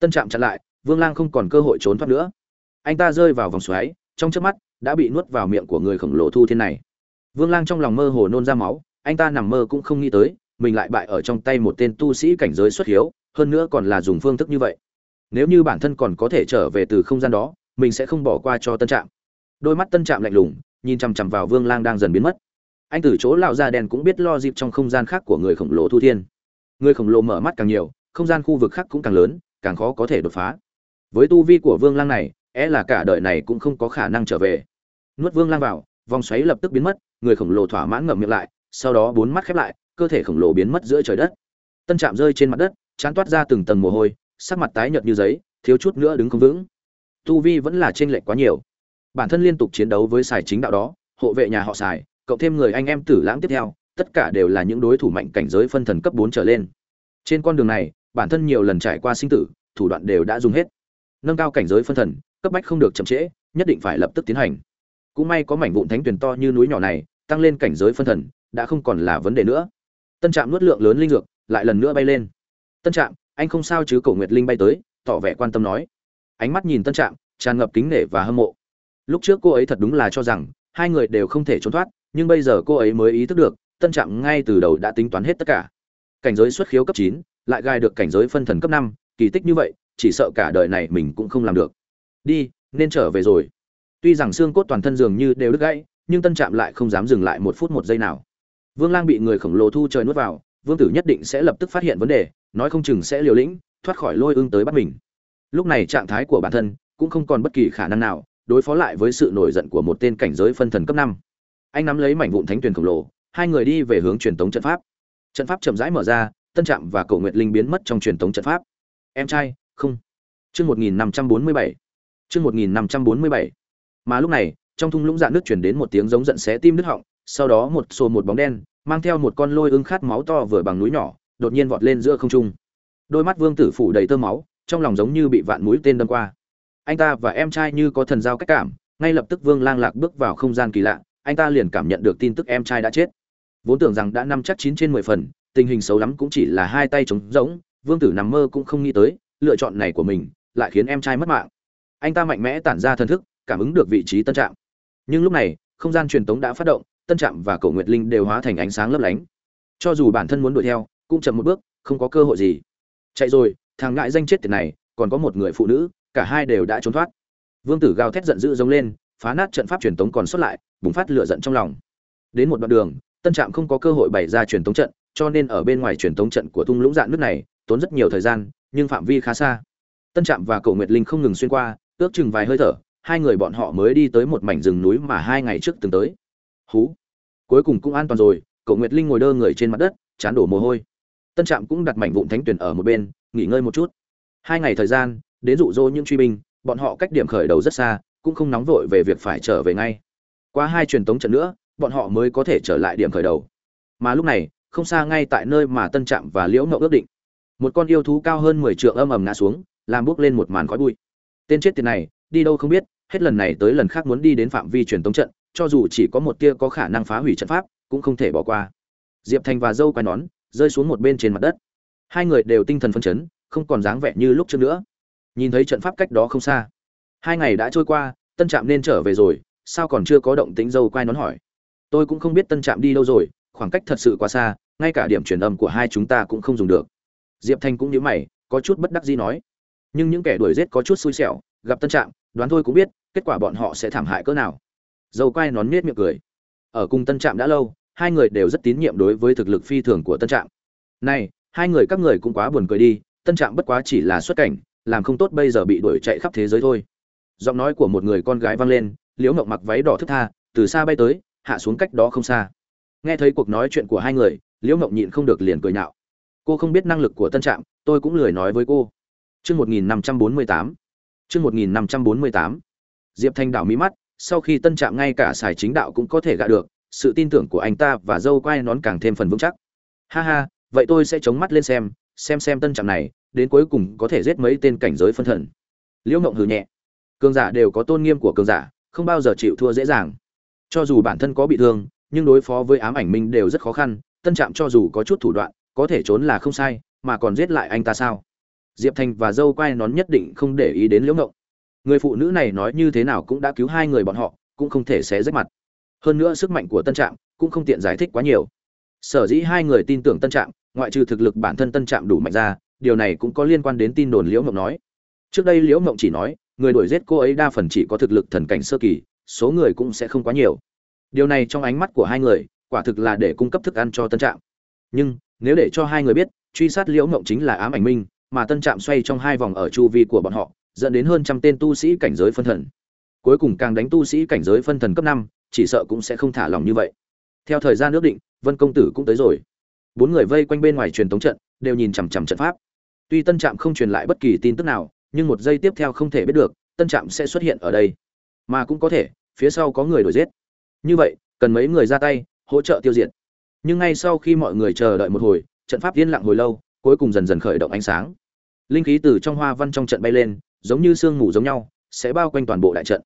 Tân trạm chặn lại, vương lang không còn cơ hội trốn thoát nữa. Anh ta rơi vào vòng xoáy, trong chớp mắt, đã bị nuốt vào miệng của người khổng lồ thu thiên này vương lang trong lòng mơ hồ nôn ra máu, anh ta nằm mơ cũng không nghĩ tới, mình lại bại ở trong tay một tên tu sĩ cảnh giới xuất hiếu, hơn nữa còn là dùng phương thức như vậy. Nếu như bản thân còn có thể trở về từ không gian đó, mình sẽ không bỏ qua cho tân trạm. Đôi mắt tân trạm lạnh lùng, nhìn chằm chằm vào vương lang đang dần biến mất. Anh từ chỗ lão già đen cũng biết lo dịp trong không gian khác của người khổng lồ thu thiên. Người khổng lồ mở mắt càng nhiều, không gian khu vực khác cũng càng lớn, càng khó có thể đột phá. Với tu vi của vương lang này é là cả đời này cũng không có khả năng trở về. Nuốt vương lang vào, vòng xoáy lập tức biến mất người khổng lồ thỏa mãn ngậm miệng lại, sau đó bốn mắt khép lại, cơ thể khổng lồ biến mất giữa trời đất. Tân trạm rơi trên mặt đất, chán toát ra từng tầng mồ hôi, sắc mặt tái nhợt như giấy, thiếu chút nữa đứng không vững. Tu vi vẫn là trên lệch quá nhiều. Bản thân liên tục chiến đấu với xài chính đạo đó, hộ vệ nhà họ xài, cộng thêm người anh em tử lãng tiếp theo, tất cả đều là những đối thủ mạnh cảnh giới phân thần cấp bốn trở lên. Trên con đường này, bản thân nhiều lần trải qua sinh tử, thủ đoạn đều đã dùng hết. Nâng cao cảnh giới phân thần, cấp bách không được chậm trễ, nhất định phải lập tức tiến hành. Cũng may có mảnh vụn thánh tuyển to như núi nhỏ này tăng lên cảnh giới phân thần, đã không còn là vấn đề nữa. Tân trạm nuốt lượng lớn linh dược, lại lần nữa bay lên. Tân trạm, anh không sao chứ? Cổ nguyệt linh bay tới, tỏ vẻ quan tâm nói. Ánh mắt nhìn tân trạm, tràn ngập kính nể và hâm mộ. Lúc trước cô ấy thật đúng là cho rằng, hai người đều không thể trốn thoát, nhưng bây giờ cô ấy mới ý thức được, tân trạm ngay từ đầu đã tính toán hết tất cả. Cảnh giới xuất khiếu cấp chín, lại gai được cảnh giới phân thần cấp năm, kỳ tích như vậy, chỉ sợ cả đời này mình cũng không làm được. Đi, nên trở về rồi. Tuy rằng xương cốt toàn thân dường như đều đứt gãy nhưng tân trạm lại không dám dừng lại một phút một giây nào. Vương lang bị người khổng lồ thu trời nuốt vào, vương tử nhất định sẽ lập tức phát hiện vấn đề, nói không chừng sẽ liều lĩnh, thoát khỏi lôi ương tới bắt mình. Lúc này trạng thái của bản thân cũng không còn bất kỳ khả năng nào, đối phó lại với sự nổi giận của một tên cảnh giới phân thần cấp năm. Anh nắm lấy mảnh vụn thánh tuyền khổng lồ, hai người đi về hướng truyền tống trận pháp. Trận pháp chậm rãi mở ra, tân trạm và cầu nguyệt linh biến mất trong truyền tống trận pháp. Em trai, không. Chương một nghìn năm trăm bốn mươi bảy. Chương một nghìn năm trăm bốn mươi bảy. Mà lúc này trong thung lũng dạn nước chuyển đến một tiếng giống giận xé tim đứt họng, sau đó một xô một bóng đen, mang theo một con lôi ưng khát máu to vừa bằng núi nhỏ, đột nhiên vọt lên giữa không trung. Đôi mắt vương tử phủ đầy tơ máu, trong lòng giống như bị vạn mũi tên đâm qua. Anh ta và em trai như có thần giao cách cảm, ngay lập tức vương lang lạc bước vào không gian kỳ lạ, anh ta liền cảm nhận được tin tức em trai đã chết. Vốn tưởng rằng đã năm chắc chín trên mười phần, tình hình xấu lắm cũng chỉ là hai tay trống rỗng, vương tử nằm mơ cũng không nghĩ tới, lựa chọn này của mình lại khiến em trai mất mạng. Anh ta mạnh mẽ tản ra thần thức, cảm ứng được vị trí tân trạng nhưng lúc này, không gian truyền tống đã phát động, tân trạm và cầu nguyệt linh đều hóa thành ánh sáng lấp lánh. Cho dù bản thân muốn đuổi theo, cũng chậm một bước, không có cơ hội gì. Chạy rồi, thằng ngại danh chết tiệt này, còn có một người phụ nữ, cả hai đều đã trốn thoát. Vương tử gào thét giận dữ giống lên, phá nát trận pháp truyền tống còn sót lại, bùng phát lửa giận trong lòng. Đến một đoạn đường, tân trạm không có cơ hội bày ra truyền tống trận, cho nên ở bên ngoài truyền tống trận của thung lũng dạn nước này, tốn rất nhiều thời gian, nhưng phạm vi khá xa. Tân trạm và cầu nguyệt linh không ngừng xuyên qua, ước chừng vài hơi thở hai người bọn họ mới đi tới một mảnh rừng núi mà hai ngày trước từng tới. Hú, cuối cùng cũng an toàn rồi, cậu nguyệt linh ngồi đơ người trên mặt đất, chán đổ mồ hôi. Tân trạm cũng đặt mảnh vụn thánh tuyển ở một bên, nghỉ ngơi một chút. Hai ngày thời gian, đến dụ dỗ những truy binh, bọn họ cách điểm khởi đầu rất xa, cũng không nóng vội về việc phải trở về ngay. Qua hai truyền tống trận nữa, bọn họ mới có thể trở lại điểm khởi đầu. Mà lúc này, không xa ngay tại nơi mà tân trạm và liễu ngậu ước định. Một con yêu thú cao hơn mười trượng âm ầm ngã xuống, làm bước lên một màn khói bụi. Tên chết tiệt này đi đâu không biết, hết lần này tới lần khác muốn đi đến phạm vi truyền tống trận, cho dù chỉ có một tia có khả năng phá hủy trận pháp, cũng không thể bỏ qua. Diệp thành và dâu quai nón, rơi xuống một bên trên mặt đất. Hai người đều tinh thần phân chấn, không còn dáng vẻ như lúc trước nữa. Nhìn thấy trận pháp cách đó không xa. Hai ngày đã trôi qua, tân trạm nên trở về rồi, sao còn chưa có động tĩnh dâu quai nón hỏi. Tôi cũng không biết tân trạm đi đâu rồi, khoảng cách thật sự quá xa, ngay cả điểm truyền âm của hai chúng ta cũng không dùng được. Diệp thanh cũng nhớ mày, có chút bất đắc dĩ nói. Nhưng những kẻ đuổi giết có chút xui xẻo, gặp tân trạm đoán thôi cũng biết kết quả bọn họ sẽ thảm hại cỡ nào. Dầu quai nón nết miệng cười. Ở cùng tân trạm đã lâu hai người đều rất tín nhiệm đối với thực lực phi thường của tân trạm. Này hai người các người cũng quá buồn cười đi tân trạm bất quá chỉ là xuất cảnh làm không tốt bây giờ bị đuổi chạy khắp thế giới thôi. Giọng nói của một người con gái vang lên liễu mộng mặc váy đỏ thức tha từ xa bay tới hạ xuống cách đó không xa. Nghe thấy cuộc nói chuyện của hai người liễu mộng nhịn không được liền cười nhạo. Cô không biết năng lực của tân trạm tôi cũng lười nói với cô. Trước 1548, chương một nghìn năm trăm bốn mươi tám. Diệp thanh đảo mí mắt, sau khi tân trạm ngay cả xài chính đạo cũng có thể gạ được, sự tin tưởng của anh ta và dâu quai nón càng thêm phần vững chắc. Ha ha, vậy tôi sẽ chống mắt lên xem xem xem tân trạm này, đến cuối cùng có thể giết mấy tên cảnh giới phân thần. Liễu Ngộng hừ nhẹ. Cường giả đều có tôn nghiêm của cường giả, không bao giờ chịu thua dễ dàng. Cho dù bản thân có bị thương, nhưng đối phó với ám ảnh minh đều rất khó khăn, tân trạm cho dù có chút thủ đoạn, có thể trốn là không sai, mà còn giết lại anh ta sao? Diệp thành và dâu quai nón nhất định không để ý đến liễu ngộng. Người phụ nữ này nói như thế nào cũng đã cứu hai người bọn họ, cũng không thể xé rách mặt. Hơn nữa sức mạnh của tân trạm cũng không tiện giải thích quá nhiều. Sở dĩ hai người tin tưởng tân trạm, ngoại trừ thực lực bản thân tân trạm đủ mạnh ra, điều này cũng có liên quan đến tin đồn liễu mộng nói. Trước đây liễu mộng chỉ nói, người đuổi giết cô ấy đa phần chỉ có thực lực thần cảnh sơ kỳ, số người cũng sẽ không quá nhiều. Điều này trong ánh mắt của hai người, quả thực là để cung cấp thức ăn cho tân trạm. Nhưng, nếu để cho hai người biết, truy sát liễu mộng chính là ám ảnh minh mà tân trạm xoay trong hai vòng ở chu vi của bọn họ, dẫn đến hơn trăm tên tu sĩ cảnh giới phân thần. Cuối cùng càng đánh tu sĩ cảnh giới phân thần cấp năm, chỉ sợ cũng sẽ không thả lòng như vậy. Theo thời gian ước định, vân công tử cũng tới rồi. Bốn người vây quanh bên ngoài truyền tống trận, đều nhìn chằm chằm trận pháp. Tuy tân trạm không truyền lại bất kỳ tin tức nào, nhưng một giây tiếp theo không thể biết được, tân trạm sẽ xuất hiện ở đây. Mà cũng có thể, phía sau có người đuổi giết. Như vậy, cần mấy người ra tay, hỗ trợ tiêu diệt. Nhưng ngay sau khi mọi người chờ đợi một hồi, trận pháp yên lặng hồi lâu, cuối cùng dần dần khởi động ánh sáng linh khí từ trong hoa văn trong trận bay lên, giống như sương mù giống nhau, sẽ bao quanh toàn bộ đại trận.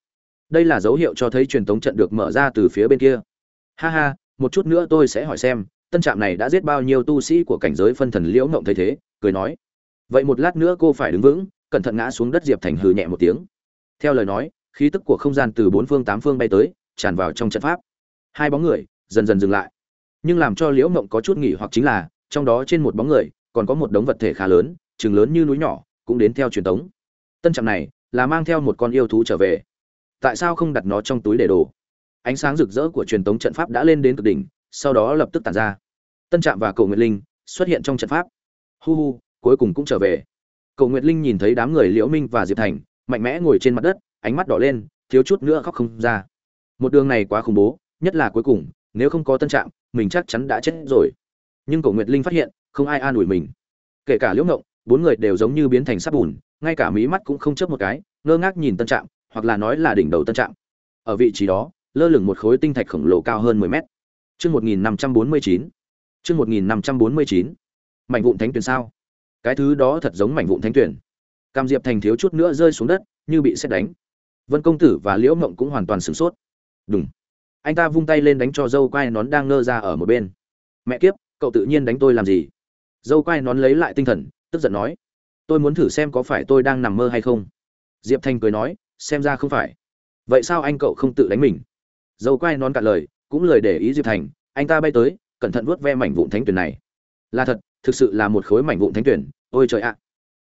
Đây là dấu hiệu cho thấy truyền thống trận được mở ra từ phía bên kia. Ha ha, một chút nữa tôi sẽ hỏi xem, tân trạm này đã giết bao nhiêu tu sĩ của cảnh giới phân thần liễu ngộng thấy thế, cười nói. Vậy một lát nữa cô phải đứng vững, cẩn thận ngã xuống đất diệp thành hừ nhẹ một tiếng. Theo lời nói, khí tức của không gian từ bốn phương tám phương bay tới, tràn vào trong trận pháp. Hai bóng người dần dần dừng lại. Nhưng làm cho liễu ngộng có chút nghỉ hoặc chính là, trong đó trên một bóng người, còn có một đống vật thể khá lớn chừng lớn như núi nhỏ, cũng đến theo truyền tống tân trạm này là mang theo một con yêu thú trở về. Tại sao không đặt nó trong túi để đồ? Ánh sáng rực rỡ của truyền tống trận pháp đã lên đến cực đỉnh, sau đó lập tức tàn ra. Tân trạm và cầu nguyệt linh xuất hiện trong trận pháp. Hu hu, cuối cùng cũng trở về. Cầu nguyệt linh nhìn thấy đám người liễu minh và diệp thành, mạnh mẽ ngồi trên mặt đất, ánh mắt đỏ lên, thiếu chút nữa khóc không ra. Một đường này quá khủng bố, nhất là cuối cùng, nếu không có tân trạm, mình chắc chắn đã chết rồi. Nhưng cầu nguyệt linh phát hiện, không ai an ủi mình. Kể cả liễu ngộng bốn người đều giống như biến thành sắp bùn, ngay cả mí mắt cũng không chớp một cái, ngơ ngác nhìn tân trạm, hoặc là nói là đỉnh đầu tân trạm. Ở vị trí đó, lơ lửng một khối tinh thạch khổng lồ cao hơn 10 mét. Chương 1549 chương 1549 mảnh vụn thánh tuyển sao? Cái thứ đó thật giống mảnh vụn thánh tuyển. Cam diệp thành thiếu chút nữa rơi xuống đất, như bị xét đánh. Vân công tử và liễu mộng cũng hoàn toàn sửng sốt. Đúng anh ta vung tay lên đánh cho dâu quai nón đang ngơ ra ở một bên. Mẹ kiếp, cậu tự nhiên đánh tôi làm gì? Dâu quai nón lấy lại tinh thần tức giận nói, tôi muốn thử xem có phải tôi đang nằm mơ hay không. Diệp thanh cười nói, xem ra không phải. Vậy sao anh cậu không tự đánh mình? Dâu quai non cạn lời, cũng lời để ý diệp thành, anh ta bay tới, cẩn thận vuốt ve mảnh vụn thánh tuyển này. Là thật, thực sự là một khối mảnh vụn thánh tuyển, ôi trời ạ.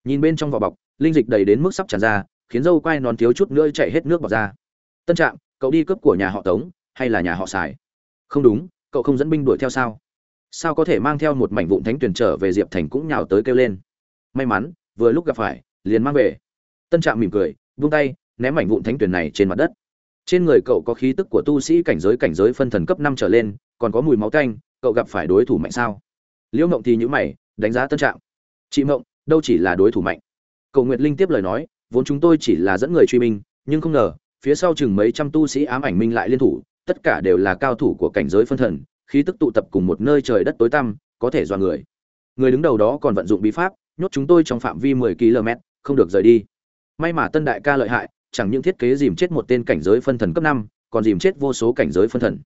Nhìn bên trong vỏ bọc, linh dịch đầy đến mức sắp tràn ra, khiến dâu quai non thiếu chút nữa chạy hết nước bọc ra. Tân trạm, cậu đi cướp của nhà họ tống, hay là nhà họ sài? Không đúng, cậu không dẫn binh đuổi theo sao? Sao có thể mang theo một mảnh vụn thánh tuyển trở về? Diệp thành cũng nhào tới kêu lên may mắn vừa lúc gặp phải liền mang về. Tân trạm mỉm cười vung tay ném mảnh vụn thánh tuyển này trên mặt đất. Trên người cậu có khí tức của tu sĩ cảnh giới cảnh giới phân thần cấp năm trở lên còn có mùi máu tanh cậu gặp phải đối thủ mạnh sao? Liễu mộng thì nhữ mày đánh giá tân trạng chị mộng đâu chỉ là đối thủ mạnh? Cậu nguyệt linh tiếp lời nói vốn chúng tôi chỉ là dẫn người truy minh, nhưng không ngờ phía sau chừng mấy trăm tu sĩ ám ảnh minh lại liên thủ tất cả đều là cao thủ của cảnh giới phân thần khí tức tụ tập cùng một nơi trời đất tối tăm có thể dọa người. Người đứng đầu đó còn vận dụng bí pháp nhốt chúng tôi trong phạm vi mười km, không được rời đi. May mà tân đại ca lợi hại, chẳng những thiết kế dìm chết một tên cảnh giới phân thần cấp năm, còn dìm chết vô số cảnh giới phân thần.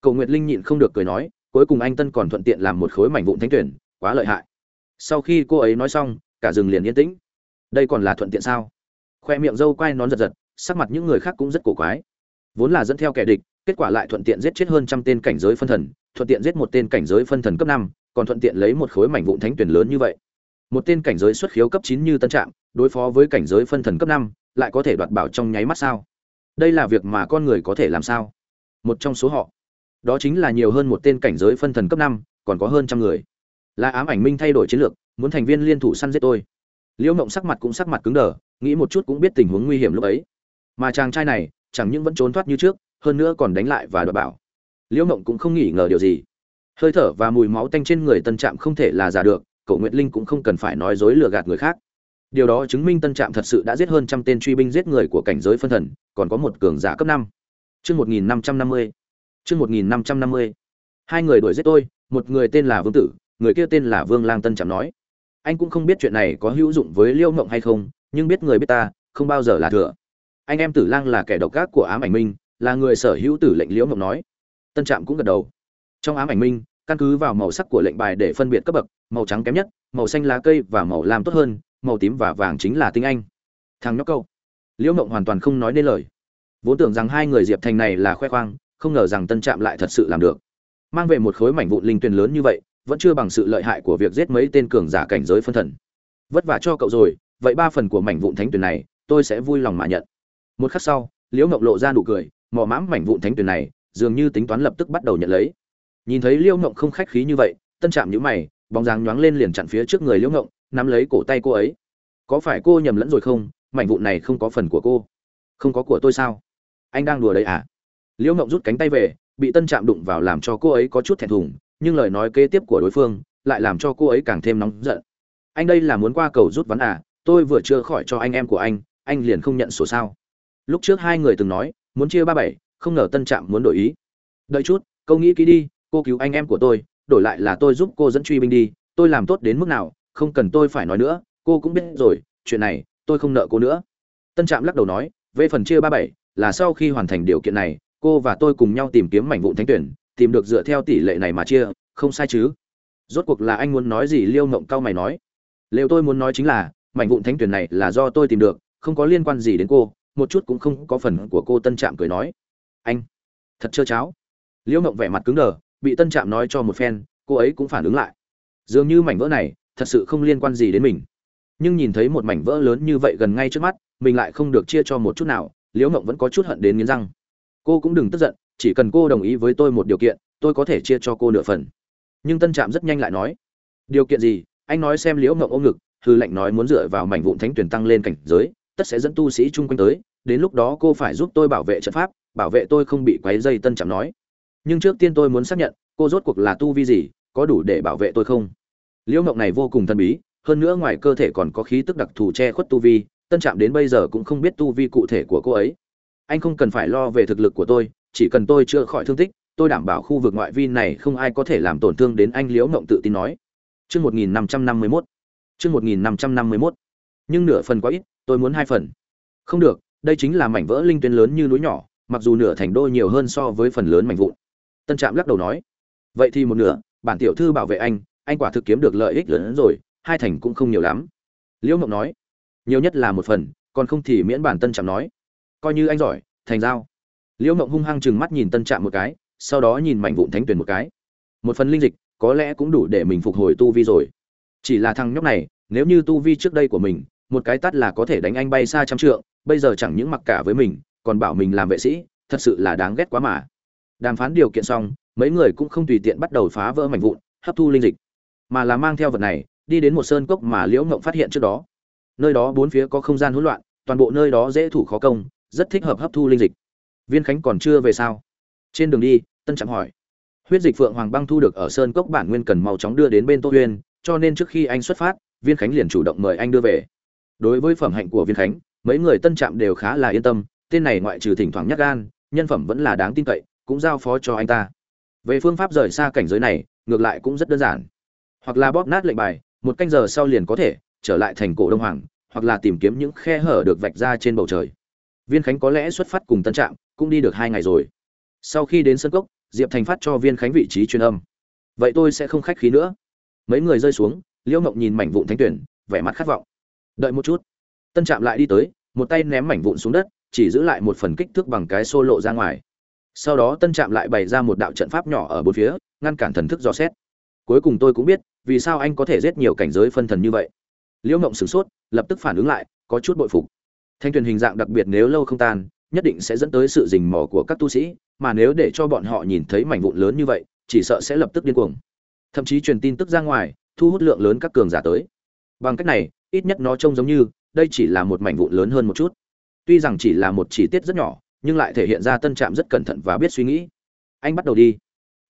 Cầu nguyệt linh nhịn không được cười nói, cuối cùng anh tân còn thuận tiện làm một khối mảnh vụn thánh tuyển, quá lợi hại. Sau khi cô ấy nói xong, cả rừng liền yên tĩnh. Đây còn là thuận tiện sao? Khoe miệng dâu quai nón giật giật, sắc mặt những người khác cũng rất cổ quái. Vốn là dẫn theo kẻ địch, kết quả lại thuận tiện giết chết hơn trăm tên cảnh giới phân thần, thuận tiện giết một tên cảnh giới phân thần cấp năm, còn thuận tiện lấy một khối mảnh vụn thánh tuyển lớn như vậy một tên cảnh giới xuất khiếu cấp chín như tân trạm, đối phó với cảnh giới phân thần cấp năm, lại có thể đoạt bảo trong nháy mắt sao? Đây là việc mà con người có thể làm sao? Một trong số họ. Đó chính là nhiều hơn một tên cảnh giới phân thần cấp năm, còn có hơn trăm người. Là ám ảnh minh thay đổi chiến lược, muốn thành viên liên thủ săn giết tôi. Liễu mộng sắc mặt cũng sắc mặt cứng đờ, nghĩ một chút cũng biết tình huống nguy hiểm lúc ấy. Mà chàng trai này, chẳng những vẫn trốn thoát như trước, hơn nữa còn đánh lại và đoạt bảo. Liễu mộng cũng không nghĩ ngờ điều gì. Hơi thở và mùi máu tanh trên người tân trạm không thể là giả được cậu nguyệt linh cũng không cần phải nói dối lừa gạt người khác. Điều đó chứng minh tân trạm thật sự đã giết hơn trăm tên truy binh giết người của cảnh giới phân thần, còn có một cường giả cấp năm. Chương một nghìn năm trăm năm mươi. Chương một nghìn năm trăm năm mươi. Hai người đuổi giết tôi, một người tên là vương tử, người kia tên là vương lang tân trạm nói. Anh cũng không biết chuyện này có hữu dụng với liêu mộng hay không, nhưng biết người biết ta, không bao giờ là thừa. Anh em tử lang là kẻ độc ác của ám ảnh minh, là người sở hữu tử lệnh liễu mộng nói. Tân trạm cũng gật đầu. Trong ám ảnh minh căn cứ vào màu sắc của lệnh bài để phân biệt cấp bậc, màu trắng kém nhất, màu xanh lá cây và màu lam tốt hơn, màu tím và vàng chính là tinh anh. Thằng nhóc câu. Liễu mộng hoàn toàn không nói nên lời. Vốn tưởng rằng hai người diệp thành này là khoe khoang, không ngờ rằng tân trạm lại thật sự làm được. Mang về một khối mảnh vụn linh tuyền lớn như vậy, vẫn chưa bằng sự lợi hại của việc giết mấy tên cường giả cảnh giới phân thần. Vất vả cho cậu rồi, vậy ba phần của mảnh vụn thánh tuyền này, tôi sẽ vui lòng mà nhận. Một khắc sau, liễu mộng lộ ra nụ cười, mò mãm mảnh vụn thánh tuyền này, dường như tính toán lập tức bắt đầu nhận lấy nhìn thấy liêu ngộng không khách khí như vậy, tân trạm nhíu mày, bóng dáng nhoáng lên liền chặn phía trước người liễu ngộng, nắm lấy cổ tay cô ấy. Có phải cô nhầm lẫn rồi không? Mảnh vụ này không có phần của cô. Không có của tôi sao? Anh đang đùa đấy à? Liễu ngộng rút cánh tay về, bị tân trạm đụng vào làm cho cô ấy có chút thẹn thùng, nhưng lời nói kế tiếp của đối phương lại làm cho cô ấy càng thêm nóng giận. Anh đây là muốn qua cầu rút vắn à? Tôi vừa chưa khỏi cho anh em của anh anh liền không nhận sổ sao? Lúc trước hai người từng nói, muốn chia ba bảy, không ngờ tân trạm muốn đổi ý. Đợi chút câu nghĩ kỹ đi cô cứu anh em của tôi, đổi lại là tôi giúp cô dẫn truy binh đi, tôi làm tốt đến mức nào, không cần tôi phải nói nữa, cô cũng biết rồi, chuyện này, tôi không nợ cô nữa. Tân trạm lắc đầu nói, về phần chia ba bảy, là sau khi hoàn thành điều kiện này, cô và tôi cùng nhau tìm kiếm mảnh vụn thánh tuyển, tìm được dựa theo tỷ lệ này mà chia, không sai chứ? Rốt cuộc là anh muốn nói gì, liêu mộng cao mày nói. Liệu tôi muốn nói chính là, mảnh vụn thánh tuyển này là do tôi tìm được, không có liên quan gì đến cô, một chút cũng không có phần của cô. Tân trạm cười nói. Anh, thật trơ cháo. Liễu mộng vẻ mặt cứng đờ bị tân trạm nói cho một phen, cô ấy cũng phản ứng lại. Dường như mảnh vỡ này thật sự không liên quan gì đến mình. Nhưng nhìn thấy một mảnh vỡ lớn như vậy gần ngay trước mắt, mình lại không được chia cho một chút nào, liễu mộng vẫn có chút hận đến nghiến răng. Cô cũng đừng tức giận, chỉ cần cô đồng ý với tôi một điều kiện, tôi có thể chia cho cô nửa phần. Nhưng tân trạm rất nhanh lại nói, điều kiện gì? Anh nói xem liễu mộng ôm ngực, hư lệnh nói muốn dựa vào mảnh vụn thánh tuyển tăng lên cảnh giới, tất sẽ dẫn tu sĩ chung quanh tới, đến lúc đó cô phải giúp tôi bảo vệ trận pháp, bảo vệ tôi không bị quấy dây tân trạm nói nhưng trước tiên tôi muốn xác nhận cô rốt cuộc là tu vi gì có đủ để bảo vệ tôi không liễu mộng này vô cùng thần bí hơn nữa ngoài cơ thể còn có khí tức đặc thù che khuất tu vi tân trạm đến bây giờ cũng không biết tu vi cụ thể của cô ấy anh không cần phải lo về thực lực của tôi chỉ cần tôi chữa khỏi thương tích tôi đảm bảo khu vực ngoại vi này không ai có thể làm tổn thương đến anh liễu mộng tự tin nói Chương 1551. Chương 1551. Nhưng nửa phần quá ít, tôi muốn hai phần. Không được, đây chính là mảnh vỡ linh tuyến lớn như núi nhỏ, mặc dù nửa thành đô nhiều hơn so với phần lớn mảnh vụn. Tân Trạm lắc đầu nói, vậy thì một nửa, bản tiểu thư bảo vệ anh, anh quả thực kiếm được lợi ích lớn hơn rồi, hai thành cũng không nhiều lắm. Liễu Mộng nói, nhiều nhất là một phần, còn không thì miễn bản Tân Trạm nói, coi như anh giỏi, thành giao. Liễu Mộng hung hăng chừng mắt nhìn Tân Trạm một cái, sau đó nhìn mảnh vụn thánh tuyển một cái. Một phần linh dịch, có lẽ cũng đủ để mình phục hồi tu vi rồi chỉ là thằng nhóc này nếu như tu vi trước đây của mình một cái tắt là có thể đánh anh bay xa trăm trượng bây giờ chẳng những mặc cả với mình còn bảo mình làm vệ sĩ thật sự là đáng ghét quá mà đàm phán điều kiện xong, mấy người cũng không tùy tiện bắt đầu phá vỡ mảnh vụn, hấp thu linh dịch. Mà là mang theo vật này, đi đến một sơn cốc mà liễu ngộng phát hiện trước đó. Nơi đó bốn phía có không gian hỗn loạn, toàn bộ nơi đó dễ thủ khó công, rất thích hợp hấp thu linh dịch. Viên khánh còn chưa về sao? Trên đường đi, tân trạm hỏi. Huyết dịch phượng hoàng băng thu được ở sơn cốc bản nguyên cần mau chóng đưa đến bên tô huyên cho nên trước khi anh xuất phát, viên khánh liền chủ động mời anh đưa về. Đối với phẩm hạnh của viên khánh, mấy người tân trạm đều khá là yên tâm, tên này ngoại trừ thỉnh thoảng nhắc gan, nhân phẩm vẫn là đáng tin cậy cũng giao phó cho anh ta. Về phương pháp rời xa cảnh giới này, ngược lại cũng rất đơn giản. Hoặc là bóp nát lệnh bài, một canh giờ sau liền có thể trở lại thành cổ đông hoàng, hoặc là tìm kiếm những khe hở được vạch ra trên bầu trời. Viên khánh có lẽ xuất phát cùng tân trạm, cũng đi được hai ngày rồi. Sau khi đến sân cốc, diệp thành phát cho viên khánh vị trí truyền âm. Vậy tôi sẽ không khách khí nữa. Mấy người rơi xuống, liễu mộng nhìn mảnh vụn thánh tuyển, vẻ mặt khát vọng. Đợi một chút. Tân trạm lại đi tới, một tay ném mảnh vụn xuống đất, chỉ giữ lại một phần kích thước bằng cái xô lộ ra ngoài sau đó tân trạm lại bày ra một đạo trận pháp nhỏ ở bốn phía, ngăn cản thần thức dò xét. Cuối cùng tôi cũng biết, vì sao anh có thể giết nhiều cảnh giới phân thần như vậy. Liễu mộng sửng sốt, lập tức phản ứng lại, có chút bội phục. Thanh tuyền hình dạng đặc biệt nếu lâu không tan, nhất định sẽ dẫn tới sự rình mò của các tu sĩ, mà nếu để cho bọn họ nhìn thấy mảnh vụn lớn như vậy, chỉ sợ sẽ lập tức điên cuồng. Thậm chí truyền tin tức ra ngoài, thu hút lượng lớn các cường giả tới. Bằng cách này, ít nhất nó trông giống như, đây chỉ là một mảnh vụn lớn hơn một chút. Tuy rằng chỉ là một chi tiết rất nhỏ nhưng lại thể hiện ra tân trạm rất cẩn thận và biết suy nghĩ. Anh bắt đầu đi.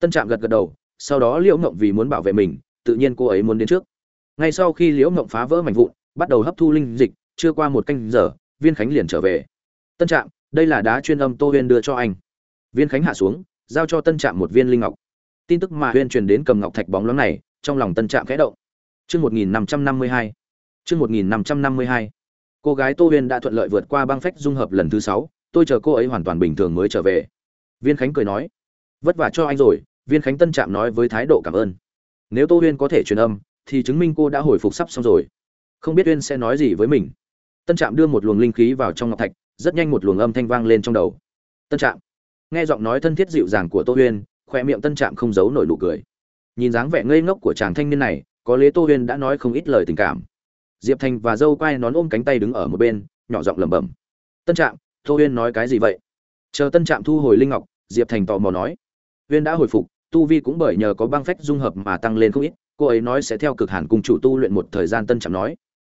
Tân trạm gật gật đầu, sau đó liễu ngộng vì muốn bảo vệ mình, tự nhiên cô ấy muốn đến trước. Ngay sau khi liễu ngộng phá vỡ mảnh vụn, bắt đầu hấp thu linh dịch, chưa qua một canh giờ, viên khánh liền trở về. Tân trạm, đây là đá chuyên âm tô huyên đưa cho anh. Viên khánh hạ xuống, giao cho tân trạm một viên linh ngọc. Tin tức mà huyên truyền đến cầm ngọc thạch bóng loáng này, trong lòng tân trạm khẽ động. Chương một nghìn năm trăm năm mươi hai. Chương một nghìn năm trăm năm mươi hai. Cô gái tô huyên đã thuận lợi vượt qua băng phách dung hợp lần thứ sáu tôi chờ cô ấy hoàn toàn bình thường mới trở về. Viên khánh cười nói, vất vả cho anh rồi. Viên khánh tân trạm nói với thái độ cảm ơn. Nếu tô huyên có thể truyền âm, thì chứng minh cô đã hồi phục sắp xong rồi. Không biết huyên sẽ nói gì với mình. Tân trạm đưa một luồng linh khí vào trong ngọc thạch, rất nhanh một luồng âm thanh vang lên trong đầu. Tân trạm. Nghe giọng nói thân thiết dịu dàng của tô huyên khoe miệng tân trạm không giấu nổi nụ cười. Nhìn dáng vẻ ngây ngốc của chàng thanh niên này, có lẽ tô huyên đã nói không ít lời tình cảm. Diệp thành và dâu quai nón ôm cánh tay đứng ở một bên, nhỏ giọng lẩm bẩm. Tân trạm tô huyên nói cái gì vậy? Chờ tân trạm thu hồi linh ngọc, diệp thành tò mò nói. Huyên đã hồi phục, tu vi cũng bởi nhờ có băng phách dung hợp mà tăng lên không ít, cô ấy nói sẽ theo cực hàn cùng chủ tu luyện một thời gian tân trạm nói.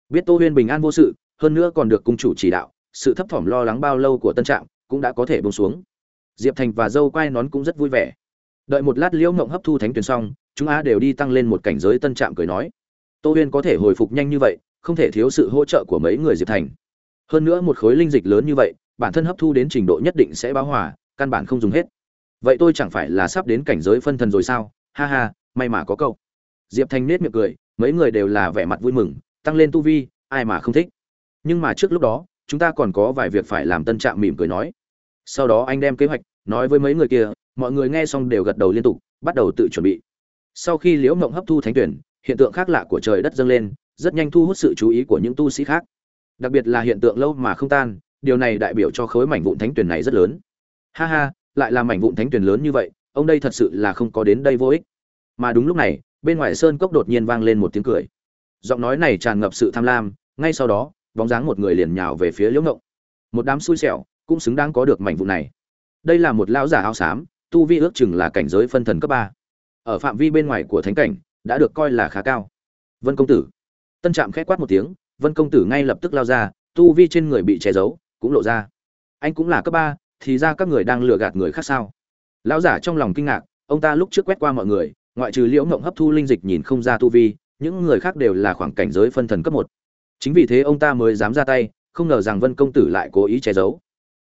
Biết tô huyên bình an vô sự, hơn nữa còn được cung chủ chỉ đạo, sự thấp thỏm lo lắng bao lâu của tân trạm cũng đã có thể bông xuống. Diệp thành và dâu quai nón cũng rất vui vẻ. Đợi một lát liễu ngộng hấp thu thánh tuyển xong, chúng a đều đi tăng lên một cảnh giới tân trạm cười nói. Tô huyên có thể hồi phục nhanh như vậy, không thể thiếu sự hỗ trợ của mấy người diệp thành. Hơn nữa một khối linh dịch lớn như vậy bản thân hấp thu đến trình độ nhất định sẽ báo hòa, căn bản không dùng hết. Vậy tôi chẳng phải là sắp đến cảnh giới phân thần rồi sao? Ha ha, may mà có câu diệp thành nết miệng cười, mấy người đều là vẻ mặt vui mừng, tăng lên tu vi, ai mà không thích. Nhưng mà trước lúc đó, chúng ta còn có vài việc phải làm, tân trạm mỉm cười nói. Sau đó anh đem kế hoạch nói với mấy người kia, mọi người nghe xong đều gật đầu liên tục, bắt đầu tự chuẩn bị. Sau khi liễu mộng hấp thu thánh tuyển, hiện tượng khác lạ của trời đất dâng lên, rất nhanh thu hút sự chú ý của những tu sĩ khác. Đặc biệt là hiện tượng lâu mà không tan điều này đại biểu cho khối mảnh vụn thánh tuyển này rất lớn. Ha ha, lại là mảnh vụn thánh tuyển lớn như vậy, ông đây thật sự là không có đến đây vô ích. Mà đúng lúc này, bên ngoài sơn cốc đột nhiên vang lên một tiếng cười. Giọng nói này tràn ngập sự tham lam, ngay sau đó, bóng dáng một người liền nhào về phía liễu ngộng. Một đám xui xẻo cũng xứng đáng có được mảnh vụn này. Đây là một lão giả áo xám, tu vi ước chừng là cảnh giới phân thần cấp ba. Ở phạm vi bên ngoài của thánh cảnh, đã được coi là khá cao. Vân công tử. Tân trạm khẽ quát một tiếng, vân công tử ngay lập tức lao ra, tu vi trên người bị che giấu cũng lộ ra. Anh cũng là cấp ba, thì ra các người đang lừa gạt người khác sao? Lão giả trong lòng kinh ngạc, ông ta lúc trước quét qua mọi người, ngoại trừ liễu mộng hấp thu linh dịch nhìn không ra tu vi, những người khác đều là khoảng cảnh giới phân thần cấp một. Chính vì thế ông ta mới dám ra tay, không ngờ rằng vân công tử lại cố ý che giấu.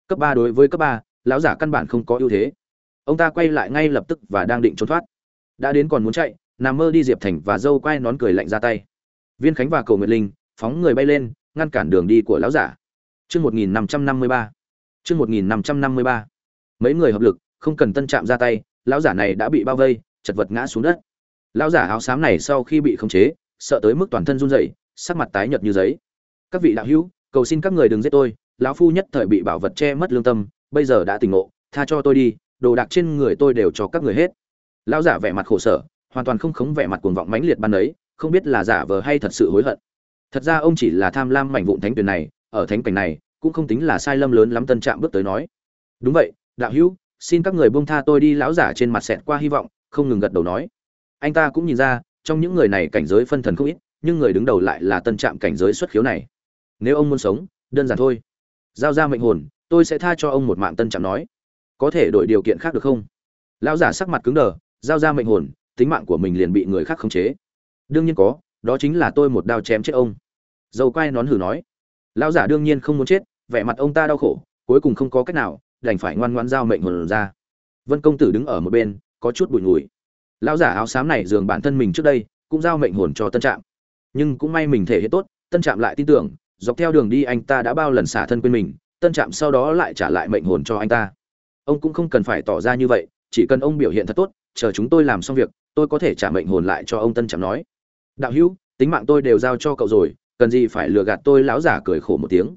Cấp ba đối với cấp ba, lão giả căn bản không có ưu thế. Ông ta quay lại ngay lập tức và đang định trốn thoát. Đã đến còn muốn chạy, nằm mơ đi diệp thành và dâu quay nón cười lạnh ra tay. Viên khánh và cầu nguyệt linh phóng người bay lên, ngăn cản đường đi của lão giả chương một nghìn năm trăm năm mươi ba. Chương một nghìn năm trăm năm mươi ba. Mấy người hợp lực, không cần tân chạm ra tay, lão giả này đã bị bao vây, chật vật ngã xuống đất. Lão giả áo xám này sau khi bị khống chế, sợ tới mức toàn thân run rẩy, sắc mặt tái nhợt như giấy. Các vị đạo hữu, cầu xin các người đừng giết tôi, lão phu nhất thời bị bảo vật che mất lương tâm, bây giờ đã tỉnh ngộ, tha cho tôi đi, đồ đạc trên người tôi đều cho các người hết. Lão giả vẻ mặt khổ sở, hoàn toàn không khống vẻ mặt cuồng vọng mãnh liệt ban ấy, không biết là giả vờ hay thật sự hối hận. Thật ra ông chỉ là tham lam mảnh vụn thánh tuyển này, ở thánh cảnh này cũng không tính là sai lầm lớn lắm, tân trạm bước tới nói. Đúng vậy, đạo hữu, xin các người buông tha tôi đi, lão giả trên mặt xẹt qua hy vọng, không ngừng gật đầu nói. Anh ta cũng nhìn ra, trong những người này cảnh giới phân thần không ít, nhưng người đứng đầu lại là tân trạm cảnh giới xuất khiếu này. Nếu ông muốn sống, đơn giản thôi. Giao ra mệnh hồn, tôi sẽ tha cho ông một mạng, tân trạm nói. Có thể đổi điều kiện khác được không? Lão giả sắc mặt cứng đờ, giao ra mệnh hồn, tính mạng của mình liền bị người khác khống chế. Đương nhiên có, đó chính là tôi một đao chém chết ông. Dầu quay nón hử nói. Lão giả đương nhiên không muốn chết vẻ mặt ông ta đau khổ, cuối cùng không có cách nào, đành phải ngoan ngoan giao mệnh hồn ra. Vân công tử đứng ở một bên, có chút bụi ngùi. Lão giả áo xám này dường bản thân mình trước đây, cũng giao mệnh hồn cho tân trạm. Nhưng cũng may mình thể hiện tốt, tân trạm lại tin tưởng, dọc theo đường đi anh ta đã bao lần xả thân quên mình, tân trạm sau đó lại trả lại mệnh hồn cho anh ta. Ông cũng không cần phải tỏ ra như vậy, chỉ cần ông biểu hiện thật tốt, chờ chúng tôi làm xong việc, tôi có thể trả mệnh hồn lại cho ông tân trạm nói. Đạo hữu, tính mạng tôi đều giao cho cậu rồi, cần gì phải lừa gạt tôi, lão giả cười khổ một tiếng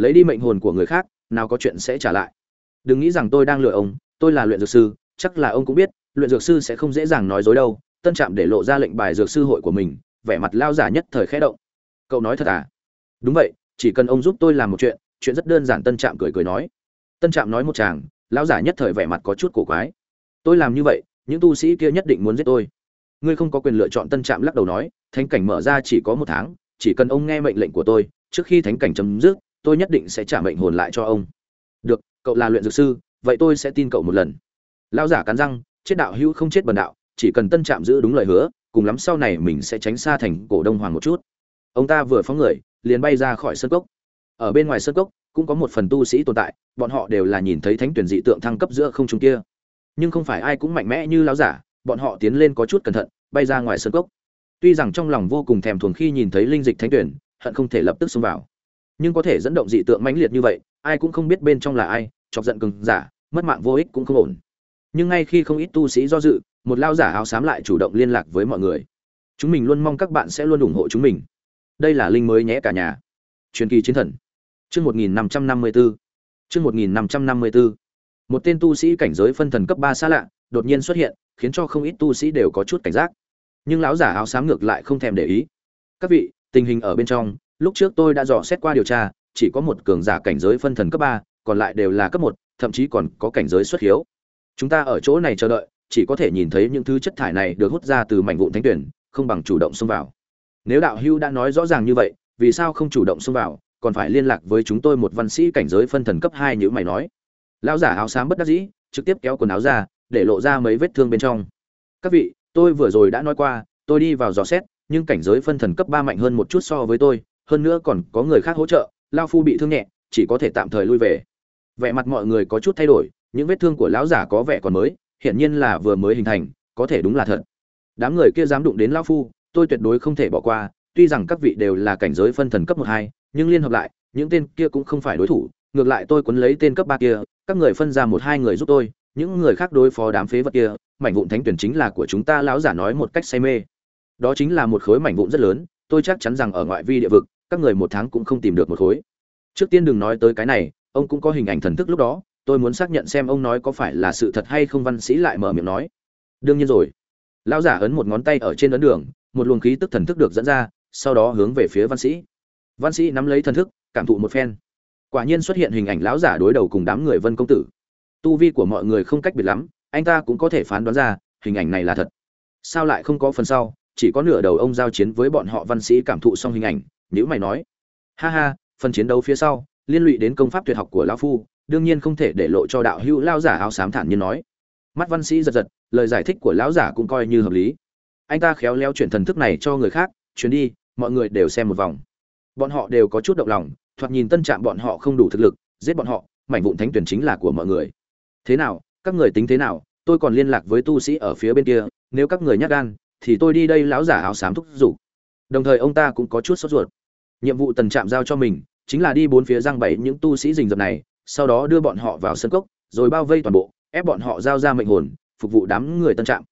lấy đi mệnh hồn của người khác, nào có chuyện sẽ trả lại. Đừng nghĩ rằng tôi đang lừa ông, tôi là luyện dược sư, chắc là ông cũng biết, luyện dược sư sẽ không dễ dàng nói dối đâu, tân trạm để lộ ra lệnh bài dược sư hội của mình, vẻ mặt lao giả nhất thời khẽ động. Cậu nói thật à? Đúng vậy, chỉ cần ông giúp tôi làm một chuyện chuyện rất đơn giản tân trạm cười cười nói. Tân trạm nói một chàng, lão giả nhất thời vẻ mặt có chút cổ quái. Tôi làm như vậy, những tu sĩ kia nhất định muốn giết tôi. Ngươi không có quyền lựa chọn tân trạm lắc đầu nói, thánh cảnh mở ra chỉ có một tháng, chỉ cần ông nghe mệnh lệnh của tôi, trước khi thánh cảnh chấm dứt tôi nhất định sẽ trả mệnh hồn lại cho ông. Được, cậu là luyện dược sư, vậy tôi sẽ tin cậu một lần. Lão giả cắn răng, chết đạo hữu không chết bần đạo, chỉ cần tân trạm giữ đúng lời hứa, cùng lắm sau này mình sẽ tránh xa thành cổ đông hoàng một chút. Ông ta vừa phóng người, liền bay ra khỏi sân cốc. Ở bên ngoài sân cốc, cũng có một phần tu sĩ tồn tại, bọn họ đều là nhìn thấy thánh tuyển dị tượng thăng cấp giữa không trung kia. Nhưng không phải ai cũng mạnh mẽ như lão giả, bọn họ tiến lên có chút cẩn thận, bay ra ngoài sân cốc. Tuy rằng trong lòng vô cùng thèm thuồng khi nhìn thấy linh dịch thánh tuyển, hận không thể lập tức xông vào nhưng có thể dẫn động dị tượng mãnh liệt như vậy, ai cũng không biết bên trong là ai, chọc giận cừng giả, mất mạng vô ích cũng không ổn. Nhưng ngay khi không ít tu sĩ do dự, một lao giả áo xám lại chủ động liên lạc với mọi người. Chúng mình luôn mong các bạn sẽ luôn ủng hộ chúng mình. Đây là linh mới nhé cả nhà. Truyền kỳ chiến thần. Chương một nghìn năm trăm năm mươi bốn chương một nghìn năm trăm năm mươi bốn một tên tu sĩ cảnh giới phân thần cấp ba xa lạ, đột nhiên xuất hiện, khiến cho không ít tu sĩ đều có chút cảnh giác. Nhưng lão giả áo xám ngược lại không thèm để ý. Các vị, tình hình ở bên trong lúc trước tôi đã dò xét qua điều tra, chỉ có một cường giả cảnh giới phân thần cấp ba, còn lại đều là cấp một, thậm chí còn có cảnh giới xuất hiếu. Chúng ta ở chỗ này chờ đợi, chỉ có thể nhìn thấy những thứ chất thải này được hút ra từ mảnh vụn thánh tuyển, không bằng chủ động xông vào. Nếu đạo hưu đã nói rõ ràng như vậy, vì sao không chủ động xông vào, còn phải liên lạc với chúng tôi một văn sĩ cảnh giới phân thần cấp hai như mày nói. Lão giả áo xám bất đắc dĩ, trực tiếp kéo quần áo ra, để lộ ra mấy vết thương bên trong. Các vị, tôi vừa rồi đã nói qua, tôi đi vào dò xét, nhưng cảnh giới phân thần cấp ba mạnh hơn một chút so với tôi hơn nữa còn có người khác hỗ trợ, lao phu bị thương nhẹ, chỉ có thể tạm thời lui về. Vẻ mặt mọi người có chút thay đổi, những vết thương của lão giả có vẻ còn mới, hiển nhiên là vừa mới hình thành, có thể đúng là thật. Đám người kia dám đụng đến lão phu, tôi tuyệt đối không thể bỏ qua, tuy rằng các vị đều là cảnh giới phân thần cấp một hai, nhưng liên hợp lại, những tên kia cũng không phải đối thủ, ngược lại tôi quấn lấy tên cấp ba kia, các người phân ra một hai người giúp tôi, những người khác đối phó đám phế vật kia, mảnh vụn thánh tuyển chính là của chúng ta, lão giả nói một cách say mê. Đó chính là một khối mảnh vụn rất lớn, tôi chắc chắn rằng ở ngoại vi địa vực các người một tháng cũng không tìm được một khối. Trước tiên đừng nói tới cái này, ông cũng có hình ảnh thần thức lúc đó, tôi muốn xác nhận xem ông nói có phải là sự thật hay không, văn sĩ lại mở miệng nói. Đương nhiên rồi. Lão giả ấn một ngón tay ở trên ấn đường, một luồng khí tức thần thức được dẫn ra, sau đó hướng về phía văn sĩ. Văn sĩ nắm lấy thần thức, cảm thụ một phen. Quả nhiên xuất hiện hình ảnh lão giả đối đầu cùng đám người vân công tử. Tu vi của mọi người không cách biệt lắm, anh ta cũng có thể phán đoán ra, hình ảnh này là thật. Sao lại không có phần sau, chỉ có nửa đầu ông giao chiến với bọn họ văn sĩ cảm thụ xong hình ảnh nhữ mày nói. Ha ha, phần chiến đấu phía sau, liên lụy đến công pháp tuyệt học của lão phu, đương nhiên không thể để lộ cho đạo hữu lao giả áo xám thản nhiên nói. Mắt văn sĩ giật giật, lời giải thích của lão giả cũng coi như hợp lý. Anh ta khéo léo chuyển thần thức này cho người khác chuyến đi, mọi người đều xem một vòng. Bọn họ đều có chút động lòng, thoạt nhìn tân trạm bọn họ không đủ thực lực, giết bọn họ, mảnh vụn thánh tuyển chính là của mọi người. Thế nào, các người tính thế nào? Tôi còn liên lạc với tu sĩ ở phía bên kia, nếu các người nhắc gan, thì tôi đi đây lão giả áo xám thúc giục. Đồng thời ông ta cũng có chút sốt ruột nhiệm vụ tần trạm giao cho mình chính là đi bốn phía giang bẫy những tu sĩ rình rập này, sau đó đưa bọn họ vào sân cốc, rồi bao vây toàn bộ, ép bọn họ giao ra mệnh hồn, phục vụ đám người tân trạm.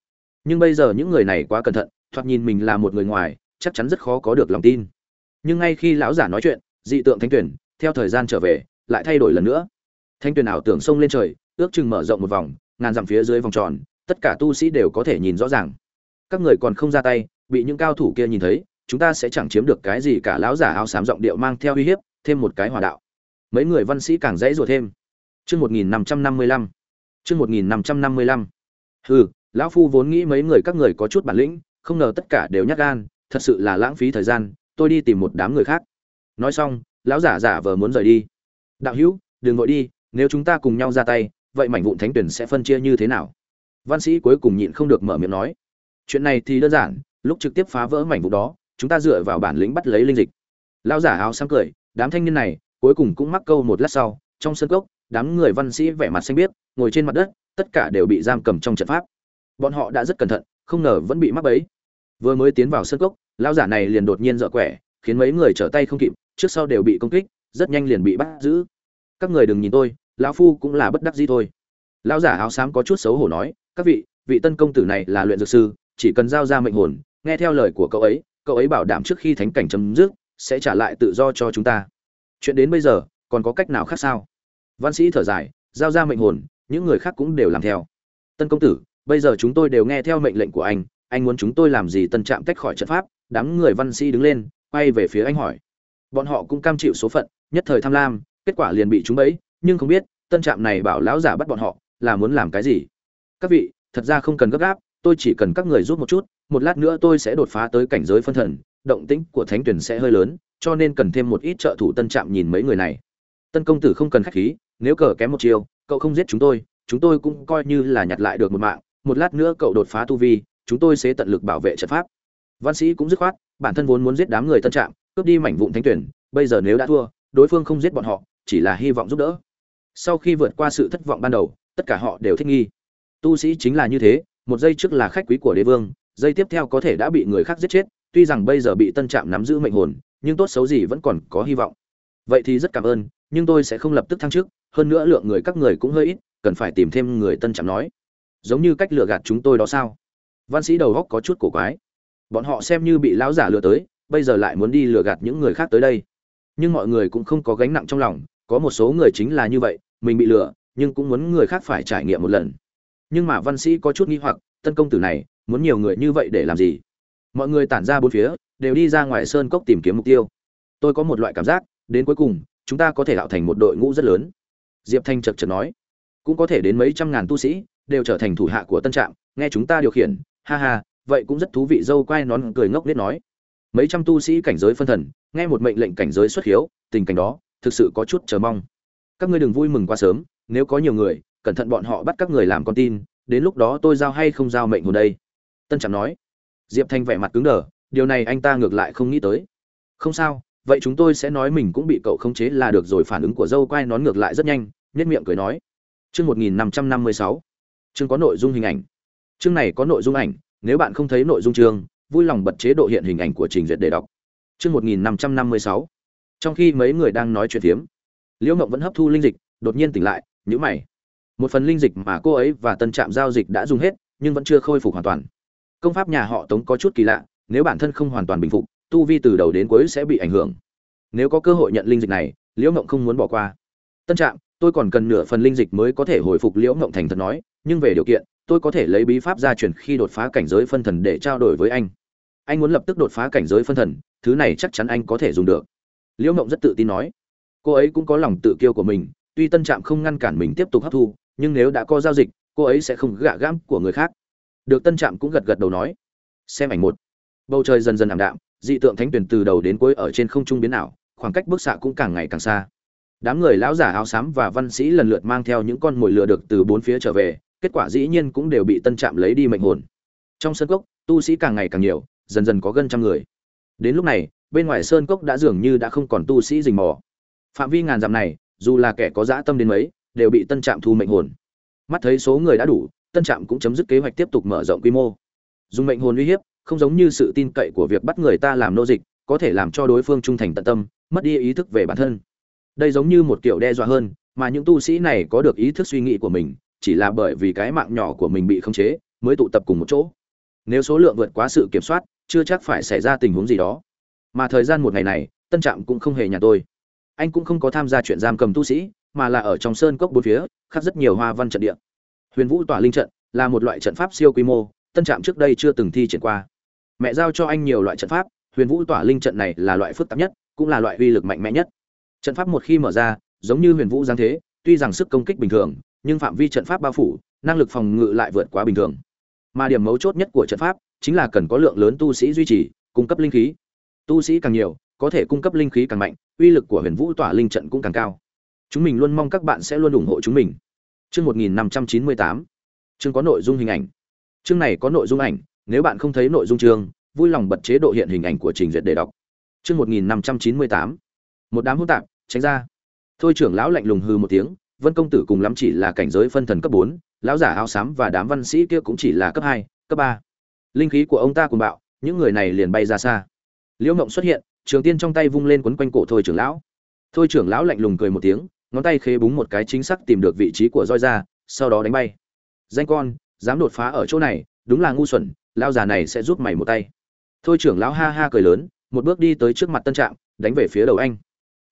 Nhưng bây giờ những người này quá cẩn thận, thoạt nhìn mình là một người ngoài, chắc chắn rất khó có được lòng tin. Nhưng ngay khi lão giả nói chuyện, dị tượng thanh tuyển, theo thời gian trở về, lại thay đổi lần nữa. Thanh tuyển ảo tưởng sông lên trời, ước chừng mở rộng một vòng, ngàn dặm phía dưới vòng tròn, tất cả tu sĩ đều có thể nhìn rõ ràng. Các người còn không ra tay, bị những cao thủ kia nhìn thấy chúng ta sẽ chẳng chiếm được cái gì cả, lão giả áo xám giọng điệu mang theo uy hiếp, thêm một cái hòa đạo. Mấy người văn sĩ càng dãy rủa thêm. Chương một nghìn năm trăm năm mươi lăm. Chương một nghìn năm trăm năm mươi lăm. Hừ, lão phu vốn nghĩ mấy người các người có chút bản lĩnh, không ngờ tất cả đều nhát gan, thật sự là lãng phí thời gian, tôi đi tìm một đám người khác. Nói xong, lão giả giả vờ muốn rời đi. Đạo hữu, đừng vội đi, nếu chúng ta cùng nhau ra tay, vậy mảnh vụn thánh tuyển sẽ phân chia như thế nào? Văn sĩ cuối cùng nhịn không được mở miệng nói. Chuyện này thì đơn giản, lúc trực tiếp phá vỡ mảnh vụn đó chúng ta dựa vào bản lĩnh bắt lấy linh dịch. Lão giả áo sáng cười, đám thanh niên này, cuối cùng cũng mắc câu một lát sau, trong sân cốc, đám người văn sĩ vẻ mặt xanh biếc, ngồi trên mặt đất, tất cả đều bị giam cầm trong trận pháp. Bọn họ đã rất cẩn thận, không ngờ vẫn bị mắc bẫy. Vừa mới tiến vào sân cốc, lão giả này liền đột nhiên giở quẻ, khiến mấy người trở tay không kịp, trước sau đều bị công kích, rất nhanh liền bị bắt giữ. Các người đừng nhìn tôi, lão phu cũng là bất đắc dĩ thôi. Lão giả áo xám có chút xấu hổ nói, các vị vị tân công tử này là luyện dược sư, chỉ cần giao ra mệnh hồn, nghe theo lời của cậu ấy cậu ấy bảo đảm trước khi thánh cảnh chấm dứt, sẽ trả lại tự do cho chúng ta. Chuyện đến bây giờ, còn có cách nào khác sao? Văn sĩ thở dài, giao ra mệnh hồn, những người khác cũng đều làm theo. Tân công tử, bây giờ chúng tôi đều nghe theo mệnh lệnh của anh anh muốn chúng tôi làm gì tân trạm tách khỏi trận pháp, đám người văn sĩ đứng lên, quay về phía anh hỏi. Bọn họ cũng cam chịu số phận, nhất thời tham lam, kết quả liền bị chúng bẫy, nhưng không biết, tân trạm này bảo lão giả bắt bọn họ, là muốn làm cái gì? Các vị, thật ra không cần gấp gáp, tôi chỉ cần các người rút một chút một lát nữa tôi sẽ đột phá tới cảnh giới phân thần, động tĩnh của thánh tuyển sẽ hơi lớn, cho nên cần thêm một ít trợ thủ tân trạm nhìn mấy người này. Tân công tử không cần khách khí, nếu cờ kém một chiều cậu không giết chúng tôi chúng tôi cũng coi như là nhặt lại được một mạng, một lát nữa cậu đột phá tu vi, chúng tôi sẽ tận lực bảo vệ trận pháp. Văn sĩ cũng dứt khoát, bản thân vốn muốn giết đám người tân trạm, cướp đi mảnh vụn thánh tuyển, bây giờ nếu đã thua, đối phương không giết bọn họ, chỉ là hy vọng giúp đỡ. Sau khi vượt qua sự thất vọng ban đầu, tất cả họ đều thích nghi. Tu sĩ chính là như thế, một giây trước là khách quý của đế vương giây tiếp theo có thể đã bị người khác giết chết, tuy rằng bây giờ bị tân trạm nắm giữ mệnh hồn, nhưng tốt xấu gì vẫn còn có hy vọng. Vậy thì rất cảm ơn, nhưng tôi sẽ không lập tức thăng chức, hơn nữa lượng người các người cũng hơi ít, cần phải tìm thêm người tân trạm nói. Giống như cách lừa gạt chúng tôi đó sao? Văn sĩ đầu góc có chút cổ quái. Bọn họ xem như bị lão giả lừa tới, bây giờ lại muốn đi lừa gạt những người khác tới đây. Nhưng mọi người cũng không có gánh nặng trong lòng, có một số người chính là như vậy, mình bị lừa, nhưng cũng muốn người khác phải trải nghiệm một lần. Nhưng mà văn sĩ có chút nghi hoặc, tân công tử này muốn nhiều người như vậy để làm gì? Mọi người tản ra bốn phía, đều đi ra ngoài sơn cốc tìm kiếm mục tiêu. Tôi có một loại cảm giác, đến cuối cùng, chúng ta có thể tạo thành một đội ngũ rất lớn. Diệp thanh chật chật nói. Cũng có thể đến mấy trăm ngàn tu sĩ, đều trở thành thủ hạ của tân trạm, nghe chúng ta điều khiển. Ha ha, vậy cũng rất thú vị, dâu quai nón cười ngốc nết nói. Mấy trăm tu sĩ cảnh giới phân thần, nghe một mệnh lệnh cảnh giới xuất hiếu, tình cảnh đó, thực sự có chút chờ mong. Các ngươi đừng vui mừng quá sớm, nếu có nhiều người, cẩn thận bọn họ bắt các người làm con tin, đến lúc đó tôi giao hay không giao mệnh hồn đây? Tân trạm nói. Diệp thanh vẻ mặt cứng đờ, điều này anh ta ngược lại không nghĩ tới. Không sao, vậy chúng tôi sẽ nói mình cũng bị cậu khống chế là được rồi, phản ứng của dâu quai nón ngược lại rất nhanh nhất miệng cười nói. Chương một nghìn năm trăm năm mươi sáu. Chương có nội dung hình ảnh. Chương này có nội dung ảnh, nếu bạn không thấy nội dung chương, vui lòng bật chế độ hiện hình ảnh của trình duyệt để đọc. Chương một nghìn năm trăm năm mươi sáu. Trong khi mấy người đang nói chuyện phiếm, liễu mộng vẫn hấp thu linh dịch, đột nhiên tỉnh lại nhữ mày. Một phần linh dịch mà cô ấy và tân trạm giao dịch đã dùng hết, nhưng vẫn chưa khôi phục hoàn toàn công pháp nhà họ tống có chút kỳ lạ, nếu bản thân không hoàn toàn bình phục, tu vi từ đầu đến cuối sẽ bị ảnh hưởng. Nếu có cơ hội nhận linh dịch này, liễu mộng không muốn bỏ qua. Tân trạm, tôi còn cần nửa phần linh dịch mới có thể hồi phục liễu mộng thành thật nói, nhưng về điều kiện, tôi có thể lấy bí pháp gia truyền khi đột phá cảnh giới phân thần để trao đổi với anh. Anh muốn lập tức đột phá cảnh giới phân thần, thứ này chắc chắn anh có thể dùng được. Liễu mộng rất tự tin nói. Cô ấy cũng có lòng tự kiêu của mình, tuy tân trạm không ngăn cản mình tiếp tục hấp thu, nhưng nếu đã có giao dịch, cô ấy sẽ không gạ gãm của người khác được tân trạm cũng gật gật đầu nói, xem ảnh một. Bầu trời dần dần ảm đạm, dị tượng thánh tuyển từ đầu đến cuối ở trên không trung biến ảo, khoảng cách bức xạ cũng càng ngày càng xa. Đám người lão giả áo xám và văn sĩ lần lượt mang theo những con mồi lừa được từ bốn phía trở về, kết quả dĩ nhiên cũng đều bị tân trạm lấy đi mệnh hồn. Trong sân cốc, tu sĩ càng ngày càng nhiều, dần dần có gần trăm người. Đến lúc này, bên ngoài sơn cốc đã dường như đã không còn tu sĩ rình mò. Phạm vi ngàn dặm này, dù là kẻ có dã tâm đến mấy, đều bị tân trạm thu mệnh hồn. Mắt thấy số người đã đủ tân trạm cũng chấm dứt kế hoạch tiếp tục mở rộng quy mô. Dùng mệnh hồn uy hiếp, không giống như sự tin cậy của việc bắt người ta làm nô dịch, có thể làm cho đối phương trung thành tận tâm, mất đi ý thức về bản thân. Đây giống như một kiểu đe dọa hơn, mà những tu sĩ này có được ý thức suy nghĩ của mình, chỉ là bởi vì cái mạng nhỏ của mình bị khống chế, mới tụ tập cùng một chỗ. Nếu số lượng vượt quá sự kiểm soát, chưa chắc phải xảy ra tình huống gì đó. Mà thời gian một ngày này, tân trạm cũng không hề nhà tôi. Anh cũng không có tham gia chuyện giam cầm tu sĩ, mà là ở trong sơn cốc bốn phía khắc rất nhiều hoa văn trận địa huyền vũ tỏa linh trận, là một loại trận pháp siêu quy mô, tân trạm trước đây chưa từng thi triển qua. Mẹ giao cho anh nhiều loại trận pháp, huyền vũ tỏa linh trận này là loại phức tạp nhất, cũng là loại uy lực mạnh mẽ nhất. Trận pháp một khi mở ra, giống như huyền vũ giáng thế, tuy rằng sức công kích bình thường, nhưng phạm vi trận pháp bao phủ, năng lực phòng ngự lại vượt quá bình thường. Mà điểm mấu chốt nhất của trận pháp chính là cần có lượng lớn tu sĩ duy trì, cung cấp linh khí. Tu sĩ càng nhiều, có thể cung cấp linh khí càng mạnh, uy lực của huyền vũ tỏa linh trận cũng càng cao. Chúng mình luôn mong các bạn sẽ luôn ủng hộ chúng mình chương một nghìn năm trăm chín mươi tám. Chương có nội dung hình ảnh. Chương này có nội dung ảnh, nếu bạn không thấy nội dung chương, vui lòng bật chế độ hiện hình ảnh của trình duyệt để đọc. Chương một nghìn năm trăm chín mươi tám. Một đám hỗn tạp, tránh ra. Thôi trưởng lão lạnh lùng hừ một tiếng, vân công tử cùng lắm chỉ là cảnh giới phân thần cấp bốn, lão giả áo xám và đám văn sĩ kia cũng chỉ là cấp hai, cấp ba. Linh khí của ông ta cùng bạo, những người này liền bay ra xa. Liễu mộng xuất hiện, trường tiên trong tay vung lên quấn quanh cổ thôi trưởng lão. Thôi trưởng lão lạnh lùng cười một tiếng ngón tay khế búng một cái chính xác tìm được vị trí của roi ra, sau đó đánh bay. Danh con, dám đột phá ở chỗ này, đúng là ngu xuẩn lao già này sẽ giúp mày một tay. Thôi trưởng lão ha ha cười lớn, một bước đi tới trước mặt tân trạm, đánh về phía đầu anh.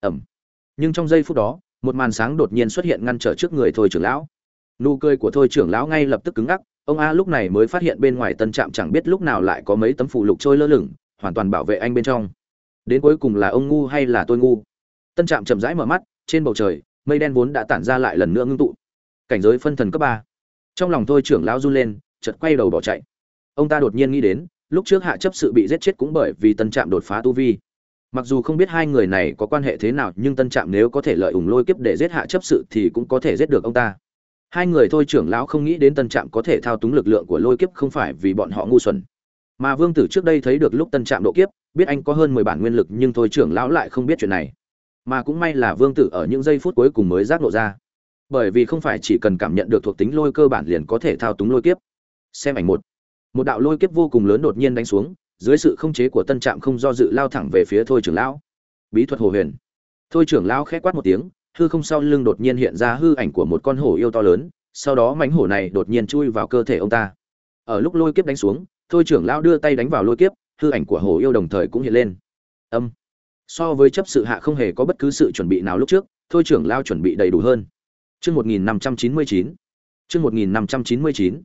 Ẩm. Nhưng trong giây phút đó, một màn sáng đột nhiên xuất hiện ngăn trở trước người thôi trưởng lão. Nụ cười của thôi trưởng lão ngay lập tức cứng ngắc, ông a lúc này mới phát hiện bên ngoài tân trạm chẳng biết lúc nào lại có mấy tấm phụ lục trôi lơ lửng, hoàn toàn bảo vệ anh bên trong. Đến cuối cùng là ông ngu hay là tôi ngu? Tân trạm chậm rãi mở mắt trên bầu trời, mây đen vốn đã tản ra lại lần nữa ngưng tụ. Cảnh giới phân thần cấp ba. Trong lòng thôi trưởng lão run lên, chợt quay đầu bỏ chạy. Ông ta đột nhiên nghĩ đến, lúc trước hạ chấp sự bị giết chết cũng bởi vì tân trạm đột phá tu vi. Mặc dù không biết hai người này có quan hệ thế nào, nhưng tân trạm nếu có thể lợi ủng lôi kiếp để giết hạ chấp sự thì cũng có thể giết được ông ta. Hai người thôi trưởng lão không nghĩ đến tân trạm có thể thao túng lực lượng của lôi kiếp không phải vì bọn họ ngu xuẩn. Mà vương tử trước đây thấy được lúc tân trạm độ kiếp, biết anh có hơn mười bản nguyên lực nhưng thôi trưởng lão lại không biết chuyện này mà cũng may là vương tử ở những giây phút cuối cùng mới giác lộ ra. Bởi vì không phải chỉ cần cảm nhận được thuộc tính lôi cơ bản liền có thể thao túng lôi kiếp. Xem ảnh một. Một đạo lôi kiếp vô cùng lớn đột nhiên đánh xuống, dưới sự không chế của tân trạm không do dự lao thẳng về phía thôi trưởng lão. Bí thuật hồ huyền. Thôi trưởng lão khẽ quát một tiếng, hư không sau lưng đột nhiên hiện ra hư ảnh của một con hổ yêu to lớn, sau đó mánh hổ này đột nhiên chui vào cơ thể ông ta. Ở lúc lôi kiếp đánh xuống, thôi trưởng lão đưa tay đánh vào lôi kiếp, hư ảnh của hổ yêu đồng thời cũng hiện lên. Âm so với chấp sự hạ không hề có bất cứ sự chuẩn bị nào lúc trước, thôi trưởng lao chuẩn bị đầy đủ hơn. Chương một nghìn năm trăm chín mươi chín. Chương một nghìn năm trăm chín mươi chín.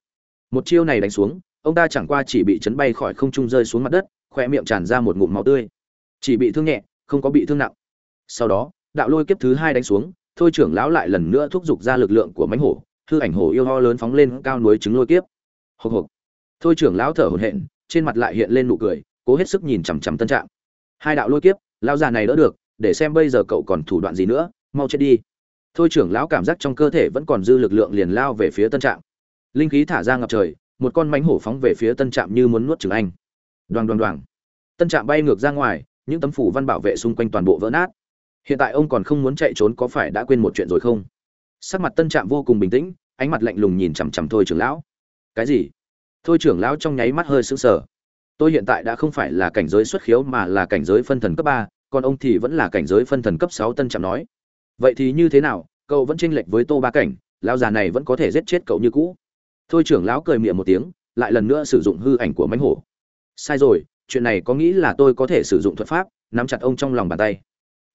Một chiêu này đánh xuống, ông ta chẳng qua chỉ bị chấn bay khỏi không trung rơi xuống mặt đất khoe miệng tràn ra một ngụm máu tươi. Chỉ bị thương nhẹ, không có bị thương nặng. Sau đó, đạo lôi kiếp thứ hai đánh xuống, thôi trưởng lão lại lần nữa thúc giục ra lực lượng của mánh hổ thư ảnh hổ yêu ho lớn phóng lên cao núi trứng lôi kiếp. Hộc hộc. Thôi trưởng lão thở hổn hển, trên mặt lại hiện lên nụ cười, cố hết sức nhìn chằm chằm tân trạng. Hai đạo lôi kiếp lão già này đỡ được, để xem bây giờ cậu còn thủ đoạn gì nữa, mau chết đi. Thôi trưởng lão cảm giác trong cơ thể vẫn còn dư lực lượng liền lao về phía tân trạm. Linh khí thả ra ngập trời, một con mánh hổ phóng về phía tân trạm như muốn nuốt trừng anh. Đoàn đoàn đoàn tân trạm bay ngược ra ngoài, những tấm phủ văn bảo vệ xung quanh toàn bộ vỡ nát. Hiện tại ông còn không muốn chạy trốn có phải đã quên một chuyện rồi không? Sắc mặt tân trạm vô cùng bình tĩnh, ánh mặt lạnh lùng nhìn chằm chằm thôi trưởng lão. Cái gì? Thôi trưởng lão trong nháy mắt hơi sững sờ tôi hiện tại đã không phải là cảnh giới xuất khiếu mà là cảnh giới phân thần cấp ba, còn ông thì vẫn là cảnh giới phân thần cấp sáu, tân trạm nói. Vậy thì như thế nào? Cậu vẫn chênh lệch với tô ba cảnh, lão già này vẫn có thể giết chết cậu như cũ. Thôi trưởng lão cười miệng một tiếng, lại lần nữa sử dụng hư ảnh của mánh hổ. Sai rồi, chuyện này có nghĩ là tôi có thể sử dụng thuật pháp, nắm chặt ông trong lòng bàn tay.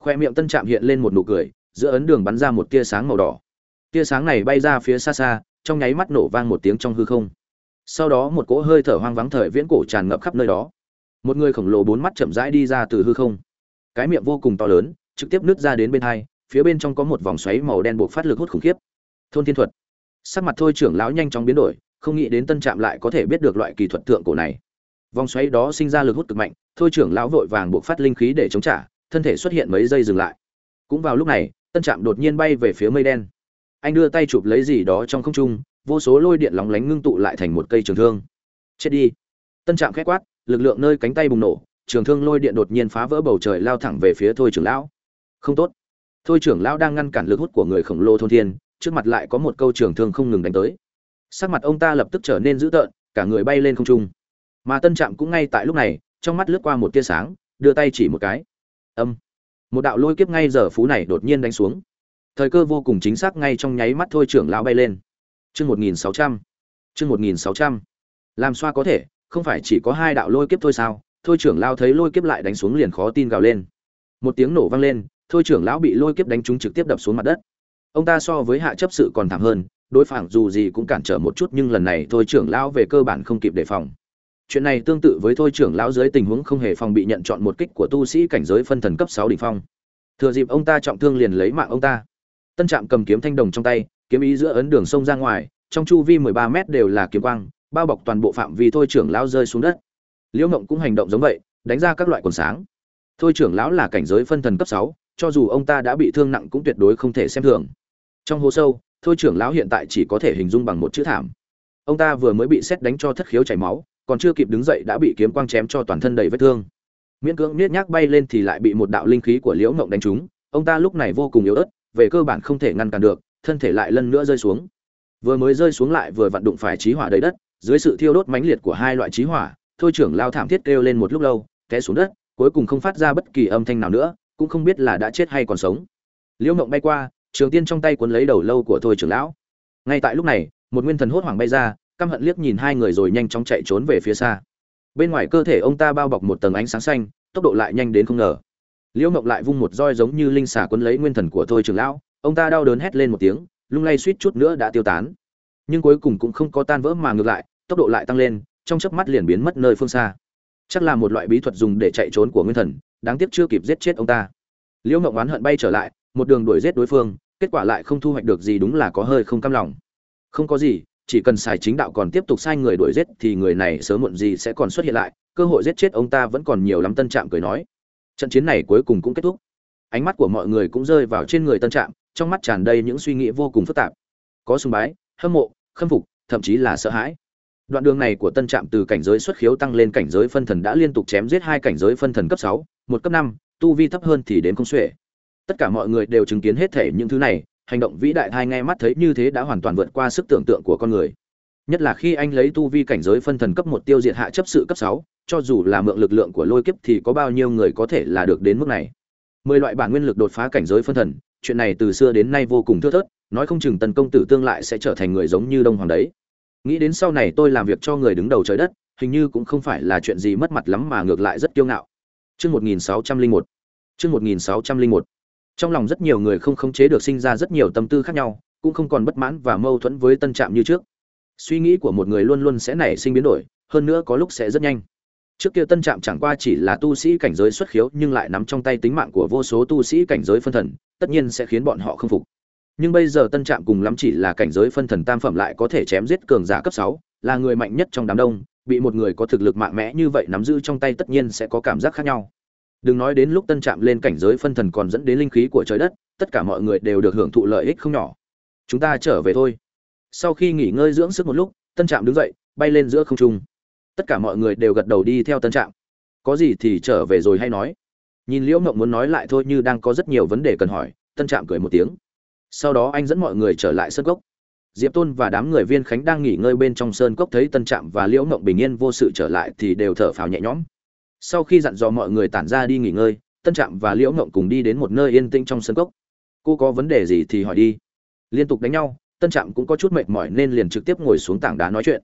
Khoe miệng tân trạm hiện lên một nụ cười, giữa ấn đường bắn ra một tia sáng màu đỏ. Tia sáng này bay ra phía xa xa, trong nháy mắt nổ vang một tiếng trong hư không sau đó một cỗ hơi thở hoang vắng thời viễn cổ tràn ngập khắp nơi đó. Một người khổng lồ bốn mắt chậm rãi đi ra từ hư không. Cái miệng vô cùng to lớn, trực tiếp nứt ra đến bên hai, phía bên trong có một vòng xoáy màu đen buộc phát lực hút khủng khiếp. Thôn thiên thuật. Sắc mặt thôi trưởng lão nhanh chóng biến đổi, không nghĩ đến tân trạm lại có thể biết được loại kỳ thuật tượng cổ này. Vòng xoáy đó sinh ra lực hút cực mạnh, thôi trưởng lão vội vàng buộc phát linh khí để chống trả, thân thể xuất hiện mấy giây dừng lại. Cũng vào lúc này, tân trạm đột nhiên bay về phía mây đen. Anh đưa tay chụp lấy gì đó trong không trung vô số lôi điện lóng lánh ngưng tụ lại thành một cây trường thương. Chết đi. Tân trạm khét quát, lực lượng nơi cánh tay bùng nổ, trường thương lôi điện đột nhiên phá vỡ bầu trời lao thẳng về phía thôi trưởng lão. Không tốt. Thôi trưởng lão đang ngăn cản lực hút của người khổng lồ thôn thiên, trước mặt lại có một câu trường thương không ngừng đánh tới. Sắc mặt ông ta lập tức trở nên dữ tợn, cả người bay lên không trung. Mà tân trạm cũng ngay tại lúc này, trong mắt lướt qua một tia sáng, đưa tay chỉ một cái. Âm. Một đạo lôi kiếp ngay giờ phú này đột nhiên đánh xuống. Thời cơ vô cùng chính xác ngay trong nháy mắt thôi trưởng lão bay lên chương một nghìn sáu trăm. Chương một nghìn sáu trăm. Làm xoa có thể, không phải chỉ có hai đạo lôi kiếp thôi sao? Thôi trưởng lão thấy lôi kiếp lại đánh xuống liền khó tin gào lên. Một tiếng nổ vang lên, thôi trưởng lão bị lôi kiếp đánh trúng trực tiếp đập xuống mặt đất. Ông ta so với hạ chấp sự còn thảm hơn, đối phản dù gì cũng cản trở một chút nhưng lần này thôi trưởng lão về cơ bản không kịp đề phòng. Chuyện này tương tự với thôi trưởng lão dưới tình huống không hề phòng bị nhận chọn một kích của tu sĩ cảnh giới phân thần cấp sáu đỉnh phong. Thừa dịp ông ta trọng thương liền lấy mạng ông ta. Tân trạm cầm kiếm thanh đồng trong tay kiếm ý giữa ấn đường sông ra ngoài, trong chu vi mười ba mét đều là kiếm quang, bao bọc toàn bộ phạm vi thôi trưởng lão rơi xuống đất. Liễu ngộng cũng hành động giống vậy, đánh ra các loại quần sáng. Thôi trưởng lão là cảnh giới phân thần cấp sáu, cho dù ông ta đã bị thương nặng cũng tuyệt đối không thể xem thường. Trong hố sâu, thôi trưởng lão hiện tại chỉ có thể hình dung bằng một chữ thảm. Ông ta vừa mới bị xét đánh cho thất khiếu chảy máu, còn chưa kịp đứng dậy đã bị kiếm quang chém cho toàn thân đầy vết thương. Miễn cưỡng niết nhác bay lên thì lại bị một đạo linh khí của liễu ngộng đánh trúng. Ông ta lúc này vô cùng yếu ớt, về cơ bản không thể ngăn cản được thân thể lại lần nữa rơi xuống. Vừa mới rơi xuống lại vừa vặn đụng phải trí hỏa đầy đất, dưới sự thiêu đốt mãnh liệt của hai loại trí hỏa, thôi trưởng lao thảm thiết kêu lên một lúc lâu, té xuống đất, cuối cùng không phát ra bất kỳ âm thanh nào nữa, cũng không biết là đã chết hay còn sống. Liễu ngộng bay qua, trường tiên trong tay cuốn lấy đầu lâu của thôi trưởng lão. Ngay tại lúc này, một nguyên thần hốt hoảng bay ra, căm hận liếc nhìn hai người rồi nhanh chóng chạy trốn về phía xa. Bên ngoài cơ thể ông ta bao bọc một tầng ánh sáng xanh, tốc độ lại nhanh đến không ngờ. Liễu mộng lại vung một roi giống như linh xà quấn lấy nguyên thần của thôi trưởng lão ông ta đau đớn hét lên một tiếng, lung lay suýt chút nữa đã tiêu tán. Nhưng cuối cùng cũng không có tan vỡ mà ngược lại, tốc độ lại tăng lên, trong chớp mắt liền biến mất nơi phương xa. Chắc là một loại bí thuật dùng để chạy trốn của nguyên thần, đáng tiếc chưa kịp giết chết ông ta. Liễu mộng oán hận bay trở lại, một đường đuổi giết đối phương, kết quả lại không thu hoạch được gì đúng là có hơi không cam lòng. Không có gì, chỉ cần xài chính đạo còn tiếp tục sai người đuổi giết thì người này sớm muộn gì sẽ còn xuất hiện lại, cơ hội giết chết ông ta vẫn còn nhiều lắm tân trạm cười nói. Trận chiến này cuối cùng cũng kết thúc. Ánh mắt của mọi người cũng rơi vào trên người tân trạm trong mắt tràn đầy những suy nghĩ vô cùng phức tạp. Có sùng bái, hâm mộ, khâm phục, thậm chí là sợ hãi. Đoạn đường này của tân trạm từ cảnh giới xuất khiếu tăng lên cảnh giới phân thần đã liên tục chém giết hai cảnh giới phân thần cấp sáu, một cấp năm, tu vi thấp hơn thì đến không xuể. Tất cả mọi người đều chứng kiến hết thể những thứ này, hành động vĩ đại hai nghe mắt thấy như thế đã hoàn toàn vượt qua sức tưởng tượng của con người. Nhất là khi anh lấy tu vi cảnh giới phân thần cấp một tiêu diệt hạ chấp sự cấp sáu, cho dù là mượn lực lượng của lôi kiếp thì có bao nhiêu người có thể là được đến mức này? Mười loại bản nguyên lực đột phá cảnh giới phân thần chuyện này từ xưa đến nay vô cùng thưa thớt, nói không chừng tần công tử tương lại sẽ trở thành người giống như đông hoàng đấy. Nghĩ đến sau này tôi làm việc cho người đứng đầu trời đất, hình như cũng không phải là chuyện gì mất mặt lắm mà ngược lại rất kiêu ngạo. Chương 1601. Chương 1601 trong lòng rất nhiều người không khống chế được sinh ra rất nhiều tâm tư khác nhau, cũng không còn bất mãn và mâu thuẫn với tân trạm như trước. Suy nghĩ của một người luôn luôn sẽ nảy sinh biến đổi, hơn nữa có lúc sẽ rất nhanh trước kia tân trạm chẳng qua chỉ là tu sĩ cảnh giới xuất khiếu, nhưng lại nắm trong tay tính mạng của vô số tu sĩ cảnh giới phân thần, tất nhiên sẽ khiến bọn họ không phục. Nhưng bây giờ tân trạm cùng lắm chỉ là cảnh giới phân thần tam phẩm lại có thể chém giết cường giả cấp sáu, là người mạnh nhất trong đám đông, bị một người có thực lực mạnh mẽ như vậy nắm giữ trong tay tất nhiên sẽ có cảm giác khác nhau. Đừng nói đến lúc tân trạm lên cảnh giới phân thần còn dẫn đến linh khí của trời đất, tất cả mọi người đều được hưởng thụ lợi ích không nhỏ. Chúng ta trở về thôi. Sau khi nghỉ ngơi dưỡng sức một lúc, tân trạm đứng dậy, bay lên giữa không trung tất cả mọi người đều gật đầu đi theo tân trạm. Có gì thì trở về rồi hay nói. Nhìn liễu mộng muốn nói lại thôi như đang có rất nhiều vấn đề cần hỏi, tân trạm cười một tiếng. Sau đó anh dẫn mọi người trở lại sân cốc. Diệp tôn và đám người viên khánh đang nghỉ ngơi bên trong sơn cốc thấy tân trạm và liễu mộng bình yên vô sự trở lại thì đều thở phào nhẹ nhõm. Sau khi dặn dò mọi người tản ra đi nghỉ ngơi, tân trạm và liễu mộng cùng đi đến một nơi yên tĩnh trong sân cốc. Cô có vấn đề gì thì hỏi đi. Liên tục đánh nhau, tân trạm cũng có chút mệt mỏi nên liền trực tiếp ngồi xuống tảng đá nói chuyện.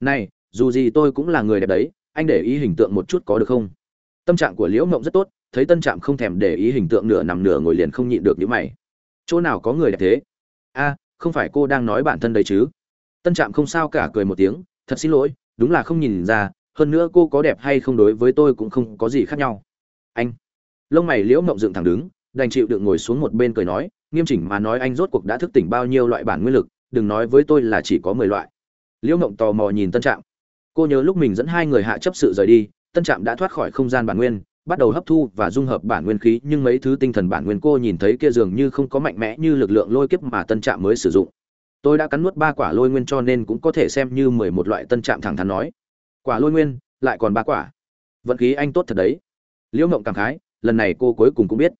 Này dù gì tôi cũng là người đẹp đấy, anh để ý hình tượng một chút có được không? Tâm trạng của liễu mộng rất tốt, thấy tân trạm không thèm để ý hình tượng nửa nằm nửa ngồi liền không nhịn được những mày. Chỗ nào có người đẹp thế? A, không phải cô đang nói bản thân đấy chứ? Tân trạm không sao cả cười một tiếng, thật xin lỗi, đúng là không nhìn ra, hơn nữa cô có đẹp hay không đối với tôi cũng không có gì khác nhau. Anh, lông mày liễu mộng dựng thẳng đứng, đành chịu được ngồi xuống một bên cười nói, nghiêm chỉnh mà nói anh rốt cuộc đã thức tỉnh bao nhiêu loại bản nguyên lực, đừng nói với tôi là chỉ có mười loại. Liễu mộng tò mò nhìn tân trạm cô nhớ lúc mình dẫn hai người hạ chấp sự rời đi, tân trạm đã thoát khỏi không gian bản nguyên, bắt đầu hấp thu và dung hợp bản nguyên khí, nhưng mấy thứ tinh thần bản nguyên cô nhìn thấy kia dường như không có mạnh mẽ như lực lượng lôi kiếp mà tân trạm mới sử dụng. Tôi đã cắn nuốt ba quả lôi nguyên cho nên cũng có thể xem như mười một loại tân trạm thẳng thắn nói. Quả lôi nguyên, lại còn ba quả. Vận khí anh tốt thật đấy. Liễu mộng cảm khái, lần này cô cuối cùng cũng biết.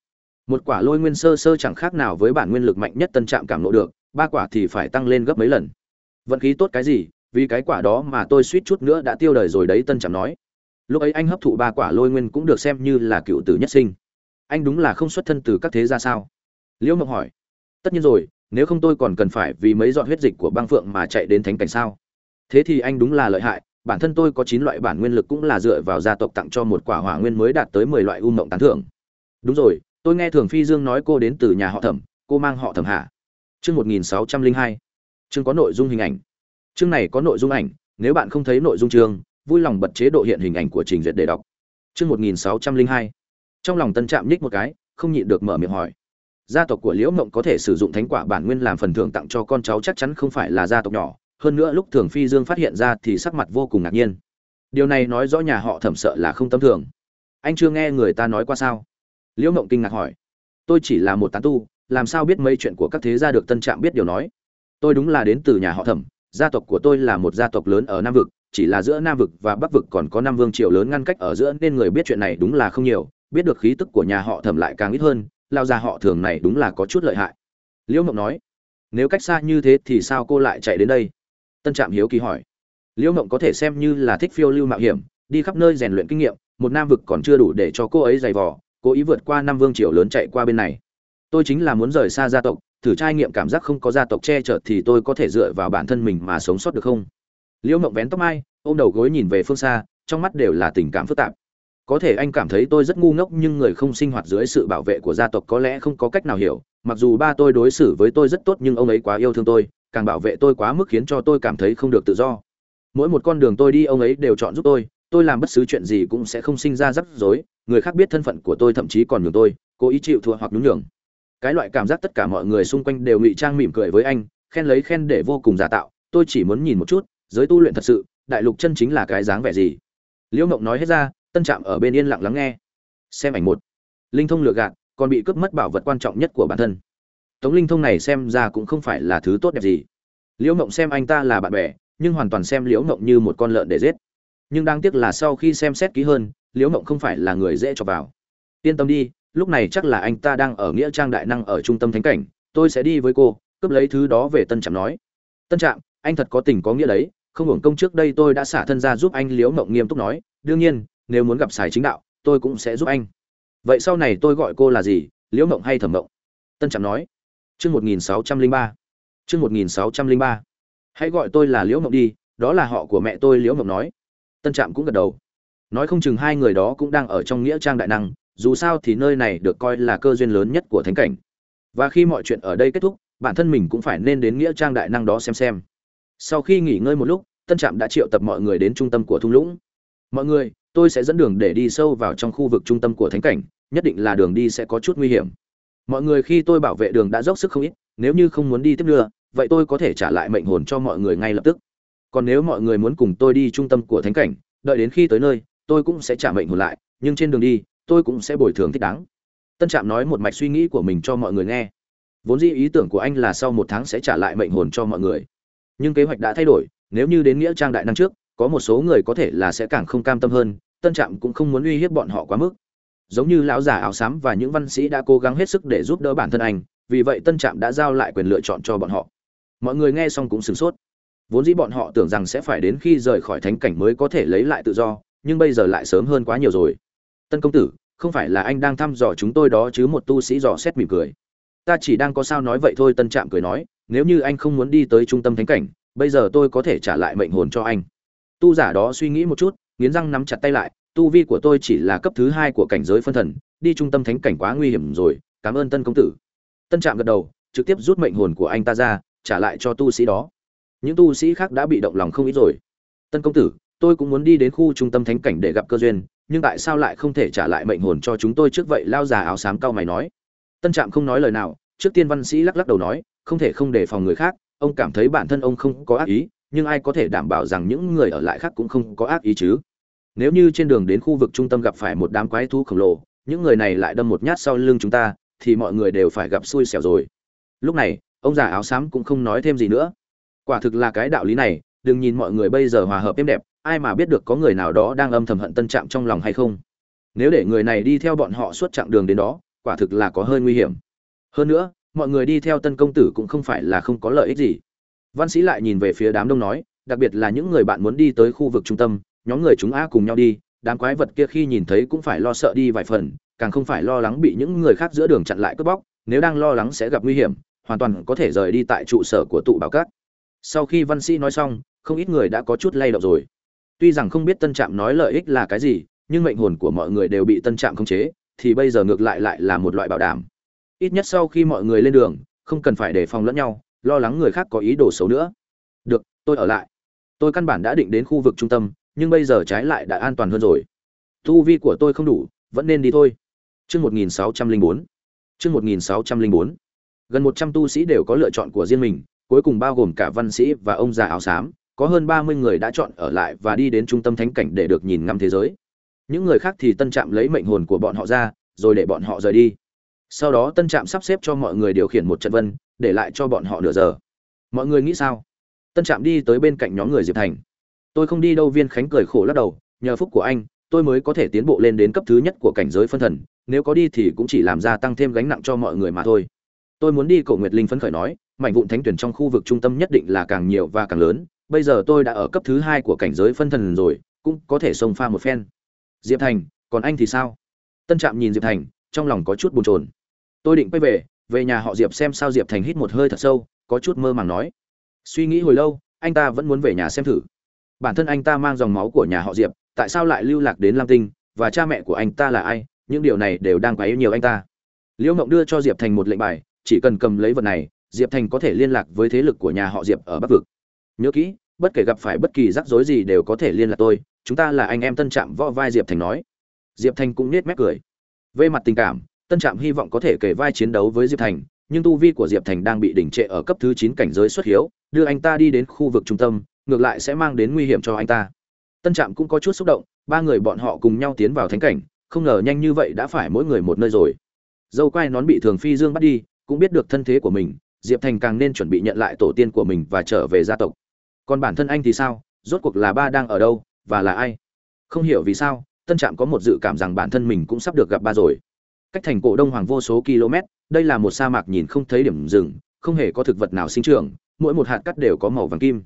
Một quả lôi nguyên sơ sơ chẳng khác nào với bản nguyên lực mạnh nhất tân trạm cảm lộ được, ba quả thì phải tăng lên gấp mấy lần. Vận khí tốt cái gì? Vì cái quả đó mà tôi suýt chút nữa đã tiêu đời rồi đấy, tân trạm nói. Lúc ấy anh hấp thụ ba quả lôi nguyên cũng được xem như là cựu tử nhất sinh. Anh đúng là không xuất thân từ các thế gia sao? Liễu mộng hỏi. Tất nhiên rồi, nếu không tôi còn cần phải vì mấy giọt huyết dịch của băng phượng mà chạy đến thánh cảnh sao? Thế thì anh đúng là lợi hại, bản thân tôi có chín loại bản nguyên lực cũng là dựa vào gia tộc tặng cho một quả hỏa nguyên mới đạt tới mười loại u mộng tán thưởng. Đúng rồi, tôi nghe thường phi dương nói cô đến từ nhà họ thẩm, cô mang họ thẩm hạ chương một nghìn sáu trăm linh hai. Chương có nội dung hình ảnh chương này có nội dung ảnh, nếu bạn không thấy nội dung chương, vui lòng bật chế độ hiện hình ảnh của trình duyệt để đọc. Chương một nghìn sáu trăm linh hai. Trong lòng tân trạm nhích một cái, không nhịn được mở miệng hỏi. Gia tộc của liễu mộng có thể sử dụng thánh quả bản nguyên làm phần thưởng tặng cho con cháu chắc chắn không phải là gia tộc nhỏ, hơn nữa lúc thường phi dương phát hiện ra thì sắc mặt vô cùng ngạc nhiên. Điều này nói rõ nhà họ thẩm sợ là không tầm thường. Anh chưa nghe người ta nói qua sao? Liễu mộng kinh ngạc hỏi. Tôi chỉ là một tán tu, làm sao biết mấy chuyện của các thế gia được tân trạm biết điều nói? Tôi đúng là đến từ nhà họ thẩm gia tộc của tôi là một gia tộc lớn ở nam vực, chỉ là giữa nam vực và bắc vực còn có năm vương triều lớn ngăn cách ở giữa, nên người biết chuyện này đúng là không nhiều, biết được khí tức của nhà họ thẩm lại càng ít hơn lao gia họ thường này đúng là có chút lợi hại. Liễu mộng nói, nếu cách xa như thế thì sao cô lại chạy đến đây? Tân trạm hiếu kỳ hỏi. Liễu mộng có thể xem như là thích phiêu lưu mạo hiểm, đi khắp nơi rèn luyện kinh nghiệm, một nam vực còn chưa đủ để cho cô ấy dày vò, cố ý vượt qua năm vương triều lớn chạy qua bên này. Tôi chính là muốn rời xa gia tộc thử trải nghiệm cảm giác không có gia tộc che chở thì tôi có thể dựa vào bản thân mình mà sống sót được không? Liễu mộng vén tóc mai, ôm đầu gối nhìn về phương xa, trong mắt đều là tình cảm phức tạp. Có thể anh cảm thấy tôi rất ngu ngốc nhưng người không sinh hoạt dưới sự bảo vệ của gia tộc có lẽ không có cách nào hiểu. Mặc dù ba tôi đối xử với tôi rất tốt nhưng ông ấy quá yêu thương tôi, càng bảo vệ tôi quá mức khiến cho tôi cảm thấy không được tự do. Mỗi một con đường tôi đi, ông ấy đều chọn giúp tôi. Tôi làm bất cứ chuyện gì cũng sẽ không sinh ra rắc rối. Người khác biết thân phận của tôi thậm chí còn nhường tôi, cố ý chịu thua hoặc nhún nhường cái loại cảm giác tất cả mọi người xung quanh đều ngụy trang mỉm cười với anh, khen lấy khen để vô cùng giả tạo, tôi chỉ muốn nhìn một chút, giới tu luyện thật sự, đại lục chân chính là cái dáng vẻ gì. Liễu mộng nói hết ra, tân trạm ở bên yên lặng lắng nghe. Xem ảnh một. Linh thông lừa gạt, còn bị cướp mất bảo vật quan trọng nhất của bản thân. Tống linh thông này xem ra cũng không phải là thứ tốt đẹp gì. Liễu mộng xem anh ta là bạn bè, nhưng hoàn toàn xem liễu mộng như một con lợn để giết. Nhưng đáng tiếc là sau khi xem xét kỹ hơn, liễu mộng không phải là người dễ cho vào. Yên tâm đi lúc này chắc là anh ta đang ở nghĩa trang đại năng ở trung tâm thánh cảnh, tôi sẽ đi với cô, cướp lấy thứ đó về tân trạm nói. Tân trạm, anh thật có tình có nghĩa đấy, không hưởng công trước đây tôi đã xả thân ra giúp anh liễu mộng nghiêm túc nói, đương nhiên, nếu muốn gặp sài chính đạo, tôi cũng sẽ giúp anh. Vậy sau này tôi gọi cô là gì, liễu mộng hay thẩm mộng? Tân trạm nói. Chương một nghìn sáu trăm linh ba. Chương một nghìn sáu trăm linh ba. Hãy gọi tôi là liễu mộng đi, đó là họ của mẹ tôi, liễu mộng nói. Tân trạm cũng gật đầu. Nói không chừng hai người đó cũng đang ở trong nghĩa trang đại năng dù sao thì nơi này được coi là cơ duyên lớn nhất của thánh cảnh. Và khi mọi chuyện ở đây kết thúc, bản thân mình cũng phải nên đến nghĩa trang đại năng đó xem xem. Sau khi nghỉ ngơi một lúc, tân trạm đã triệu tập mọi người đến trung tâm của thung lũng. Mọi người, tôi sẽ dẫn đường để đi sâu vào trong khu vực trung tâm của thánh cảnh, nhất định là đường đi sẽ có chút nguy hiểm. Mọi người khi tôi bảo vệ đường đã dốc sức không ít, nếu như không muốn đi tiếp nữa, vậy tôi có thể trả lại mệnh hồn cho mọi người ngay lập tức. Còn nếu mọi người muốn cùng tôi đi trung tâm của thánh cảnh, đợi đến khi tới nơi, tôi cũng sẽ trả mệnh hồn lại, nhưng trên đường đi tôi cũng sẽ bồi thường thích đáng. Tân trạm nói một mạch suy nghĩ của mình cho mọi người nghe. Vốn dĩ ý tưởng của anh là sau một tháng sẽ trả lại mệnh hồn cho mọi người. Nhưng kế hoạch đã thay đổi, nếu như đến nghĩa trang đại năng trước, có một số người có thể là sẽ càng không cam tâm hơn, tân trạm cũng không muốn uy hiếp bọn họ quá mức. Giống như lão già áo xám và những văn sĩ đã cố gắng hết sức để giúp đỡ bản thân anh, vì vậy tân trạm đã giao lại quyền lựa chọn cho bọn họ. Mọi người nghe xong cũng sửng sốt. Vốn dĩ bọn họ tưởng rằng sẽ phải đến khi rời khỏi thánh cảnh mới có thể lấy lại tự do, nhưng bây giờ lại sớm hơn quá nhiều rồi tân công tử, không phải là anh đang thăm dò chúng tôi đó chứ? Một tu sĩ dò xét mỉm cười. Ta chỉ đang có sao nói vậy thôi, tân trạm cười nói. Nếu như anh không muốn đi tới trung tâm thánh cảnh, bây giờ tôi có thể trả lại mệnh hồn cho anh. Tu giả đó suy nghĩ một chút, nghiến răng nắm chặt tay lại. Tu vi của tôi chỉ là cấp thứ hai của cảnh giới phân thần, đi trung tâm thánh cảnh quá nguy hiểm rồi. Cảm ơn tân công tử. Tân trạm gật đầu, trực tiếp rút mệnh hồn của anh ta ra, trả lại cho tu sĩ đó. Những tu sĩ khác đã bị động lòng không ít rồi. Tân công tử tôi cũng muốn đi đến khu trung tâm thánh cảnh để gặp cơ duyên, nhưng tại sao lại không thể trả lại mệnh hồn cho chúng tôi trước vậy? Lao già áo xám cao mày nói. Tân trạm không nói lời nào, trước tiên văn sĩ lắc lắc đầu nói, không thể không đề phòng người khác, ông cảm thấy bản thân ông không có ác ý, nhưng ai có thể đảm bảo rằng những người ở lại khác cũng không có ác ý chứ? Nếu như trên đường đến khu vực trung tâm gặp phải một đám quái thú khổng lồ, những người này lại đâm một nhát sau lưng chúng ta, thì mọi người đều phải gặp xui xẻo rồi. Lúc này, ông già áo xám cũng không nói thêm gì nữa. Quả thực là cái đạo lý này đừng nhìn mọi người bây giờ hòa hợp êm đẹp, ai mà biết được có người nào đó đang âm thầm hận tân trạm trong lòng hay không. Nếu để người này đi theo bọn họ suốt chặng đường đến đó, quả thực là có hơi nguy hiểm. Hơn nữa, mọi người đi theo tân công tử cũng không phải là không có lợi ích gì. Văn sĩ lại nhìn về phía đám đông nói, đặc biệt là những người bạn muốn đi tới khu vực trung tâm, nhóm người chúng a cùng nhau đi, đám quái vật kia khi nhìn thấy cũng phải lo sợ đi vài phần, càng không phải lo lắng bị những người khác giữa đường chặn lại cướp bóc, nếu đang lo lắng sẽ gặp nguy hiểm, hoàn toàn có thể rời đi tại trụ sở của tụ bảo cát sau khi văn sĩ nói xong không ít người đã có chút lay động rồi. Tuy rằng không biết tân trạm nói lợi ích là cái gì, nhưng mệnh hồn của mọi người đều bị tân trạm khống chế, thì bây giờ ngược lại lại là một loại bảo đảm. Ít nhất sau khi mọi người lên đường, không cần phải đề phòng lẫn nhau, lo lắng người khác có ý đồ xấu nữa. Được, tôi ở lại. Tôi căn bản đã định đến khu vực trung tâm, nhưng bây giờ trái lại đã an toàn hơn rồi. Tu vi của tôi không đủ, vẫn nên đi thôi. Chương một nghìn sáu trăm linh bốn. Chương một nghìn sáu trăm linh bốn. Gần một trăm tu sĩ đều có lựa chọn của riêng mình, cuối cùng bao gồm cả văn sĩ và ông già áo xám có hơn ba mươi người đã chọn ở lại và đi đến trung tâm thánh cảnh để được nhìn ngắm thế giới. Những người khác thì tân trạm lấy mệnh hồn của bọn họ ra, rồi để bọn họ rời đi. Sau đó tân trạm sắp xếp cho mọi người điều khiển một trận vân, để lại cho bọn họ nửa giờ. Mọi người nghĩ sao? Tân trạm đi tới bên cạnh nhóm người diệp thành. Tôi không đi đâu, viên khánh cười khổ lắc đầu, nhờ phúc của anh, tôi mới có thể tiến bộ lên đến cấp thứ nhất của cảnh giới phân thần, nếu có đi thì cũng chỉ làm ra tăng thêm gánh nặng cho mọi người mà thôi. Tôi muốn đi cổ nguyệt linh phấn khởi nói, mảnh vụn thánh tuyển trong khu vực trung tâm nhất định là càng nhiều và càng lớn bây giờ tôi đã ở cấp thứ hai của cảnh giới phân thần rồi, cũng có thể xông pha một phen. Diệp thành, còn anh thì sao? Tân trạm nhìn diệp thành, trong lòng có chút bồn chồn. Tôi định quay về về nhà họ diệp xem sao diệp thành hít một hơi thật sâu, có chút mơ màng nói. Suy nghĩ hồi lâu, anh ta vẫn muốn về nhà xem thử. Bản thân anh ta mang dòng máu của nhà họ diệp, tại sao lại lưu lạc đến lam tinh, và cha mẹ của anh ta là ai? Những điều này đều đang quấy nhiều anh ta. Liễu mộng đưa cho diệp thành một lệnh bài, chỉ cần cầm lấy vật này, diệp thành có thể liên lạc với thế lực của nhà họ diệp ở bắc vực. Nhớ kỹ bất kể gặp phải bất kỳ rắc rối gì đều có thể liên lạc tôi, chúng ta là anh em tân trạm võ vai diệp thành nói. Diệp thành cũng nết mép cười. Về mặt tình cảm, tân trạm hy vọng có thể kể vai chiến đấu với diệp thành, nhưng tu vi của diệp thành đang bị đỉnh trệ ở cấp thứ chín cảnh giới xuất hiếu, đưa anh ta đi đến khu vực trung tâm, ngược lại sẽ mang đến nguy hiểm cho anh ta. Tân trạm cũng có chút xúc động, ba người bọn họ cùng nhau tiến vào thánh cảnh, không ngờ nhanh như vậy đã phải mỗi người một nơi rồi. Dâu quai nón bị thường phi dương bắt đi, cũng biết được thân thế của mình, diệp thành càng nên chuẩn bị nhận lại tổ tiên của mình và trở về gia tộc còn bản thân anh thì sao? Rốt cuộc là ba đang ở đâu và là ai? Không hiểu vì sao, tân trạm có một dự cảm rằng bản thân mình cũng sắp được gặp ba rồi. Cách thành cổ đông hoàng vô số km, đây là một sa mạc nhìn không thấy điểm dừng, không hề có thực vật nào sinh trưởng, mỗi một hạt cắt đều có màu vàng kim.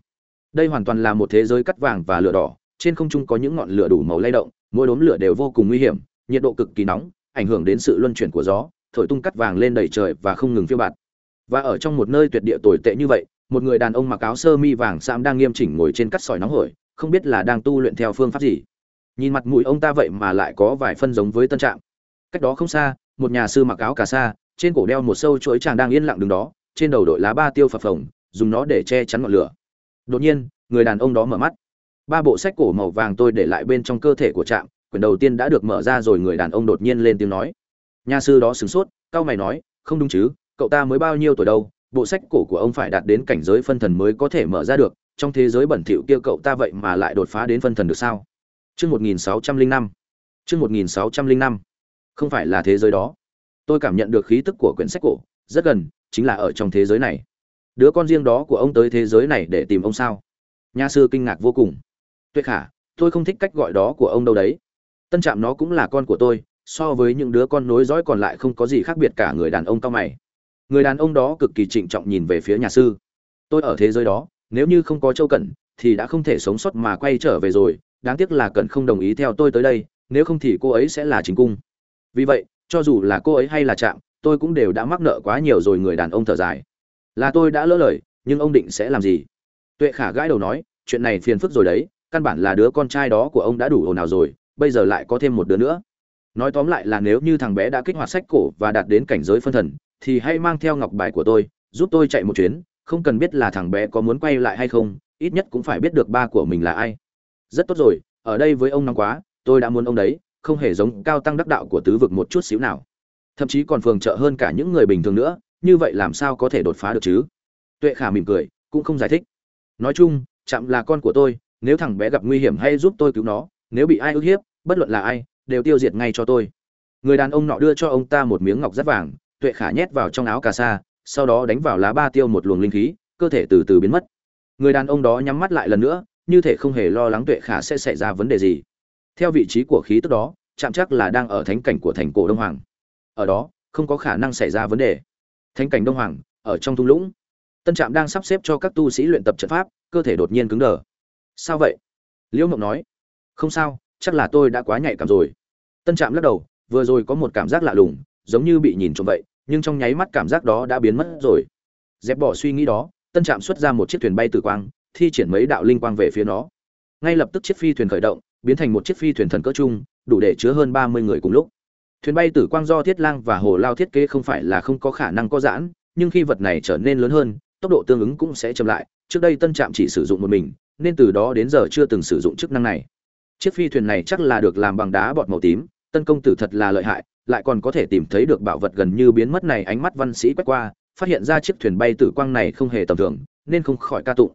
Đây hoàn toàn là một thế giới cắt vàng và lửa đỏ, trên không trung có những ngọn lửa đủ màu lay động, mỗi đốm lửa đều vô cùng nguy hiểm, nhiệt độ cực kỳ nóng, ảnh hưởng đến sự luân chuyển của gió, thổi tung cắt vàng lên đầy trời và không ngừng phiêu bạt. Và ở trong một nơi tuyệt địa tồi tệ như vậy một người đàn ông mặc áo sơ mi vàng sam đang nghiêm chỉnh ngồi trên cắt sỏi nóng hổi, không biết là đang tu luyện theo phương pháp gì. Nhìn mặt mũi ông ta vậy mà lại có vài phân giống với tân trạng. Cách đó không xa, một nhà sư mặc áo cà sa, trên cổ đeo một sâu chuỗi chàng đang yên lặng đứng đó, trên đầu đội lá ba tiêu phập phồng, dùng nó để che chắn ngọn lửa. Đột nhiên, người đàn ông đó mở mắt. Ba bộ sách cổ màu vàng tôi để lại bên trong cơ thể của trạm, quyển đầu tiên đã được mở ra rồi người đàn ông đột nhiên lên tiếng nói. Nhà sư đó sửng sốt cao mày nói, không đúng chứ, cậu ta mới bao nhiêu tuổi đâu bộ sách cổ của ông phải đạt đến cảnh giới phân thần mới có thể mở ra được, trong thế giới bẩn thỉu kia cậu ta vậy mà lại đột phá đến phân thần được sao? Chương một nghìn sáu trăm linh năm. Chương một nghìn sáu trăm linh năm. Không phải là thế giới đó. Tôi cảm nhận được khí tức của quyển sách cổ, rất gần, chính là ở trong thế giới này. Đứa con riêng đó của ông tới thế giới này để tìm ông sao? Nhà sư kinh ngạc vô cùng. Tuyệt khả, tôi không thích cách gọi đó của ông đâu đấy. Tân trạm nó cũng là con của tôi, so với những đứa con nối dõi còn lại không có gì khác biệt cả người đàn ông cao mày người đàn ông đó cực kỳ trịnh trọng nhìn về phía nhà sư. Tôi ở thế giới đó, nếu như không có châu cẩn, thì đã không thể sống sót mà quay trở về rồi. Đáng tiếc là cẩn không đồng ý theo tôi tới đây, nếu không thì cô ấy sẽ là chính cung. Vì vậy, cho dù là cô ấy hay là chạm tôi cũng đều đã mắc nợ quá nhiều rồi, người đàn ông thở dài. Là tôi đã lỡ lời, nhưng ông định sẽ làm gì? Tuệ khả gãi đầu nói, chuyện này phiền phức rồi đấy, căn bản là đứa con trai đó của ông đã đủ ồn ào rồi, bây giờ lại có thêm một đứa nữa. Nói tóm lại là nếu như thằng bé đã kích hoạt sách cổ và đạt đến cảnh giới phân thần thì hãy mang theo ngọc bài của tôi, giúp tôi chạy một chuyến, không cần biết là thằng bé có muốn quay lại hay không, ít nhất cũng phải biết được ba của mình là ai. Rất tốt rồi, ở đây với ông nóng quá, tôi đã muốn ông đấy, không hề giống cao tăng đắc đạo của tứ vực một chút xíu nào. Thậm chí còn phường trợ hơn cả những người bình thường nữa, như vậy làm sao có thể đột phá được chứ? Tuệ khả mỉm cười, cũng không giải thích. Nói chung, chạm là con của tôi, nếu thằng bé gặp nguy hiểm hay giúp tôi cứu nó, nếu bị ai ức hiếp, bất luận là ai, đều tiêu diệt ngay cho tôi. Người đàn ông nọ đưa cho ông ta một miếng ngọc rất vàng tuệ khả nhét vào trong áo cà sa, sau đó đánh vào lá ba tiêu một luồng linh khí, cơ thể từ từ biến mất. Người đàn ông đó nhắm mắt lại lần nữa, như thể không hề lo lắng tuệ khả sẽ xảy ra vấn đề gì. Theo vị trí của khí tức đó, chạm chắc là đang ở thánh cảnh của thành cổ đông hoàng. Ở đó, không có khả năng xảy ra vấn đề. Thánh cảnh đông hoàng, ở trong thung lũng. Tân trạm đang sắp xếp cho các tu sĩ luyện tập trận pháp, cơ thể đột nhiên cứng đờ. Sao vậy? Liễu mộng nói. Không sao, chắc là tôi đã quá nhạy cảm rồi. Tân trạm lắc đầu, vừa rồi có một cảm giác lạ lùng giống như bị nhìn trộm vậy, nhưng trong nháy mắt cảm giác đó đã biến mất rồi. Dẹp bỏ suy nghĩ đó, tân trạm xuất ra một chiếc thuyền bay tử quang, thi triển mấy đạo linh quang về phía nó. Ngay lập tức chiếc phi thuyền khởi động, biến thành một chiếc phi thuyền thần cỡ chung, đủ để chứa hơn ba mươi người cùng lúc. Thuyền bay tử quang do thiết lang và hồ lao thiết kế không phải là không có khả năng có giãn, nhưng khi vật này trở nên lớn hơn, tốc độ tương ứng cũng sẽ chậm lại. Trước đây tân trạm chỉ sử dụng một mình, nên từ đó đến giờ chưa từng sử dụng chức năng này. Chiếc phi thuyền này chắc là được làm bằng đá bọt màu tím, tân công tử thật là lợi hại lại còn có thể tìm thấy được bảo vật gần như biến mất này ánh mắt văn sĩ quét qua, phát hiện ra chiếc thuyền bay tử quang này không hề tầm thường, nên không khỏi ca tụng.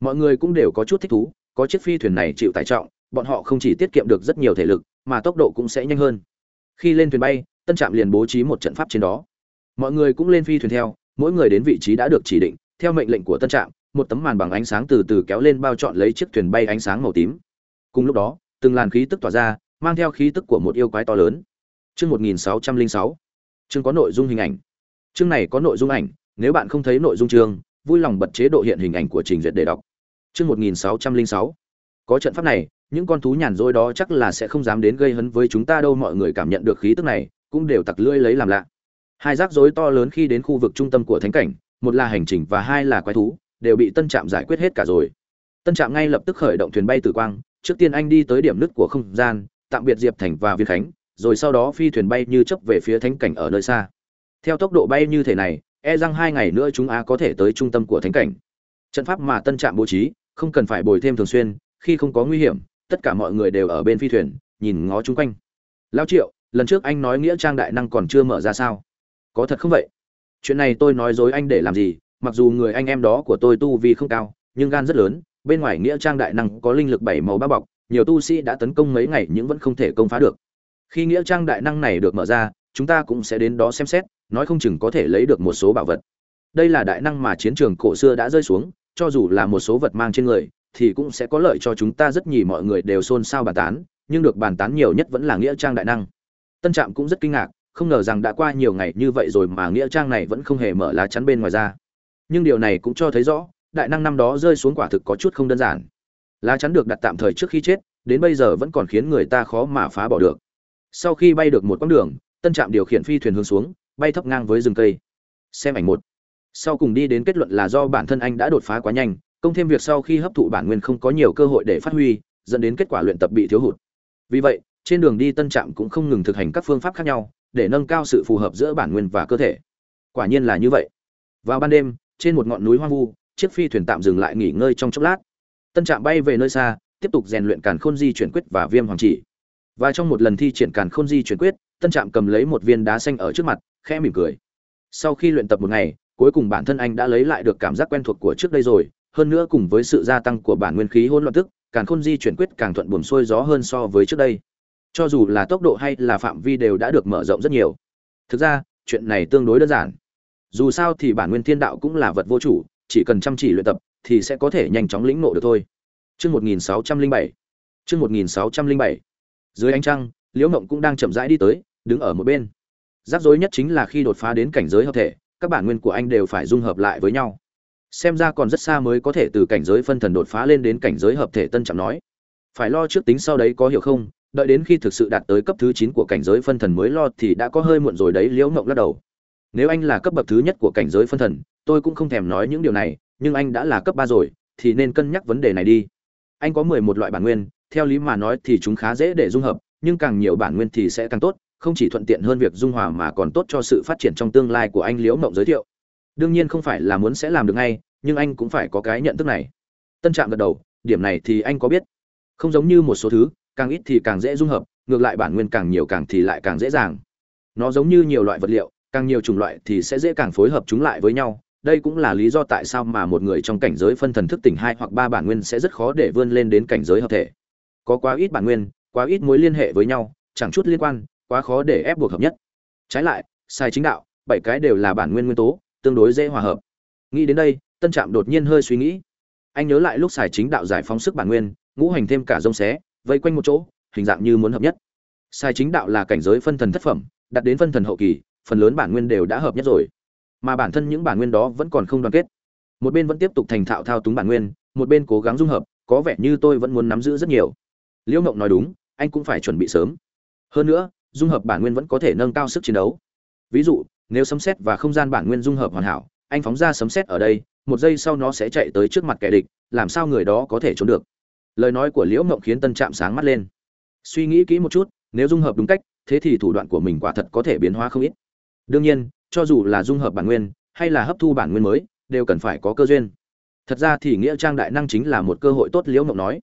Mọi người cũng đều có chút thích thú, có chiếc phi thuyền này chịu tải trọng, bọn họ không chỉ tiết kiệm được rất nhiều thể lực, mà tốc độ cũng sẽ nhanh hơn. Khi lên thuyền bay, tân trạm liền bố trí một trận pháp trên đó. Mọi người cũng lên phi thuyền theo, mỗi người đến vị trí đã được chỉ định, theo mệnh lệnh của tân trạm, một tấm màn bằng ánh sáng từ từ kéo lên bao trọn lấy chiếc thuyền bay ánh sáng màu tím. Cùng lúc đó, từng làn khí tức tỏa ra, mang theo khí tức của một yêu quái to lớn chương một nghìn sáu trăm linh sáu. Chương có nội dung hình ảnh. Chương này có nội dung ảnh, nếu bạn không thấy nội dung chương, vui lòng bật chế độ hiện hình ảnh của trình duyệt để đọc. Chương một nghìn sáu trăm linh sáu. Có trận pháp này, những con thú nhàn rỗi đó chắc là sẽ không dám đến gây hấn với chúng ta đâu, mọi người cảm nhận được khí tức này, cũng đều tặc lưỡi lấy làm lạ. Hai rắc rối to lớn khi đến khu vực trung tâm của thánh cảnh, một là hành trình và hai là quái thú, đều bị tân trạm giải quyết hết cả rồi. Tân trạm ngay lập tức khởi động thuyền bay tử quang, trước tiên anh đi tới điểm nứt của không gian, tạm biệt diệp thành và viên khánh rồi sau đó phi thuyền bay như chấp về phía thánh cảnh ở nơi xa. Theo tốc độ bay như thế này e rằng hai ngày nữa chúng a có thể tới trung tâm của thánh cảnh. Trận pháp mà tân trạm bố trí, không cần phải bồi thêm thường xuyên, khi không có nguy hiểm, tất cả mọi người đều ở bên phi thuyền, nhìn ngó chung quanh. Lao triệu, lần trước anh nói nghĩa trang đại năng còn chưa mở ra sao? Có thật không vậy? Chuyện này tôi nói dối anh để làm gì? Mặc dù người anh em đó của tôi tu vi không cao, nhưng gan rất lớn, bên ngoài nghĩa trang đại năng có linh lực bảy màu bao bọc, nhiều tu sĩ đã tấn công mấy ngày nhưng vẫn không thể công phá được khi nghĩa trang đại năng này được mở ra, chúng ta cũng sẽ đến đó xem xét, nói không chừng có thể lấy được một số bảo vật. Đây là đại năng mà chiến trường cổ xưa đã rơi xuống, cho dù là một số vật mang trên người, thì cũng sẽ có lợi cho chúng ta rất nhiều, mọi người đều xôn xao bàn tán, nhưng được bàn tán nhiều nhất vẫn là nghĩa trang đại năng. Tân trạm cũng rất kinh ngạc, không ngờ rằng đã qua nhiều ngày như vậy rồi mà nghĩa trang này vẫn không hề mở lá chắn bên ngoài ra. Nhưng điều này cũng cho thấy rõ, đại năng năm đó rơi xuống quả thực có chút không đơn giản. Lá chắn được đặt tạm thời trước khi chết, đến bây giờ vẫn còn khiến người ta khó mà phá bỏ được sau khi bay được một quãng đường, tân trạm điều khiển phi thuyền hướng xuống, bay thấp ngang với rừng cây. Xem ảnh một. Sau cùng đi đến kết luận là do bản thân anh đã đột phá quá nhanh, công thêm việc sau khi hấp thụ bản nguyên không có nhiều cơ hội để phát huy, dẫn đến kết quả luyện tập bị thiếu hụt. Vì vậy, trên đường đi tân trạm cũng không ngừng thực hành các phương pháp khác nhau, để nâng cao sự phù hợp giữa bản nguyên và cơ thể. Quả nhiên là như vậy. Vào ban đêm, trên một ngọn núi hoang vu, chiếc phi thuyền tạm dừng lại nghỉ ngơi trong chốc lát. Tân trạm bay về nơi xa, tiếp tục rèn luyện càn khôn di chuyển quyết và viêm hoàng chỉ và trong một lần thi triển càn khôn di chuyển quyết, tân trạm cầm lấy một viên đá xanh ở trước mặt, khẽ mỉm cười. Sau khi luyện tập một ngày, cuối cùng bản thân anh đã lấy lại được cảm giác quen thuộc của trước đây rồi, hơn nữa cùng với sự gia tăng của bản nguyên khí hỗn loạn tức, càn khôn di chuyển quyết càng thuận buồm xuôi gió hơn so với trước đây. Cho dù là tốc độ hay là phạm vi đều đã được mở rộng rất nhiều. Thực ra, chuyện này tương đối đơn giản. Dù sao thì bản nguyên thiên đạo cũng là vật vô chủ, chỉ cần chăm chỉ luyện tập thì sẽ có thể nhanh chóng lĩnh ngộ được thôi. Chương 1607. Chương 1607. Dưới ánh trăng, Liễu Mộng cũng đang chậm rãi đi tới, đứng ở một bên. Rắc rối nhất chính là khi đột phá đến cảnh giới hợp thể, các bản nguyên của anh đều phải dung hợp lại với nhau. Xem ra còn rất xa mới có thể từ cảnh giới phân thần đột phá lên đến cảnh giới hợp thể tân chậm nói. Phải lo trước tính sau đấy có hiểu không, đợi đến khi thực sự đạt tới cấp thứ chín của cảnh giới phân thần mới lo thì đã có hơi muộn rồi đấy, Liễu Mộng lắc đầu. Nếu anh là cấp bậc thứ nhất của cảnh giới phân thần, tôi cũng không thèm nói những điều này, nhưng anh đã là cấp ba rồi, thì nên cân nhắc vấn đề này đi anh có mười một loại bản nguyên theo lý mà nói thì chúng khá dễ để dung hợp, nhưng càng nhiều bản nguyên thì sẽ càng tốt, không chỉ thuận tiện hơn việc dung hòa mà còn tốt cho sự phát triển trong tương lai của anh liễu mộng giới thiệu. Đương nhiên không phải là muốn sẽ làm được ngay, nhưng anh cũng phải có cái nhận thức này. Tân trạm gật đầu, điểm này thì anh có biết. Không giống như một số thứ, càng ít thì càng dễ dung hợp, ngược lại bản nguyên càng nhiều càng thì lại càng dễ dàng. Nó giống như nhiều loại vật liệu, càng nhiều chủng loại thì sẽ dễ càng phối hợp chúng lại với nhau. Đây cũng là lý do tại sao mà một người trong cảnh giới phân thần thức tỉnh hai hoặc ba bản nguyên sẽ rất khó để vươn lên đến cảnh giới hợp thể có quá ít bản nguyên, quá ít mối liên hệ với nhau, chẳng chút liên quan, quá khó để ép buộc hợp nhất. Trái lại, sai chính đạo, bảy cái đều là bản nguyên nguyên tố, tương đối dễ hòa hợp. Nghĩ đến đây, tân trạm đột nhiên hơi suy nghĩ. Anh nhớ lại lúc xài chính đạo giải phóng sức bản nguyên, ngũ hành thêm cả rông xé, vây quanh một chỗ, hình dạng như muốn hợp nhất. Sai chính đạo là cảnh giới phân thần thất phẩm đặt đến phân thần hậu kỳ, phần lớn bản nguyên đều đã hợp nhất rồi. Mà bản thân những bản nguyên đó vẫn còn không đoàn kết. Một bên vẫn tiếp tục thành thạo thao túng bản nguyên, một bên cố gắng dung hợp, có vẻ như tôi vẫn muốn nắm giữ rất nhiều liễu mộng nói đúng, anh cũng phải chuẩn bị sớm. Hơn nữa, dung hợp bản nguyên vẫn có thể nâng cao sức chiến đấu. Ví dụ, nếu sấm xét và không gian bản nguyên dung hợp hoàn hảo, anh phóng ra sấm xét ở đây, một giây sau nó sẽ chạy tới trước mặt kẻ địch, làm sao người đó có thể trốn được? Lời nói của liễu mộng khiến tân trạm sáng mắt lên. Suy nghĩ kỹ một chút, nếu dung hợp đúng cách, thế thì thủ đoạn của mình quả thật có thể biến hóa không ít. Đương nhiên, cho dù là dung hợp bản nguyên, hay là hấp thu bản nguyên mới, đều cần phải có cơ duyên. Thật ra thì nghĩa trang đại năng chính là một cơ hội tốt, liễu mộng nói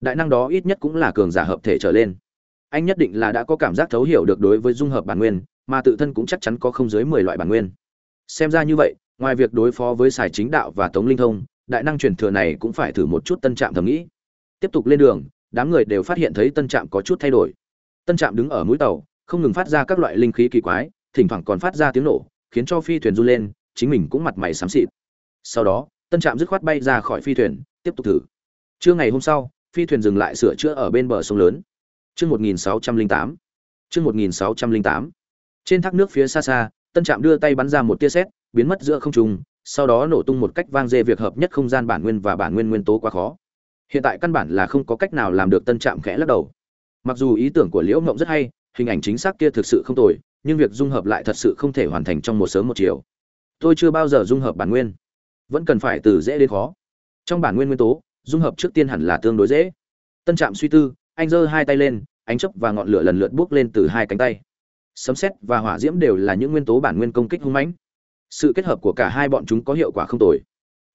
đại năng đó ít nhất cũng là cường giả hợp thể trở lên. Anh nhất định là đã có cảm giác thấu hiểu được đối với dung hợp bản nguyên, mà tự thân cũng chắc chắn có không dưới mười loại bản nguyên. Xem ra như vậy, ngoài việc đối phó với sài chính đạo và tống linh thông, đại năng truyền thừa này cũng phải thử một chút tân trạm thầm nghĩ. Tiếp tục lên đường, đám người đều phát hiện thấy tân trạm có chút thay đổi. Tân trạm đứng ở mũi tàu, không ngừng phát ra các loại linh khí kỳ quái, thỉnh thoảng còn phát ra tiếng nổ, khiến cho phi thuyền run lên, chính mình cũng mặt mày xám xịt. Sau đó, tân trạm dứt khoát bay ra khỏi phi thuyền, tiếp tục thử. Trưa ngày hôm sau phi thuyền dừng lại sửa chữa ở bên bờ sông lớn. Chương một nghìn sáu trăm linh tám. Chương một nghìn sáu trăm linh tám. Trên thác nước phía xa xa, tân trạm đưa tay bắn ra một tia sét, biến mất giữa không trung, sau đó nổ tung một cách vang dê việc hợp nhất không gian bản nguyên và bản nguyên nguyên tố quá khó. Hiện tại căn bản là không có cách nào làm được tân trạm khẽ lắc đầu. Mặc dù ý tưởng của liễu Ngộng rất hay, hình ảnh chính xác kia thực sự không tồi, nhưng việc dung hợp lại thật sự không thể hoàn thành trong một sớm một chiều. Tôi chưa bao giờ dung hợp bản nguyên. Vẫn cần phải từ dễ đến khó. Trong bản nguyên nguyên tố dung hợp trước tiên hẳn là tương đối dễ. Tân trạm suy tư, anh giơ hai tay lên, ánh chấp và ngọn lửa lần lượt bước lên từ hai cánh tay. Sấm xét và hỏa diễm đều là những nguyên tố bản nguyên công kích hung mãnh. Sự kết hợp của cả hai bọn chúng có hiệu quả không tồi.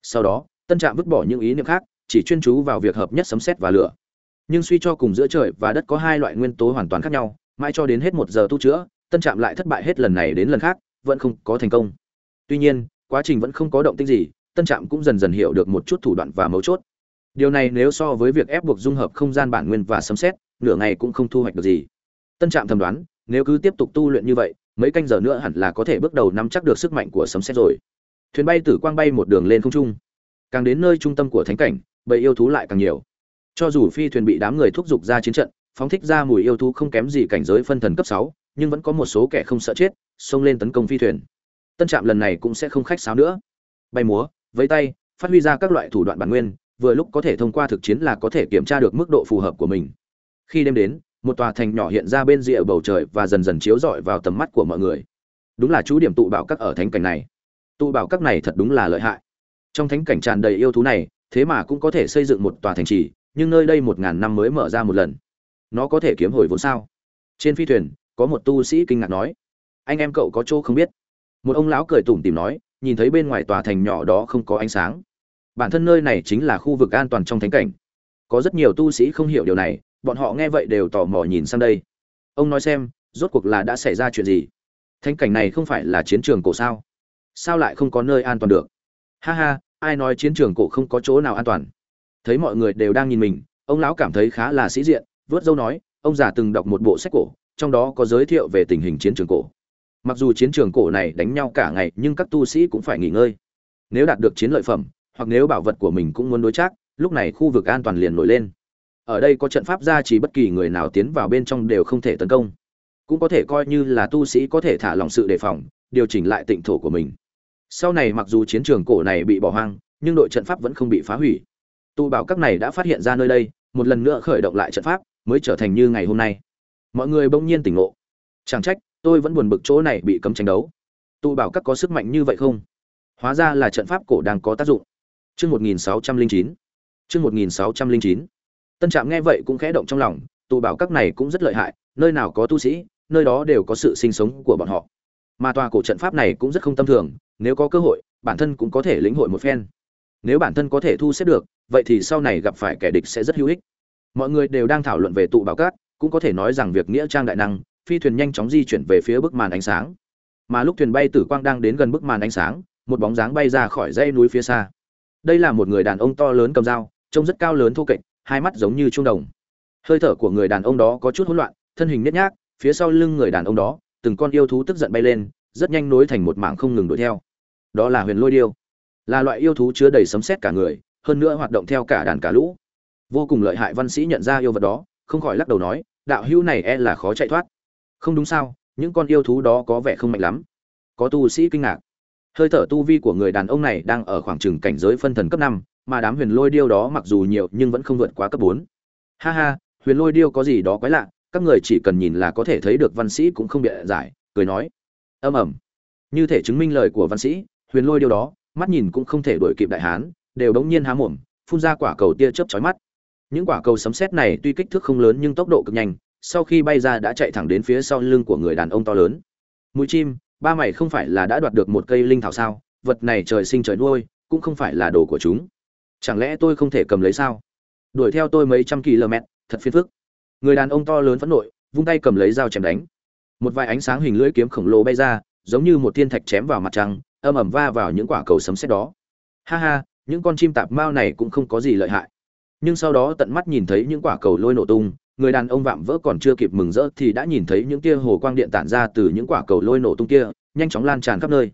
Sau đó, tân trạm vứt bỏ những ý niệm khác, chỉ chuyên chú vào việc hợp nhất sấm xét và lửa. Nhưng suy cho cùng giữa trời và đất có hai loại nguyên tố hoàn toàn khác nhau, mãi cho đến hết một giờ tu chữa, tân trạm lại thất bại hết lần này đến lần khác, vẫn không có thành công. Tuy nhiên, quá trình vẫn không có động tĩnh gì, tân trạm cũng dần dần hiểu được một chút thủ đoạn và mấu chốt điều này nếu so với việc ép buộc dung hợp không gian bản nguyên và sấm xét nửa ngày cũng không thu hoạch được gì. Tân trạm thầm đoán, nếu cứ tiếp tục tu luyện như vậy, mấy canh giờ nữa hẳn là có thể bước đầu nắm chắc được sức mạnh của sấm xét rồi. Thuyền bay tử quang bay một đường lên không trung. Càng đến nơi trung tâm của thánh cảnh, bầy yêu thú lại càng nhiều. Cho dù phi thuyền bị đám người thúc giục ra chiến trận, phóng thích ra mùi yêu thú không kém gì cảnh giới phân thần cấp sáu, nhưng vẫn có một số kẻ không sợ chết, xông lên tấn công phi thuyền. Tân trạm lần này cũng sẽ không khách sáo nữa. Bay múa, vẫy tay, phát huy ra các loại thủ đoạn bản nguyên vừa lúc có thể thông qua thực chiến là có thể kiểm tra được mức độ phù hợp của mình. Khi đêm đến, một tòa thành nhỏ hiện ra bên rìa bầu trời và dần dần chiếu rọi vào tầm mắt của mọi người. Đúng là chú điểm tụ bảo các ở thánh cảnh này. Tụ bảo các này thật đúng là lợi hại. Trong thánh cảnh tràn đầy yêu thú này, thế mà cũng có thể xây dựng một tòa thành trì, nhưng nơi đây một ngàn năm mới mở ra một lần. Nó có thể kiếm hồi vốn sao? Trên phi thuyền, có một tu sĩ kinh ngạc nói. Anh em cậu có chỗ không biết. Một ông lão cười tủm tìm nói, nhìn thấy bên ngoài tòa thành nhỏ đó không có ánh sáng bản thân nơi này chính là khu vực an toàn trong thánh cảnh. Có rất nhiều tu sĩ không hiểu điều này, bọn họ nghe vậy đều tò mò nhìn sang đây. Ông nói xem, rốt cuộc là đã xảy ra chuyện gì? Thánh cảnh này không phải là chiến trường cổ sao? Sao lại không có nơi an toàn được? Ha ha, ai nói chiến trường cổ không có chỗ nào an toàn? Thấy mọi người đều đang nhìn mình, ông lão cảm thấy khá là sĩ diện, vớt dâu nói, ông già từng đọc một bộ sách cổ, trong đó có giới thiệu về tình hình chiến trường cổ. Mặc dù chiến trường cổ này đánh nhau cả ngày, nhưng các tu sĩ cũng phải nghỉ ngơi. Nếu đạt được chiến lợi phẩm hoặc nếu bảo vật của mình cũng muốn đối chắc lúc này khu vực an toàn liền nổi lên. Ở đây có trận pháp gia chỉ bất kỳ người nào tiến vào bên trong đều không thể tấn công. Cũng có thể coi như là tu sĩ có thể thả lòng sự đề phòng, điều chỉnh lại tịnh thổ của mình. Sau này mặc dù chiến trường cổ này bị bỏ hoang, nhưng đội trận pháp vẫn không bị phá hủy. Tụ bảo các này đã phát hiện ra nơi đây, một lần nữa khởi động lại trận pháp, mới trở thành như ngày hôm nay. Mọi người bỗng nhiên tỉnh ngộ. Chẳng trách, tôi vẫn buồn bực chỗ này bị cấm tranh đấu. Tụ bảo các có sức mạnh như vậy không? Hóa ra là trận pháp cổ đang có tác dụng. Chương 1609. Chương 1609. Tân Trạm nghe vậy cũng khẽ động trong lòng, tụ bảo các này cũng rất lợi hại, nơi nào có tu sĩ, nơi đó đều có sự sinh sống của bọn họ. Mà tòa cổ trận pháp này cũng rất không tầm thường, nếu có cơ hội, bản thân cũng có thể lĩnh hội một phen. Nếu bản thân có thể thu xếp được, vậy thì sau này gặp phải kẻ địch sẽ rất hữu ích. Mọi người đều đang thảo luận về tụ bảo cát, cũng có thể nói rằng việc nghĩa trang đại năng, phi thuyền nhanh chóng di chuyển về phía bức màn ánh sáng. Mà lúc thuyền bay tử quang đang đến gần bức màn ánh sáng, một bóng dáng bay ra khỏi dãy núi phía xa đây là một người đàn ông to lớn cầm dao, trông rất cao lớn thô kệch, hai mắt giống như trung đồng. Hơi thở của người đàn ông đó có chút hỗn loạn, thân hình nhét nhác, phía sau lưng người đàn ông đó, từng con yêu thú tức giận bay lên, rất nhanh nối thành một mảng không ngừng đuổi theo. Đó là huyền lôi điêu. Là loại yêu thú chứa đầy sấm sét cả người, hơn nữa hoạt động theo cả đàn cả lũ. Vô cùng lợi hại văn sĩ nhận ra yêu vật đó, không khỏi lắc đầu nói, đạo hữu này e là khó chạy thoát. Không đúng sao, những con yêu thú đó có vẻ không mạnh lắm. Có tu sĩ kinh ngạc hơi thở tu vi của người đàn ông này đang ở khoảng trừng cảnh giới phân thần cấp năm, mà đám huyền lôi điêu đó mặc dù nhiều nhưng vẫn không vượt quá cấp bốn. Ha ha, huyền lôi điêu có gì đó quái lạ, các người chỉ cần nhìn là có thể thấy được văn sĩ cũng không bịa giải, cười nói. Âm ẩm như thể chứng minh lời của văn sĩ, huyền lôi điêu đó, mắt nhìn cũng không thể đuổi kịp đại hán, đều đống nhiên há mồm, phun ra quả cầu tia chớp chói mắt. Những quả cầu sấm sét này tuy kích thước không lớn nhưng tốc độ cực nhanh, sau khi bay ra đã chạy thẳng đến phía sau lưng của người đàn ông to lớn. Mũi chim ba mày không phải là đã đoạt được một cây linh thảo sao? Vật này trời sinh trời nuôi, cũng không phải là đồ của chúng. Chẳng lẽ tôi không thể cầm lấy sao? Đuổi theo tôi mấy trăm km thật phiền phức. Người đàn ông to lớn phẫn nộ, vung tay cầm lấy dao chém đánh. Một vài ánh sáng hình lưỡi kiếm khổng lồ bay ra, giống như một thiên thạch chém vào mặt trăng, âm ẩm va vào những quả cầu sấm sét đó. Ha ha, những con chim tạp mao này cũng không có gì lợi hại. Nhưng sau đó tận mắt nhìn thấy những quả cầu lôi nổ tung người đàn ông vạm vỡ còn chưa kịp mừng rỡ thì đã nhìn thấy những tia hồ quang điện tản ra từ những quả cầu lôi nổ tung kia, nhanh chóng lan tràn khắp nơi.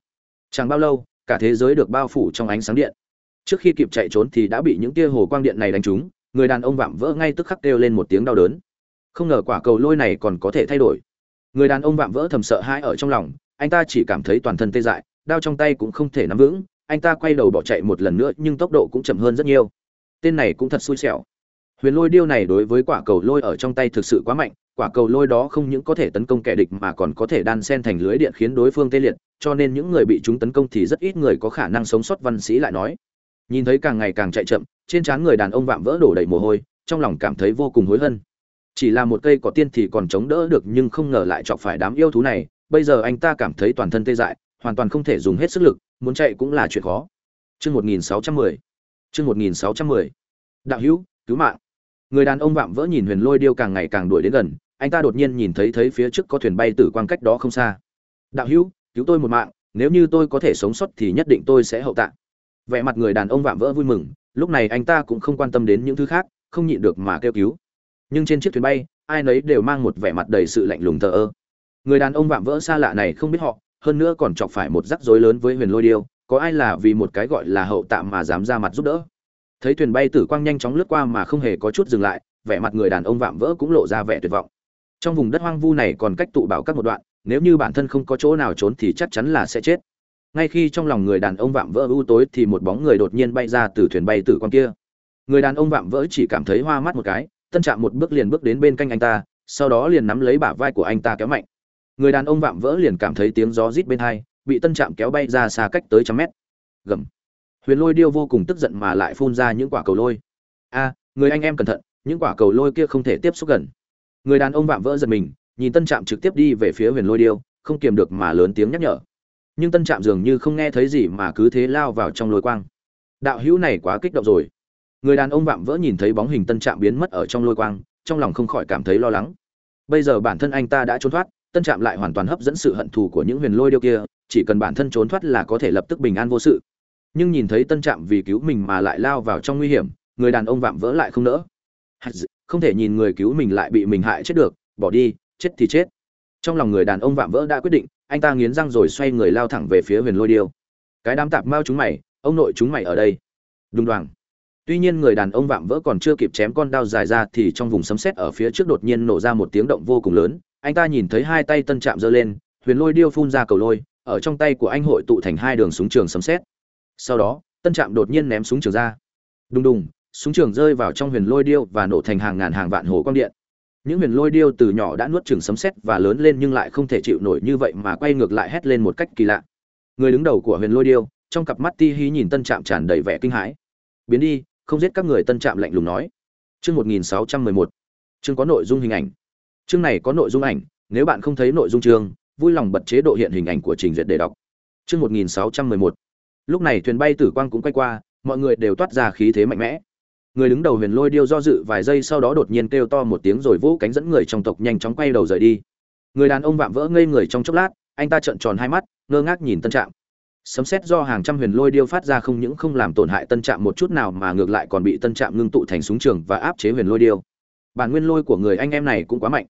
Chẳng bao lâu, cả thế giới được bao phủ trong ánh sáng điện. Trước khi kịp chạy trốn thì đã bị những tia hồ quang điện này đánh trúng, người đàn ông vạm vỡ ngay tức khắc kêu lên một tiếng đau đớn. Không ngờ quả cầu lôi này còn có thể thay đổi. Người đàn ông vạm vỡ thầm sợ hãi ở trong lòng, anh ta chỉ cảm thấy toàn thân tê dại đao trong tay cũng không thể nắm vững, anh ta quay đầu bỏ chạy một lần nữa nhưng tốc độ cũng chậm hơn rất nhiều. Tên này cũng thật xui xẻo huyền lôi điêu này đối với quả cầu lôi ở trong tay thực sự quá mạnh, quả cầu lôi đó không những có thể tấn công kẻ địch mà còn có thể đan sen thành lưới điện khiến đối phương tê liệt, cho nên những người bị chúng tấn công thì rất ít người có khả năng sống sót văn sĩ lại nói. Nhìn thấy càng ngày càng chạy chậm, trên trán người đàn ông vạm vỡ đổ đầy mồ hôi, trong lòng cảm thấy vô cùng hối hận. Chỉ là một cây cỏ tiên thì còn chống đỡ được nhưng không ngờ lại chọc phải đám yêu thú này, bây giờ anh ta cảm thấy toàn thân tê dại, hoàn toàn không thể dùng hết sức lực, muốn chạy cũng là chuyện khó. Chương 1610 chương 1610 đạo hữu, cứu mạng người đàn ông vạm vỡ nhìn huyền lôi điêu càng ngày càng đuổi đến gần, anh ta đột nhiên nhìn thấy thấy phía trước có thuyền bay từ quang cách đó không xa. Đạo hữu, cứu tôi một mạng, nếu như tôi có thể sống sót thì nhất định tôi sẽ hậu tạ. Vẻ mặt người đàn ông vạm vỡ vui mừng, lúc này anh ta cũng không quan tâm đến những thứ khác, không nhịn được mà kêu cứu. Nhưng trên chiếc thuyền bay, ai nấy đều mang một vẻ mặt đầy sự lạnh lùng thờ ơ. Người đàn ông vạm vỡ xa lạ này không biết họ, hơn nữa còn chọc phải một rắc rối lớn với huyền lôi điêu, có ai là vì một cái gọi là hậu tạ mà dám ra mặt giúp đỡ? Thấy thuyền bay tử quang nhanh chóng lướt qua mà không hề có chút dừng lại, vẻ mặt người đàn ông vạm vỡ cũng lộ ra vẻ tuyệt vọng. Trong vùng đất hoang vu này còn cách tụ bảo các một đoạn, nếu như bản thân không có chỗ nào trốn thì chắc chắn là sẽ chết. Ngay khi trong lòng người đàn ông vạm vỡ u tối thì một bóng người đột nhiên bay ra từ thuyền bay tử quang kia. Người đàn ông vạm vỡ chỉ cảm thấy hoa mắt một cái, tân chạm một bước liền bước đến bên cạnh anh ta, sau đó liền nắm lấy bả vai của anh ta kéo mạnh. Người đàn ông vạm vỡ liền cảm thấy tiếng gió rít bên hai, bị tân chạm kéo bay ra xa cách tới trăm mét. Gầm huyền lôi điêu vô cùng tức giận mà lại phun ra những quả cầu lôi. A, người anh em cẩn thận, những quả cầu lôi kia không thể tiếp xúc gần. Người đàn ông vạm vỡ giật mình, nhìn tân trạm trực tiếp đi về phía huyền lôi điêu, không kiềm được mà lớn tiếng nhắc nhở. Nhưng tân trạm dường như không nghe thấy gì mà cứ thế lao vào trong lôi quang. Đạo hữu này quá kích động rồi. Người đàn ông vạm vỡ nhìn thấy bóng hình tân trạm biến mất ở trong lôi quang, trong lòng không khỏi cảm thấy lo lắng. Bây giờ bản thân anh ta đã trốn thoát, tân trạm lại hoàn toàn hấp dẫn sự hận thù của những huyền lôi điêu kia, chỉ cần bản thân trốn thoát là có thể lập tức bình an vô sự nhưng nhìn thấy tân trạm vì cứu mình mà lại lao vào trong nguy hiểm, người đàn ông vạm vỡ lại không nỡ. Không thể nhìn người cứu mình lại bị mình hại chết được, bỏ đi, chết thì chết. Trong lòng người đàn ông vạm vỡ đã quyết định, anh ta nghiến răng rồi xoay người lao thẳng về phía huyền lôi điêu. Cái đám tạp mao chúng mày, ông nội chúng mày ở đây. Đúng đoàn tuy nhiên người đàn ông vạm vỡ còn chưa kịp chém con đao dài ra thì trong vùng sấm sét ở phía trước đột nhiên nổ ra một tiếng động vô cùng lớn. Anh ta nhìn thấy hai tay tân chạm giơ lên, huyền lôi điêu phun ra cầu lôi, ở trong tay của anh hội tụ thành hai đường súng trường sấm sét sau đó, tân trạm đột nhiên ném súng trường ra. Đùng đùng, súng trường rơi vào trong huyền lôi điêu và nổ thành hàng ngàn hàng vạn hồ quang điện. Những huyền lôi điêu từ nhỏ đã nuốt chừng sấm sét và lớn lên nhưng lại không thể chịu nổi như vậy mà quay ngược lại hét lên một cách kỳ lạ. Người đứng đầu của huyền lôi điêu, trong cặp mắt ti hí nhìn tân trạm tràn đầy vẻ kinh hãi. Biến đi, không giết các người, tân trạm lạnh lùng nói. Chương một nghìn sáu trăm mười một. Chương có nội dung hình ảnh. Chương này có nội dung ảnh, nếu bạn không thấy nội dung chương, vui lòng bật chế độ hiện hình ảnh của trình duyệt để đọc. Chương một nghìn sáu trăm mười một lúc này thuyền bay tử quang cũng quay qua, mọi người đều toát ra khí thế mạnh mẽ. Người đứng đầu huyền lôi điêu do dự vài giây sau đó đột nhiên kêu to một tiếng rồi vỗ cánh dẫn người trong tộc nhanh chóng quay đầu rời đi. Người đàn ông vạm vỡ ngây người trong chốc lát, anh ta trợn tròn hai mắt, ngơ ngác nhìn tân trạm. Sấm xét do hàng trăm huyền lôi điêu phát ra không những không làm tổn hại tân trạm một chút nào mà ngược lại còn bị tân trạm ngưng tụ thành súng trường và áp chế huyền lôi điêu. Bản nguyên lôi của người anh em này cũng quá mạnh.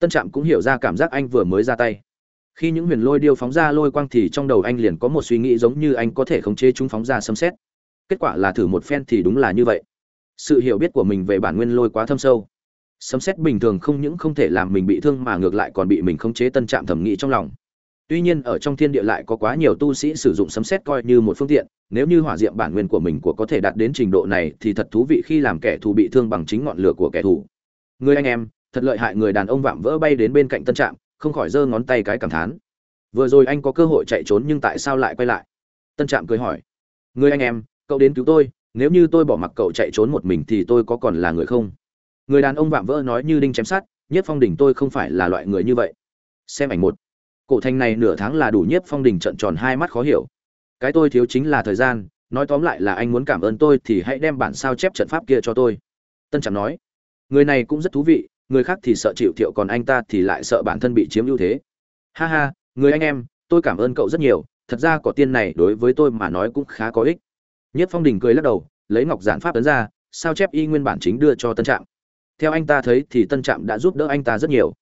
Tân trạm cũng hiểu ra cảm giác anh vừa mới ra tay khi những huyền lôi điêu phóng ra lôi quang thì trong đầu anh liền có một suy nghĩ giống như anh có thể khống chế chúng phóng ra sấm xét. Kết quả là thử một phen thì đúng là như vậy. Sự hiểu biết của mình về bản nguyên lôi quá thâm sâu. Sấm xét bình thường không những không thể làm mình bị thương mà ngược lại còn bị mình khống chế tân trạm thẩm nghĩ trong lòng. Tuy nhiên, ở trong thiên địa lại có quá nhiều tu sĩ sử dụng sấm xét coi như một phương tiện. Nếu như hỏa diệm bản nguyên của mình của có thể đạt đến trình độ này thì thật thú vị khi làm kẻ thù bị thương bằng chính ngọn lửa của kẻ thù. Người anh em, thật lợi hại người đàn ông vạm vỡ bay đến bên cạnh tân trạm không khỏi giơ ngón tay cái cảm thán. Vừa rồi anh có cơ hội chạy trốn nhưng tại sao lại quay lại? Tân trạm cười hỏi. Người anh em, cậu đến cứu tôi, nếu như tôi bỏ mặc cậu chạy trốn một mình thì tôi có còn là người không? Người đàn ông vạm vỡ nói như đinh chém sát nhất phong đỉnh tôi không phải là loại người như vậy. Xem ảnh một. Cổ thành này nửa tháng là đủ nhiếp phong đình trận tròn hai mắt khó hiểu. Cái tôi thiếu chính là thời gian, nói tóm lại là anh muốn cảm ơn tôi thì hãy đem bản sao chép trận pháp kia cho tôi. Tân trạm nói. Người này cũng rất thú vị người khác thì sợ chịu thiệu còn anh ta thì lại sợ bản thân bị chiếm ưu thế. Ha ha, người anh em, tôi cảm ơn cậu rất nhiều, thật ra cỏ tiên này đối với tôi mà nói cũng khá có ích. Nhất phong đình cười lắc đầu, lấy ngọc giản pháp ấn ra, sao chép y nguyên bản chính đưa cho tân trạm. Theo anh ta thấy thì tân trạm đã giúp đỡ anh ta rất nhiều.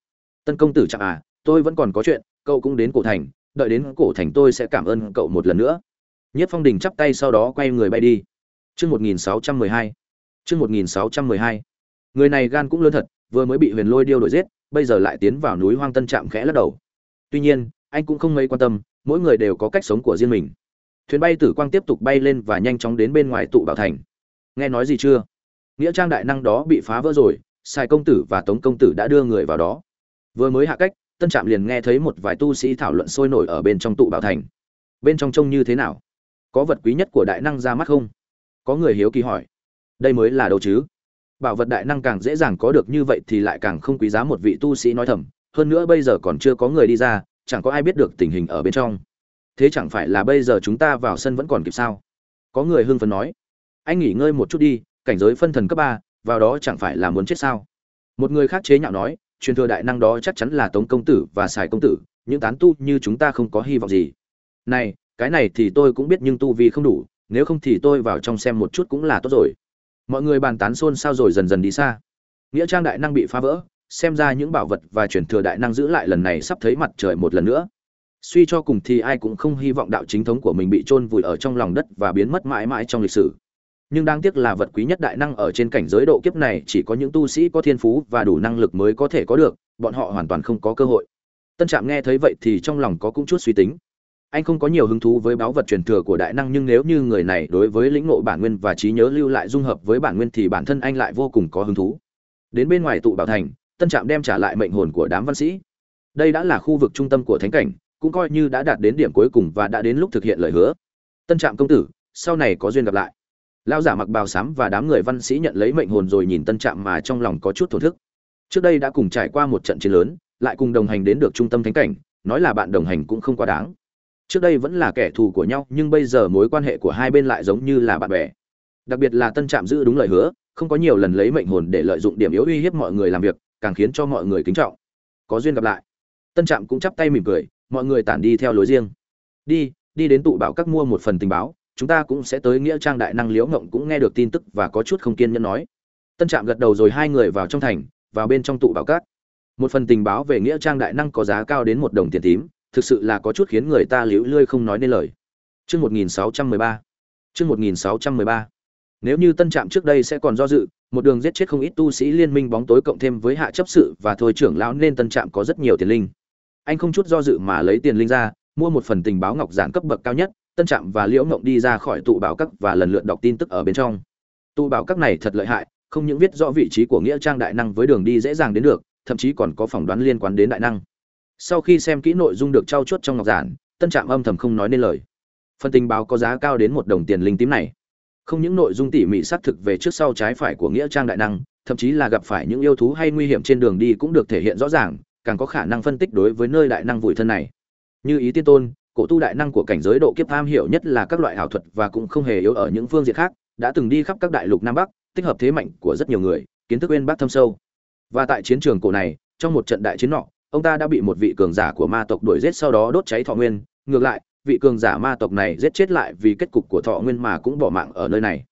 Tân công tử trạm à tôi vẫn còn có chuyện, cậu cũng đến cổ thành, đợi đến cổ thành tôi sẽ cảm ơn cậu một lần nữa. Nhất phong đình chắp tay sau đó quay người bay đi. Chương một nghìn sáu trăm mười hai, chương một nghìn sáu trăm mười hai. Người này gan cũng lớn thật vừa mới bị huyền lôi điêu đổi giết, bây giờ lại tiến vào núi hoang tân trạm khẽ lắc đầu. Tuy nhiên, anh cũng không mấy quan tâm, mỗi người đều có cách sống của riêng mình. Thuyền bay tử quang tiếp tục bay lên và nhanh chóng đến bên ngoài tụ bảo thành. Nghe nói gì chưa? Nghĩa trang đại năng đó bị phá vỡ rồi, sai công tử và tống công tử đã đưa người vào đó. Vừa mới hạ cách, tân trạm liền nghe thấy một vài tu sĩ thảo luận sôi nổi ở bên trong tụ bảo thành. Bên trong trông như thế nào? Có vật quý nhất của đại năng ra mắt không? Có người hiếu kỳ hỏi. Đây mới là đâu chứ? Bảo vật đại năng càng dễ dàng có được như vậy thì lại càng không quý giá một vị tu sĩ nói thầm, hơn nữa bây giờ còn chưa có người đi ra, chẳng có ai biết được tình hình ở bên trong. Thế chẳng phải là bây giờ chúng ta vào sân vẫn còn kịp sao? Có người hưng phấn nói. Anh nghỉ ngơi một chút đi, cảnh giới phân thần cấp ba, vào đó chẳng phải là muốn chết sao? Một người khác chế nhạo nói, truyền thừa đại năng đó chắc chắn là tống công tử và sài công tử, những tán tu như chúng ta không có hy vọng gì. Này, cái này thì tôi cũng biết nhưng tu vi không đủ, nếu không thì tôi vào trong xem một chút cũng là tốt rồi mọi người bàn tán xôn xao rồi dần dần đi xa. Nghĩa trang đại năng bị phá vỡ, xem ra những bảo vật và truyền thừa đại năng giữ lại lần này sắp thấy mặt trời một lần nữa. Suy cho cùng thì ai cũng không hy vọng đạo chính thống của mình bị chôn vùi ở trong lòng đất và biến mất mãi mãi trong lịch sử. Nhưng đáng tiếc là vật quý nhất đại năng ở trên cảnh giới độ kiếp này chỉ có những tu sĩ có thiên phú và đủ năng lực mới có thể có được, bọn họ hoàn toàn không có cơ hội. Tân trạm nghe thấy vậy thì trong lòng có cũng chút suy tính anh không có nhiều hứng thú với báu vật truyền thừa của đại năng, nhưng nếu như người này đối với lĩnh ngộ bản nguyên và trí nhớ lưu lại dung hợp với bản nguyên thì bản thân anh lại vô cùng có hứng thú. Đến bên ngoài tụ bảo thành, tân trạm đem trả lại mệnh hồn của đám văn sĩ. Đây đã là khu vực trung tâm của thánh cảnh, cũng coi như đã đạt đến điểm cuối cùng và đã đến lúc thực hiện lời hứa. Tân trạm công tử, sau này có duyên gặp lại. Lão giả mặc bào sám và đám người văn sĩ nhận lấy mệnh hồn rồi nhìn tân trạm mà trong lòng có chút thổn thức. Trước đây đã cùng trải qua một trận chiến lớn, lại cùng đồng hành đến được trung tâm thánh cảnh, nói là bạn đồng hành cũng không quá đáng trước đây vẫn là kẻ thù của nhau, nhưng bây giờ mối quan hệ của hai bên lại giống như là bạn bè. Đặc biệt là tân trạm giữ đúng lời hứa, không có nhiều lần lấy mệnh hồn để lợi dụng điểm yếu uy hiếp mọi người làm việc, càng khiến cho mọi người kính trọng. Có duyên gặp lại. Tân trạm cũng chắp tay mỉm cười, mọi người tản đi theo lối riêng. Đi đi đến tụ bảo các mua một phần tình báo, chúng ta cũng sẽ tới nghĩa trang đại năng liễu ngộng cũng nghe được tin tức và có chút không kiên nhẫn nói. Tân trạm gật đầu rồi hai người vào trong thành, vào bên trong tụ bảo cát một phần tình báo về nghĩa trang đại năng có giá cao đến một đồng tiền tím thực sự là có chút khiến người ta liễu lươi không nói nên lời. Chương một nghìn sáu trăm mười ba. Chương một nghìn sáu trăm mười ba. Nếu như tân trạm trước đây sẽ còn do dự, một đường giết chết không ít tu sĩ liên minh bóng tối cộng thêm với hạ chấp sự và thôi trưởng lão nên tân trạm có rất nhiều tiền linh. Anh không chút do dự mà lấy tiền linh ra, mua một phần tình báo ngọc giản cấp bậc cao nhất, tân trạm và liễu ngộng đi ra khỏi tụ bảo các và lần lượt đọc tin tức ở bên trong. Tụ bảo các này thật lợi hại, không những viết rõ vị trí của nghĩa trang đại năng với đường đi dễ dàng đến được, thậm chí còn có phỏng đoán liên quan đến đại năng sau khi xem kỹ nội dung được trao chuốt trong ngọc giản, tân trạm âm thầm không nói nên lời. Phần tình báo có giá cao đến một đồng tiền linh tím này. Không những nội dung tỉ mỉ xác thực về trước sau trái phải của nghĩa trang đại năng, thậm chí là gặp phải những yêu thú hay nguy hiểm trên đường đi cũng được thể hiện rõ ràng, càng có khả năng phân tích đối với nơi đại năng vùi thân này. Như ý tiên tôn, cổ tu đại năng của cảnh giới độ kiếp am hiểu nhất là các loại ảo thuật và cũng không hề yếu ở những phương diện khác, đã từng đi khắp các đại lục nam bắc, tích hợp thế mạnh của rất nhiều người, kiến thức uyên bác thâm sâu. Và tại chiến trường cổ này, trong một trận đại chiến nọ ông ta đã bị một vị cường giả của ma tộc đuổi giết sau đó đốt cháy thọ nguyên. Ngược lại, vị cường giả ma tộc này giết chết lại vì kết cục của thọ nguyên mà cũng bỏ mạng ở nơi này.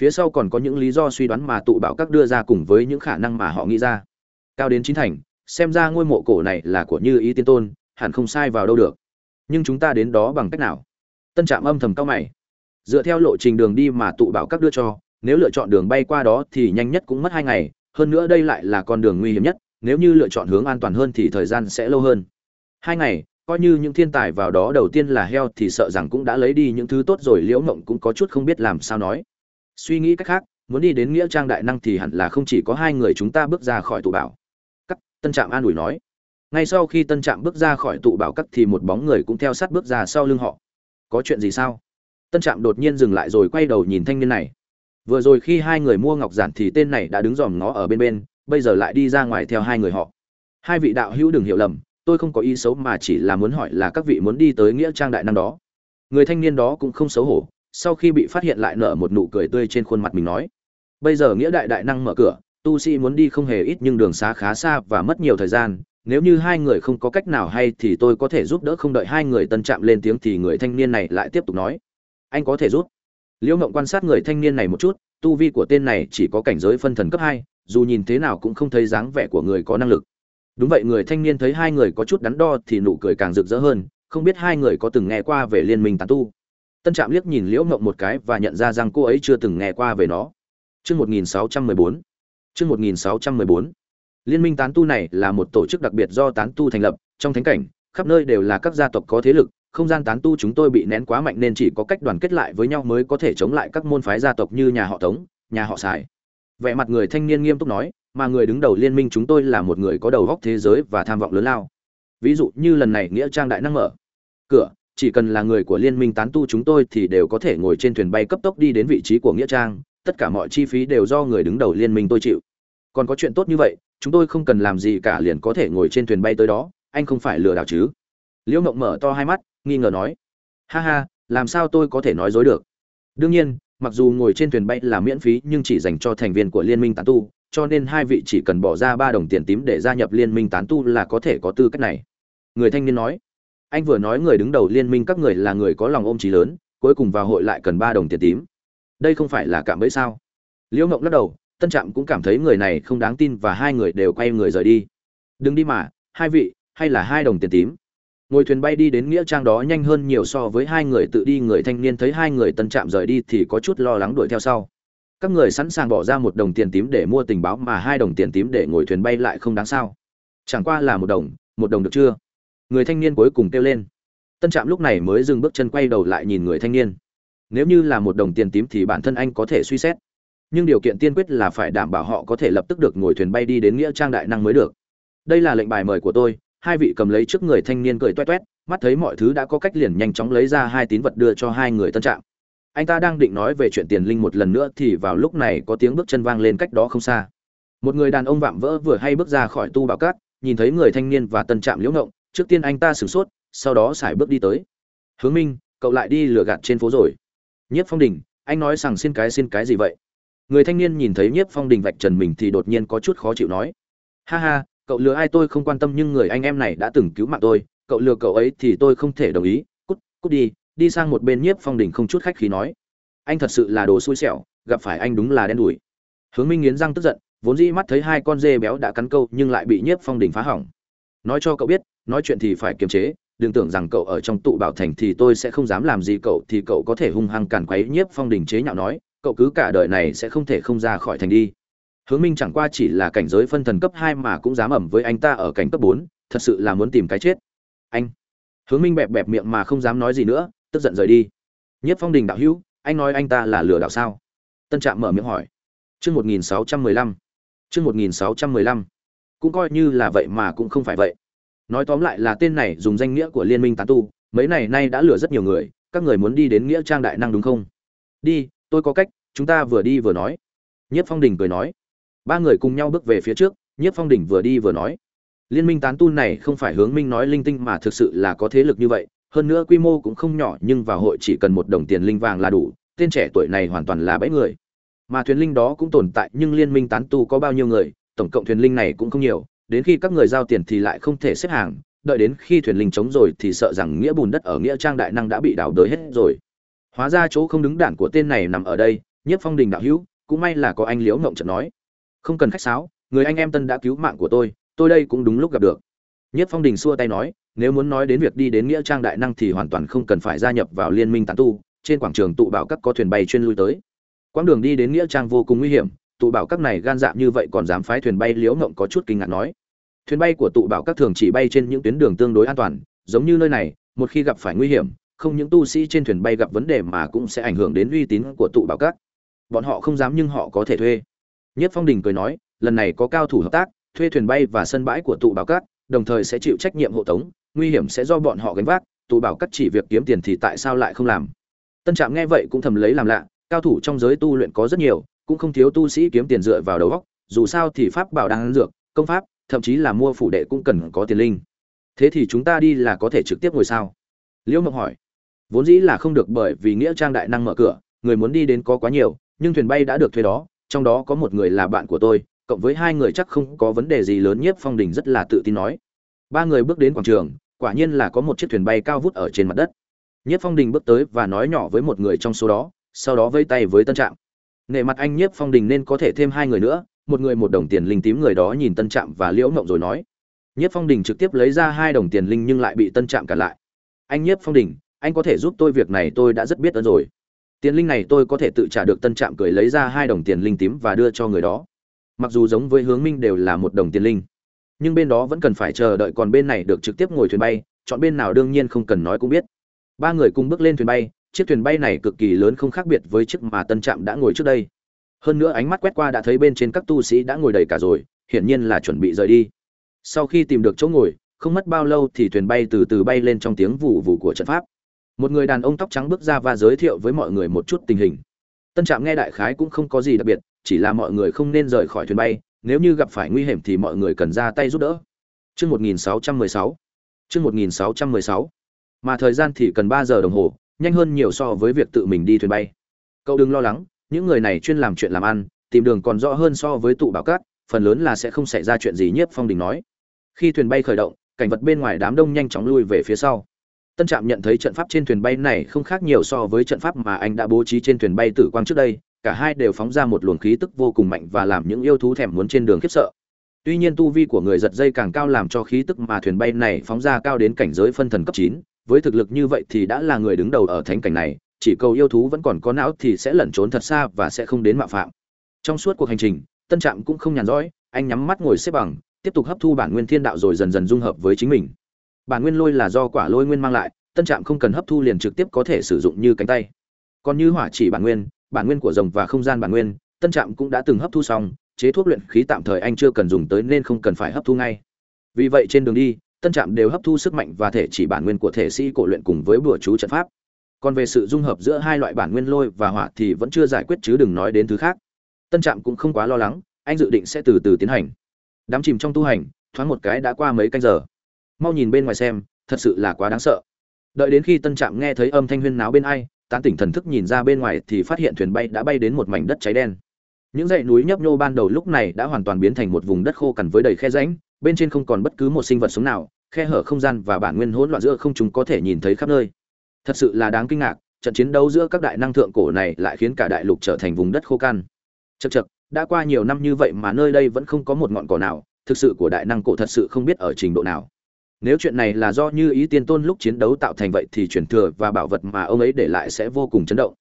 Phía sau còn có những lý do suy đoán mà tụ bảo các đưa ra cùng với những khả năng mà họ nghĩ ra. Cao đến chín thành, xem ra ngôi mộ cổ này là của như ý tiên tôn, hẳn không sai vào đâu được. Nhưng chúng ta đến đó bằng cách nào? Tân trạm âm thầm cao mày. Dựa theo lộ trình đường đi mà tụ bảo các đưa cho, nếu lựa chọn đường bay qua đó thì nhanh nhất cũng mất hai ngày, hơn nữa đây lại là con đường nguy hiểm nhất nếu như lựa chọn hướng an toàn hơn thì thời gian sẽ lâu hơn. Hai ngày, coi như những thiên tài vào đó đầu tiên là heo thì sợ rằng cũng đã lấy đi những thứ tốt rồi, liễu ngộng cũng có chút không biết làm sao nói. Suy nghĩ cách khác, muốn đi đến nghĩa trang đại năng thì hẳn là không chỉ có hai người chúng ta bước ra khỏi tụ bảo cắt, tân trạm an ủi nói. Ngay sau khi tân trạm bước ra khỏi tụ bảo cắt thì một bóng người cũng theo sát bước ra sau lưng họ. Có chuyện gì sao? Tân trạm đột nhiên dừng lại rồi quay đầu nhìn thanh niên này. Vừa rồi khi hai người mua ngọc giản thì tên này đã đứng dòm ngó ở bên bên bây giờ lại đi ra ngoài theo hai người họ. Hai vị đạo hữu đừng hiểu lầm, tôi không có ý xấu mà chỉ là muốn hỏi là các vị muốn đi tới nghĩa trang đại năng đó. Người thanh niên đó cũng không xấu hổ, sau khi bị phát hiện lại nở một nụ cười tươi trên khuôn mặt mình nói, bây giờ nghĩa đại đại năng mở cửa, tu sĩ muốn đi không hề ít nhưng đường xá khá xa và mất nhiều thời gian, nếu như hai người không có cách nào hay thì tôi có thể giúp đỡ không đợi hai người tân chạm lên tiếng thì người thanh niên này lại tiếp tục nói, anh có thể giúp. Liễu mộng quan sát người thanh niên này một chút, tu vi của tên này chỉ có cảnh giới phân thần cấp hai dù nhìn thế nào cũng không thấy dáng vẻ của người có năng lực. Đúng vậy, người thanh niên thấy hai người có chút đắn đo thì nụ cười càng rực rỡ hơn, không biết hai người có từng nghe qua về liên minh tán tu. Tân trạm liếc nhìn liễu mộng một cái và nhận ra rằng cô ấy chưa từng nghe qua về nó. Chương một nghìn sáu trăm mười bốn. Chương một nghìn sáu trăm mười bốn. Liên minh tán tu này là một tổ chức đặc biệt do tán tu thành lập, trong thánh cảnh, khắp nơi đều là các gia tộc có thế lực, không gian tán tu chúng tôi bị nén quá mạnh nên chỉ có cách đoàn kết lại với nhau mới có thể chống lại các môn phái gia tộc như nhà họ tống, nhà họ sài vẻ mặt người thanh niên nghiêm túc nói, mà người đứng đầu liên minh chúng tôi là một người có đầu góc thế giới và tham vọng lớn lao. Ví dụ như lần này nghĩa trang đại năng mở cửa, chỉ cần là người của liên minh tán tu chúng tôi thì đều có thể ngồi trên thuyền bay cấp tốc đi đến vị trí của nghĩa trang, tất cả mọi chi phí đều do người đứng đầu liên minh tôi chịu. Còn có chuyện tốt như vậy, chúng tôi không cần làm gì cả liền có thể ngồi trên thuyền bay tới đó, anh không phải lừa đảo chứ? Liễu mộng mở to hai mắt, nghi ngờ nói, ha ha, làm sao tôi có thể nói dối được? Đương nhiên mặc dù ngồi trên thuyền bay là miễn phí nhưng chỉ dành cho thành viên của liên minh tán tu, cho nên hai vị chỉ cần bỏ ra ba đồng tiền tím để gia nhập liên minh tán tu là có thể có tư cách này. Người thanh niên nói, anh vừa nói người đứng đầu liên minh các người là người có lòng ôm trí lớn, cuối cùng vào hội lại cần ba đồng tiền tím. Đây không phải là cạm bẫy sao? Liễu ngộng lắc đầu, tân trạm cũng cảm thấy người này không đáng tin và hai người đều quay người rời đi. Đừng đi mà, hai vị, hay là hai đồng tiền tím? Ngồi thuyền bay đi đến nghĩa trang đó nhanh hơn nhiều so với hai người tự đi, người thanh niên thấy hai người tân trạm rời đi thì có chút lo lắng đuổi theo sau. Các người sẵn sàng bỏ ra một đồng tiền tím để mua tình báo mà hai đồng tiền tím để ngồi thuyền bay lại không đáng sao? Chẳng qua là một đồng một đồng được chưa? Người thanh niên cuối cùng kêu lên. Tân trạm lúc này mới dừng bước chân quay đầu lại nhìn người thanh niên. Nếu như là một đồng tiền tím thì bản thân anh có thể suy xét. Nhưng điều kiện tiên quyết là phải đảm bảo họ có thể lập tức được ngồi thuyền bay đi đến nghĩa trang đại năng mới được. Đây là lệnh bài mời của tôi hai vị cầm lấy trước người thanh niên cười toét toét, mắt thấy mọi thứ đã có cách liền nhanh chóng lấy ra hai tín vật đưa cho hai người tân trạm. Anh ta đang định nói về chuyện tiền linh một lần nữa thì vào lúc này có tiếng bước chân vang lên cách đó không xa. Một người đàn ông vạm vỡ vừa hay bước ra khỏi tu bảo cát, nhìn thấy người thanh niên và tân trạm liễu ngộng, trước tiên anh ta sửng sốt, sau đó xài bước đi tới. Hướng minh, cậu lại đi lừa gạt trên phố rồi. Nhiếp phong đình, anh nói rằng xin cái xin cái gì vậy? Người thanh niên nhìn thấy nhiếp phong đình vạch trần mình thì đột nhiên có chút khó chịu nói. Ha ha cậu lừa ai tôi không quan tâm nhưng người anh em này đã từng cứu mạng tôi, cậu lừa cậu ấy thì tôi không thể đồng ý. Cút cút đi đi sang một bên nhiếp phong đình không chút khách khí nói. Anh thật sự là đồ xui xẻo, gặp phải anh đúng là đen đủi. Hướng minh nghiến răng tức giận, vốn dĩ mắt thấy hai con dê béo đã cắn câu nhưng lại bị nhiếp phong đình phá hỏng. Nói cho cậu biết, nói chuyện thì phải kiềm chế, đừng tưởng rằng cậu ở trong tụ bảo thành thì tôi sẽ không dám làm gì cậu thì cậu có thể hung hăng càn quấy nhiếp phong đình chế nhạo nói, cậu cứ cả đời này sẽ không thể không ra khỏi thành đi hướng minh chẳng qua chỉ là cảnh giới phân thần cấp hai mà cũng dám ẩm với anh ta ở cảnh cấp bốn, thật sự là muốn tìm cái chết. Anh. Hướng minh bẹp bẹp miệng mà không dám nói gì nữa, tức giận rời đi. Nhiếp phong đình đạo hữu, anh nói anh ta là lừa đảo sao? Tân trạm mở miệng hỏi. Chương một nghìn sáu trăm mười lăm. Chương một nghìn sáu trăm mười lăm. Cũng coi như là vậy mà cũng không phải vậy. Nói tóm lại là tên này dùng danh nghĩa của liên minh tán tu, mấy này nay đã lừa rất nhiều người, các người muốn đi đến nghĩa trang đại năng đúng không? Đi, tôi có cách, chúng ta vừa đi vừa nói. Nhiếp phong đình cười nói ba người cùng nhau bước về phía trước, nhiếp phong Đỉnh vừa đi vừa nói. Liên minh tán tu này không phải hướng minh nói linh tinh mà thực sự là có thế lực như vậy, hơn nữa quy mô cũng không nhỏ nhưng vào hội chỉ cần một đồng tiền linh vàng là đủ, tên trẻ tuổi này hoàn toàn là bẫy người. Mà thuyền linh đó cũng tồn tại nhưng liên minh tán tu có bao nhiêu người, tổng cộng thuyền linh này cũng không nhiều, đến khi các người giao tiền thì lại không thể xếp hàng, đợi đến khi thuyền linh chống rồi thì sợ rằng nghĩa bùn đất ở nghĩa trang đại năng đã bị đào đới hết rồi. Hóa ra chỗ không đứng đản của tên này nằm ở đây nhất phong đình đạo hữu, cũng may là có anh liễu ngộng trận nói không cần khách sáo, người anh em tân đã cứu mạng của tôi tôi đây cũng đúng lúc gặp được. Nhất phong đình xua tay nói, nếu muốn nói đến việc đi đến nghĩa trang đại năng thì hoàn toàn không cần phải gia nhập vào liên minh tán tu, trên quảng trường tụ bảo các có thuyền bay chuyên lui tới. Quãng đường đi đến nghĩa trang vô cùng nguy hiểm, tụ bảo các này gan dạ như vậy còn dám phái thuyền bay liễu ngộng có chút kinh ngạc nói. Thuyền bay của tụ bảo các thường chỉ bay trên những tuyến đường tương đối an toàn, giống như nơi này, một khi gặp phải nguy hiểm, không những tu sĩ trên thuyền bay gặp vấn đề mà cũng sẽ ảnh hưởng đến uy tín của tụ bảo các. Bọn họ không dám nhưng họ có thể thuê nhất phong đình cười nói lần này có cao thủ hợp tác thuê thuyền bay và sân bãi của tụ bảo Cát, đồng thời sẽ chịu trách nhiệm hộ tống nguy hiểm sẽ do bọn họ gánh vác tụ bảo Cát chỉ việc kiếm tiền thì tại sao lại không làm? Tân trạm nghe vậy cũng thầm lấy làm lạ cao thủ trong giới tu luyện có rất nhiều cũng không thiếu tu sĩ kiếm tiền dựa vào đầu óc, dù sao thì pháp bảo đang dược công pháp thậm chí là mua phủ đệ cũng cần có tiền linh. Thế thì chúng ta đi là có thể trực tiếp ngồi sao? Liễu Mộc hỏi. Vốn dĩ là không được bởi vì nghĩa trang đại năng mở cửa người muốn đi đến có quá nhiều nhưng thuyền bay đã được thuê đó trong đó có một người là bạn của tôi, cộng với hai người chắc không có vấn đề gì lớn, nhiếp phong đình rất là tự tin nói. Ba người bước đến quảng trường, quả nhiên là có một chiếc thuyền bay cao vút ở trên mặt đất. Nhiếp phong đình bước tới và nói nhỏ với một người trong số đó, sau đó vây tay với tân trạm. Nể mặt anh nhiếp phong đình nên có thể thêm hai người nữa, một người một đồng tiền linh tím người đó nhìn tân trạm và liễu mộng rồi nói. Nhiếp phong đình trực tiếp lấy ra hai đồng tiền linh nhưng lại bị tân trạm cản lại. Anh nhiếp phong đình, anh có thể giúp tôi việc này tôi đã rất biết ơn rồi tiền linh này tôi có thể tự trả được tân trạm cười lấy ra hai đồng tiền linh tím và đưa cho người đó. Mặc dù giống với hướng minh đều là một đồng tiền linh, nhưng bên đó vẫn cần phải chờ đợi còn bên này được trực tiếp ngồi thuyền bay, chọn bên nào đương nhiên không cần nói cũng biết. Ba người cùng bước lên thuyền bay, chiếc thuyền bay này cực kỳ lớn không khác biệt với chiếc mà tân trạm đã ngồi trước đây. Hơn nữa ánh mắt quét qua đã thấy bên trên các tu sĩ đã ngồi đầy cả rồi, hiển nhiên là chuẩn bị rời đi. Sau khi tìm được chỗ ngồi, không mất bao lâu thì thuyền bay từ từ bay lên trong tiếng vụ vụ của trận pháp một người đàn ông tóc trắng bước ra và giới thiệu với mọi người một chút tình hình tân trạm nghe đại khái cũng không có gì đặc biệt chỉ là mọi người không nên rời khỏi thuyền bay nếu như gặp phải nguy hiểm thì mọi người cần ra tay giúp đỡ Chương 1616. Chương 1616. Mà thời gian thì cần ba giờ đồng hồ, nhanh hơn nhiều so với việc tự mình đi thuyền bay. Cậu đừng lo lắng, những người này chuyên làm chuyện làm ăn, tìm đường còn rõ hơn so với tụ bảo cát, phần lớn là sẽ không xảy ra chuyện gì nhiếp phong đình nói. Khi thuyền bay khởi động, cảnh vật bên ngoài đám đông nhanh chóng lui về phía sau. Tân Trạm nhận thấy trận pháp trên thuyền bay này không khác nhiều so với trận pháp mà anh đã bố trí trên thuyền bay tử quang trước đây, cả hai đều phóng ra một luồng khí tức vô cùng mạnh và làm những yêu thú thèm muốn trên đường khiếp sợ. Tuy nhiên tu vi của người giật dây càng cao làm cho khí tức mà thuyền bay này phóng ra cao đến cảnh giới phân thần cấp 9, với thực lực như vậy thì đã là người đứng đầu ở thánh cảnh này, chỉ cầu yêu thú vẫn còn có não thì sẽ lẩn trốn thật xa và sẽ không đến mạo phạm. Trong suốt cuộc hành trình, Tân Trạm cũng không nhàn rỗi, anh nhắm mắt ngồi xếp bằng, tiếp tục hấp thu bản nguyên thiên đạo rồi dần dần dung hợp với chính mình. Bản nguyên lôi là do quả lôi nguyên mang lại, Tân Trạm không cần hấp thu liền trực tiếp có thể sử dụng như cánh tay. Còn như hỏa chỉ bản nguyên, bản nguyên của rồng và không gian bản nguyên, Tân Trạm cũng đã từng hấp thu xong, chế thuốc luyện khí tạm thời anh chưa cần dùng tới nên không cần phải hấp thu ngay. Vì vậy trên đường đi, Tân Trạm đều hấp thu sức mạnh và thể chỉ bản nguyên của thể sĩ cổ luyện cùng với bùa chú trận pháp. Còn về sự dung hợp giữa hai loại bản nguyên lôi và hỏa thì vẫn chưa giải quyết chứ đừng nói đến thứ khác. Tân Trạm cũng không quá lo lắng, anh dự định sẽ từ từ tiến hành. Đám chìm trong tu hành, thoáng một cái đã qua mấy canh giờ. Mau nhìn bên ngoài xem, thật sự là quá đáng sợ. Đợi đến khi Tân Trạm nghe thấy âm thanh huyên náo bên ai, tán tỉnh thần thức nhìn ra bên ngoài thì phát hiện thuyền bay đã bay đến một mảnh đất cháy đen những dãy núi nhấp nhô ban đầu lúc này đã hoàn toàn biến thành một vùng đất khô cằn với đầy khe rãnh bên trên không còn bất cứ một sinh vật sống nào khe hở không gian và bản nguyên hỗn loạn giữa không chúng có thể nhìn thấy khắp nơi thật sự là đáng kinh ngạc trận chiến đấu giữa các đại năng thượng cổ này lại khiến cả đại lục trở thành vùng đất khô cằn. chật chật đã qua nhiều năm như vậy mà nơi đây vẫn không có một ngọn cỏ nào thực sự của đại năng cổ thật sự không biết ở trình độ nào nếu chuyện này là do như ý tiên tôn lúc chiến đấu tạo thành vậy thì truyền thừa và bảo vật mà ông ấy để lại sẽ vô cùng chấn động.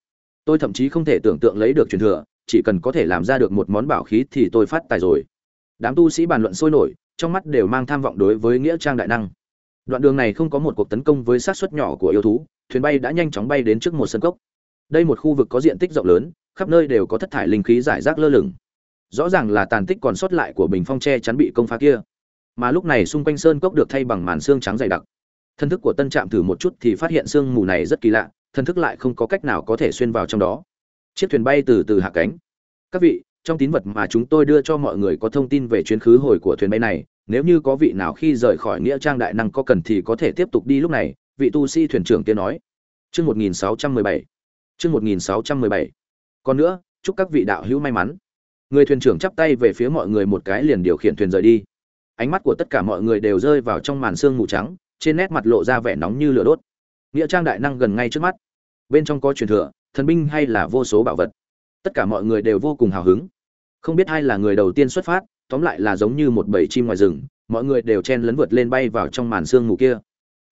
Tôi thậm chí không thể tưởng tượng lấy được truyền thừa, chỉ cần có thể làm ra được một món bảo khí thì tôi phát tài rồi. Đám tu sĩ bàn luận sôi nổi, trong mắt đều mang tham vọng đối với nghĩa trang đại năng. Đoạn đường này không có một cuộc tấn công với sát suất nhỏ của yêu thú, thuyền bay đã nhanh chóng bay đến trước một sân cốc. Đây một khu vực có diện tích rộng lớn, khắp nơi đều có thất thải linh khí giải rác lơ lửng. Rõ ràng là tàn tích còn sót lại của bình phong tre chắn bị công phá kia mà lúc này xung quanh sơn cốc được thay bằng màn xương trắng dày đặc. Thân thức của tân trạm thử một chút thì phát hiện sương mù này rất kỳ lạ, thân thức lại không có cách nào có thể xuyên vào trong đó. Chiếc thuyền bay từ từ hạ cánh. Các vị, trong tín vật mà chúng tôi đưa cho mọi người có thông tin về chuyến khứ hồi của thuyền bay này, nếu như có vị nào khi rời khỏi nghĩa trang đại năng có cần thì có thể tiếp tục đi lúc này, vị tu sĩ thuyền trưởng kia nói. Chương một nghìn sáu trăm mười bảy. Chương một nghìn sáu trăm mười bảy. Còn nữa, chúc các vị đạo hữu may mắn. Người thuyền trưởng chắp tay về phía mọi người một cái liền điều khiển thuyền rời đi ánh mắt của tất cả mọi người đều rơi vào trong màn sương mù trắng, trên nét mặt lộ ra vẻ nóng như lửa đốt. Nghĩa trang đại năng gần ngay trước mắt. Bên trong có truyền thừa, thần binh hay là vô số bảo vật. Tất cả mọi người đều vô cùng hào hứng. Không biết ai là người đầu tiên xuất phát, tóm lại là giống như một bầy chim ngoài rừng, mọi người đều chen lấn vượt lên bay vào trong màn sương mù kia.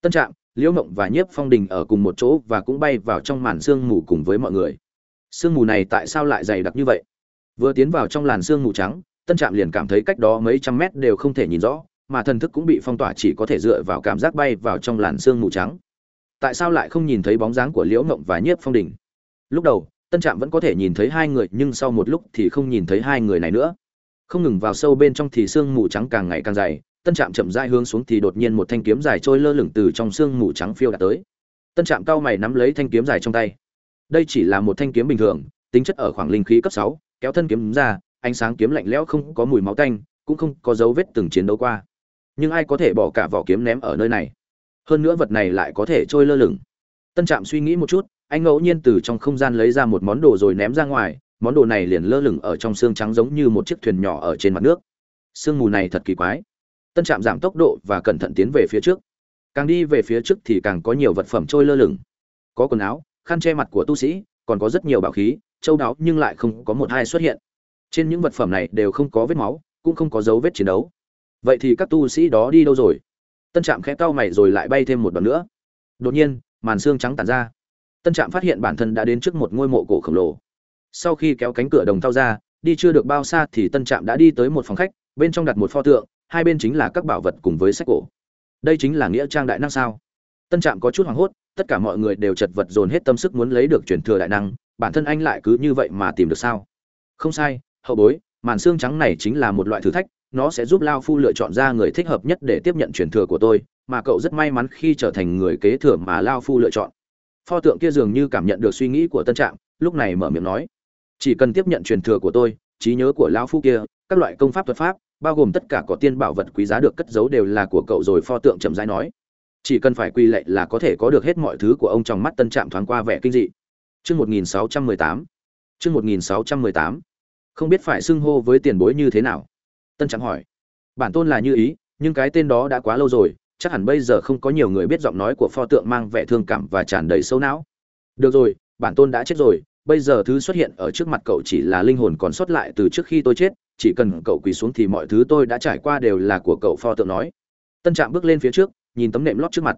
Tân trạm, liễu mộng và nhiếp phong đình ở cùng một chỗ và cũng bay vào trong màn sương mù cùng với mọi người. Sương mù này tại sao lại dày đặc như vậy? Vừa tiến vào trong làn sương mù trắng tân trạm liền cảm thấy cách đó mấy trăm mét đều không thể nhìn rõ, mà thần thức cũng bị phong tỏa chỉ có thể dựa vào cảm giác bay vào trong làn sương mù trắng. Tại sao lại không nhìn thấy bóng dáng của liễu mộng và nhiếp phong đình? Lúc đầu, tân trạm vẫn có thể nhìn thấy hai người, nhưng sau một lúc thì không nhìn thấy hai người này nữa. Không ngừng vào sâu bên trong thì sương mù trắng càng ngày càng dày, tân trạm chậm rãi hướng xuống thì đột nhiên một thanh kiếm dài trôi lơ lửng từ trong sương mù trắng phiêu đạt tới. Tân trạm cao mày nắm lấy thanh kiếm dài trong tay. Đây chỉ là một thanh kiếm bình thường, tính chất ở khoảng linh khí cấp sáu, kéo thân kiếm ra ánh sáng kiếm lạnh lẽo không có mùi máu tanh, cũng không có dấu vết từng chiến đấu qua. Nhưng ai có thể bỏ cả vỏ kiếm ném ở nơi này? Hơn nữa vật này lại có thể trôi lơ lửng. Tân trạm suy nghĩ một chút, anh ngẫu nhiên từ trong không gian lấy ra một món đồ rồi ném ra ngoài, món đồ này liền lơ lửng ở trong xương trắng giống như một chiếc thuyền nhỏ ở trên mặt nước. Sương mù này thật kỳ quái. Tân trạm giảm tốc độ và cẩn thận tiến về phía trước. Càng đi về phía trước thì càng có nhiều vật phẩm trôi lơ lửng. Có quần áo, khăn che mặt của tu sĩ, còn có rất nhiều bảo khí, châu đáo nhưng lại không có một hai xuất hiện trên những vật phẩm này đều không có vết máu, cũng không có dấu vết chiến đấu. Vậy thì các tu sĩ đó đi đâu rồi? Tân trạm khẽ cau mày rồi lại bay thêm một đoạn nữa. Đột nhiên, màn xương trắng tàn ra. Tân trạm phát hiện bản thân đã đến trước một ngôi mộ cổ khổng lồ. Sau khi kéo cánh cửa đồng thau ra, đi chưa được bao xa thì tân trạm đã đi tới một phòng khách, bên trong đặt một pho tượng, hai bên chính là các bảo vật cùng với sách cổ. Đây chính là nghĩa trang đại năng sao? Tân trạm có chút hoảng hốt, tất cả mọi người đều chật vật dồn hết tâm sức muốn lấy được truyền thừa đại năng, bản thân anh lại cứ như vậy mà tìm được sao? Không sai hậu bối, màn xương trắng này chính là một loại thử thách, nó sẽ giúp lao phu lựa chọn ra người thích hợp nhất để tiếp nhận truyền thừa của tôi, mà cậu rất may mắn khi trở thành người kế thừa mà lao phu lựa chọn. Pho tượng kia dường như cảm nhận được suy nghĩ của tân trạm, lúc này mở miệng nói, chỉ cần tiếp nhận truyền thừa của tôi, trí nhớ của lao phu kia, các loại công pháp thuật pháp, bao gồm tất cả có tiên bảo vật quý giá được cất giấu đều là của cậu rồi, pho tượng chậm rãi nói. Chỉ cần phải quy lệ là có thể có được hết mọi thứ của ông trong mắt tân trạm thoáng qua vẻ kinh dị. Chương 1618 chương 1618 không biết phải xưng hô với tiền bối như thế nào. Tân trạm hỏi. Bản tôn là như ý, nhưng cái tên đó đã quá lâu rồi, chắc hẳn bây giờ không có nhiều người biết giọng nói của pho tượng mang vẻ thương cảm và tràn đầy sâu não. Được rồi, bản tôn đã chết rồi, bây giờ thứ xuất hiện ở trước mặt cậu chỉ là linh hồn còn sót lại từ trước khi tôi chết, chỉ cần cậu quỳ xuống thì mọi thứ tôi đã trải qua đều là của cậu, pho tượng nói. Tân trạm bước lên phía trước, nhìn tấm nệm lót trước mặt.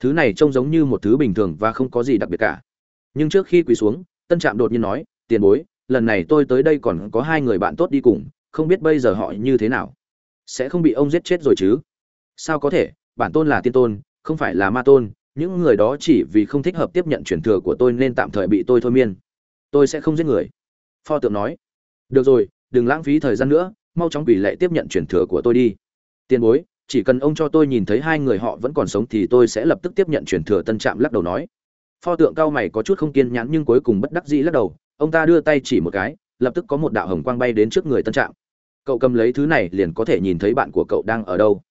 Thứ này trông giống như một thứ bình thường và không có gì đặc biệt cả. Nhưng trước khi quỳ xuống, tân trạm đột nhiên nói, tiền bối lần này tôi tới đây còn có hai người bạn tốt đi cùng, không biết bây giờ họ như thế nào? Sẽ không bị ông giết chết rồi chứ? Sao có thể? Bản tôn là tiên tôn, không phải là ma tôn. Những người đó chỉ vì không thích hợp tiếp nhận truyền thừa của tôi nên tạm thời bị tôi thôi miên. Tôi sẽ không giết người. Pho tượng nói. Được rồi, đừng lãng phí thời gian nữa, mau chóng quỷ lệ tiếp nhận truyền thừa của tôi đi. Tiền bối, chỉ cần ông cho tôi nhìn thấy hai người họ vẫn còn sống thì tôi sẽ lập tức tiếp nhận truyền thừa tân trạm lắc đầu nói. Pho tượng cao mày có chút không kiên nhẫn nhưng cuối cùng bất đắc dĩ lắc đầu ông ta đưa tay chỉ một cái, lập tức có một đạo hồng quang bay đến trước người tân trạm. Cậu cầm lấy thứ này liền có thể nhìn thấy bạn của cậu đang ở đâu.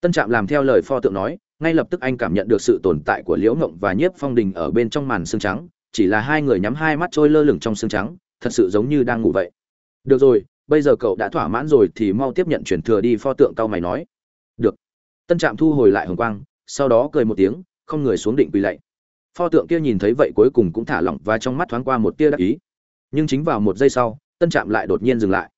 Tân trạm làm theo lời pho tượng nói, ngay lập tức anh cảm nhận được sự tồn tại của liễu ngộng và nhiếp phong đình ở bên trong màn xương trắng, chỉ là hai người nhắm hai mắt trôi lơ lửng trong xương trắng, thật sự giống như đang ngủ vậy. Được rồi, bây giờ cậu đã thỏa mãn rồi thì mau tiếp nhận chuyển thừa đi, pho tượng cao mày nói. Được. Tân trạm thu hồi lại hồng quang, sau đó cười một tiếng, không người xuống định quỳ lạy. Pho tượng kia nhìn thấy vậy cuối cùng cũng thả lỏng và trong mắt thoáng qua một tia đắc ý nhưng chính vào một giây sau tân trạm lại đột nhiên dừng lại.